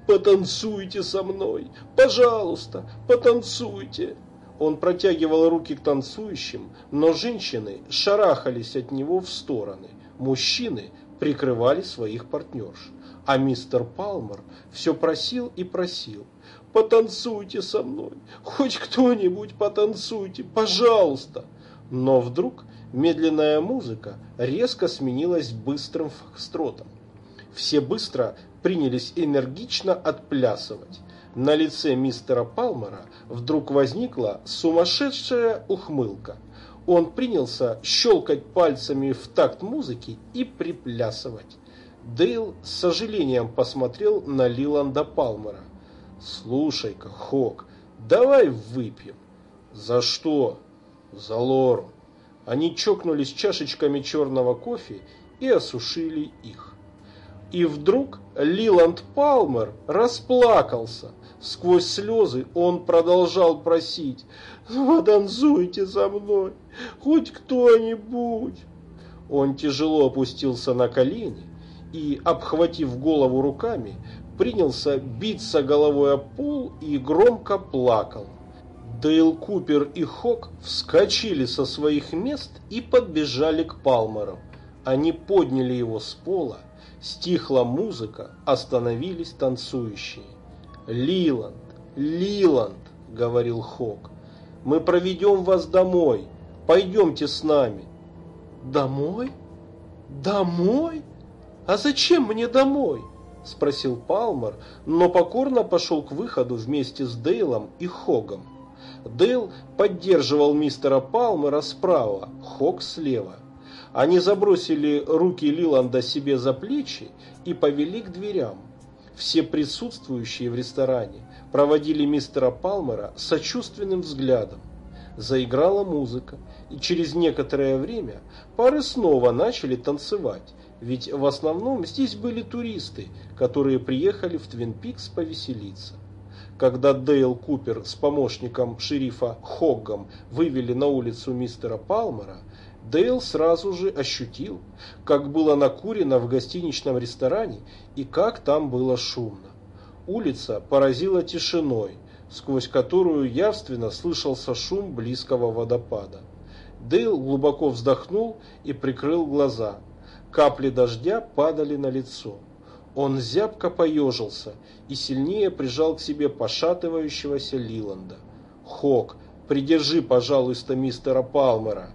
«Потанцуйте со мной! Пожалуйста, потанцуйте!» Он протягивал руки к танцующим, но женщины шарахались от него в стороны, мужчины прикрывали своих партнерш. А мистер Палмер все просил и просил. «Потанцуйте со мной! Хоть кто-нибудь потанцуйте! Пожалуйста!» Но вдруг медленная музыка резко сменилась быстрым фокстротом. Все быстро принялись энергично отплясывать. На лице мистера Палмера вдруг возникла сумасшедшая ухмылка. Он принялся щелкать пальцами в такт музыки и приплясывать. Дейл с сожалением посмотрел на Лиланда Палмера. «Слушай-ка, Хок, давай выпьем». «За что?» «За Лору». Они чокнулись чашечками черного кофе и осушили их. И вдруг Лиланд Палмер расплакался. Сквозь слезы он продолжал просить «Потанцуйте со мной, хоть кто-нибудь». Он тяжело опустился на колени и, обхватив голову руками, принялся биться головой о пол и громко плакал. Дейл Купер и Хок вскочили со своих мест и подбежали к Палмеру. Они подняли его с пола, стихла музыка, остановились танцующие. «Лиланд, Лиланд!» — говорил Хок. «Мы проведем вас домой. Пойдемте с нами». «Домой? Домой?» «А зачем мне домой?» – спросил Палмер, но покорно пошел к выходу вместе с Дейлом и Хогом. Дейл поддерживал мистера Палмера справа, Хог слева. Они забросили руки Лиланда себе за плечи и повели к дверям. Все присутствующие в ресторане проводили мистера Палмера сочувственным взглядом. Заиграла музыка, и через некоторое время пары снова начали танцевать, ведь в основном здесь были туристы, которые приехали в Твин Пикс повеселиться. Когда Дейл Купер с помощником шерифа Хоггом вывели на улицу мистера Палмера, Дейл сразу же ощутил, как было накурено в гостиничном ресторане и как там было шумно. Улица поразила тишиной, сквозь которую явственно слышался шум близкого водопада. Дейл глубоко вздохнул и прикрыл глаза. Капли дождя падали на лицо. Он зябко поежился и сильнее прижал к себе пошатывающегося Лиланда. «Хок, придержи, пожалуйста, мистера Палмера.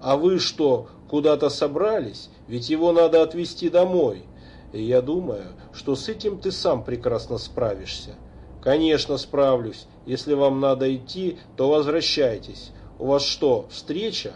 А вы что, куда-то собрались? Ведь его надо отвезти домой. Я думаю, что с этим ты сам прекрасно справишься. Конечно, справлюсь. Если вам надо идти, то возвращайтесь. У вас что, встреча?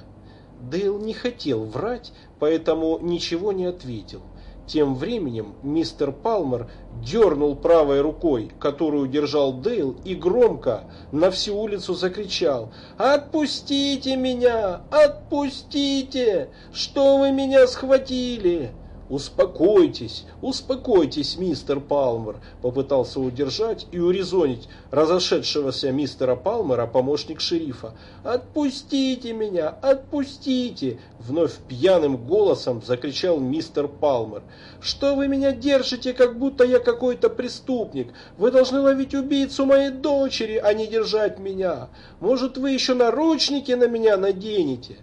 Дейл не хотел врать, поэтому ничего не ответил. Тем временем мистер Палмер дернул правой рукой, которую держал Дейл, и громко на всю улицу закричал «Отпустите меня! Отпустите! Что вы меня схватили?» «Успокойтесь, успокойтесь, мистер Палмер», — попытался удержать и урезонить разошедшегося мистера Палмера помощник шерифа. «Отпустите меня, отпустите!» — вновь пьяным голосом закричал мистер Палмер. «Что вы меня держите, как будто я какой-то преступник? Вы должны ловить убийцу моей дочери, а не держать меня. Может, вы еще наручники на меня наденете?»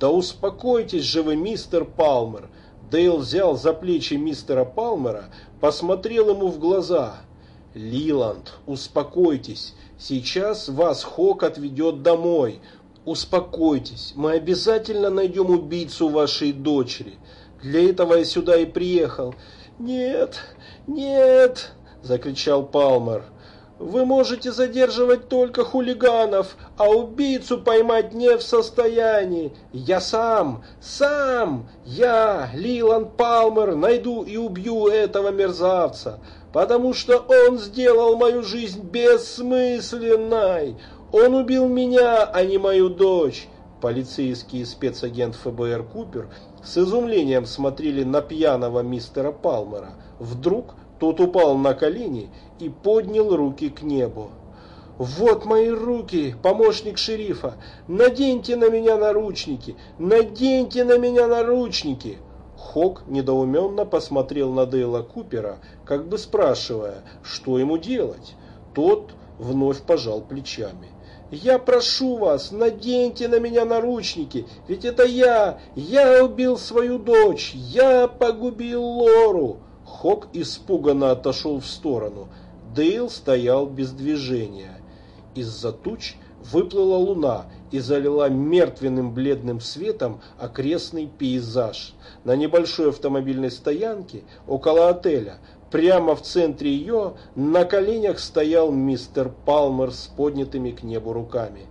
«Да успокойтесь же вы, мистер Палмер!» Дейл взял за плечи мистера Палмера, посмотрел ему в глаза. «Лиланд, успокойтесь. Сейчас вас Хок отведет домой. Успокойтесь. Мы обязательно найдем убийцу вашей дочери. Для этого я сюда и приехал». «Нет, нет!» – закричал Палмер. Вы можете задерживать только хулиганов, а убийцу поймать не в состоянии. Я сам, сам, я, Лиланд Палмер, найду и убью этого мерзавца, потому что он сделал мою жизнь бессмысленной. Он убил меня, а не мою дочь. Полицейский спецагент ФБР Купер с изумлением смотрели на пьяного мистера Палмера. Вдруг тот упал на колени и поднял руки к небу. «Вот мои руки, помощник шерифа! Наденьте на меня наручники! Наденьте на меня наручники!» Хок недоуменно посмотрел на Дейла Купера, как бы спрашивая, что ему делать. Тот вновь пожал плечами. «Я прошу вас, наденьте на меня наручники, ведь это я! Я убил свою дочь! Я погубил Лору!» Хок испуганно отошел в сторону. Дейл стоял без движения. Из-за туч выплыла луна и залила мертвенным бледным светом окрестный пейзаж. На небольшой автомобильной стоянке около отеля, прямо в центре ее, на коленях стоял мистер Палмер с поднятыми к небу руками.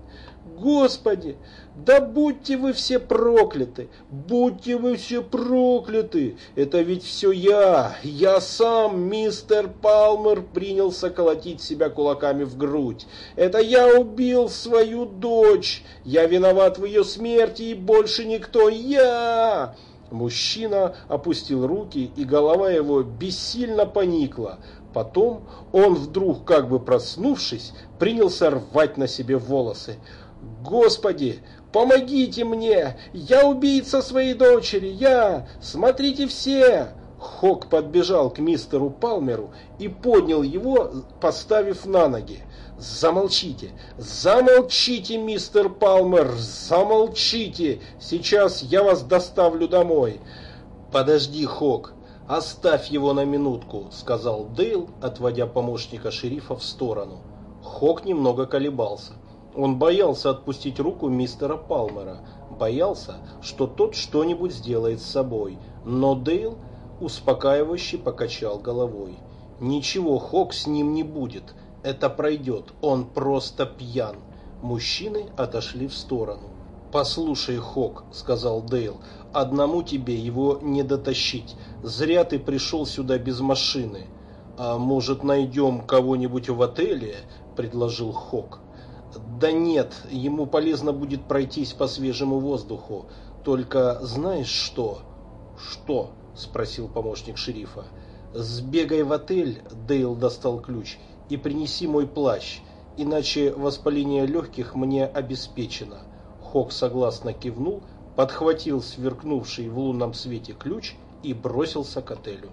Господи, да будьте вы все прокляты, будьте вы все прокляты. Это ведь все я, я сам, мистер Палмер, принялся колотить себя кулаками в грудь. Это я убил свою дочь, я виноват в ее смерти и больше никто, я... Мужчина опустил руки, и голова его бессильно поникла. Потом он вдруг, как бы проснувшись, принялся рвать на себе волосы. Господи, помогите мне! Я убийца своей дочери! Я! Смотрите все!» Хок подбежал к мистеру Палмеру и поднял его, поставив на ноги. «Замолчите! Замолчите, мистер Палмер! Замолчите! Сейчас я вас доставлю домой!» «Подожди, Хок, оставь его на минутку», — сказал Дейл, отводя помощника шерифа в сторону. Хок немного колебался. Он боялся отпустить руку мистера Палмера, боялся, что тот что-нибудь сделает с собой, но Дейл успокаивающе покачал головой. «Ничего, Хок с ним не будет, это пройдет, он просто пьян». Мужчины отошли в сторону. «Послушай, Хок», — сказал Дейл, — «одному тебе его не дотащить. Зря ты пришел сюда без машины». «А может, найдем кого-нибудь в отеле?» — предложил Хок. Да нет, ему полезно будет пройтись по свежему воздуху. Только знаешь что? Что? Спросил помощник шерифа. Сбегай в отель, Дейл достал ключ, и принеси мой плащ, иначе воспаление легких мне обеспечено. Хок согласно кивнул, подхватил сверкнувший в лунном свете ключ и бросился к отелю.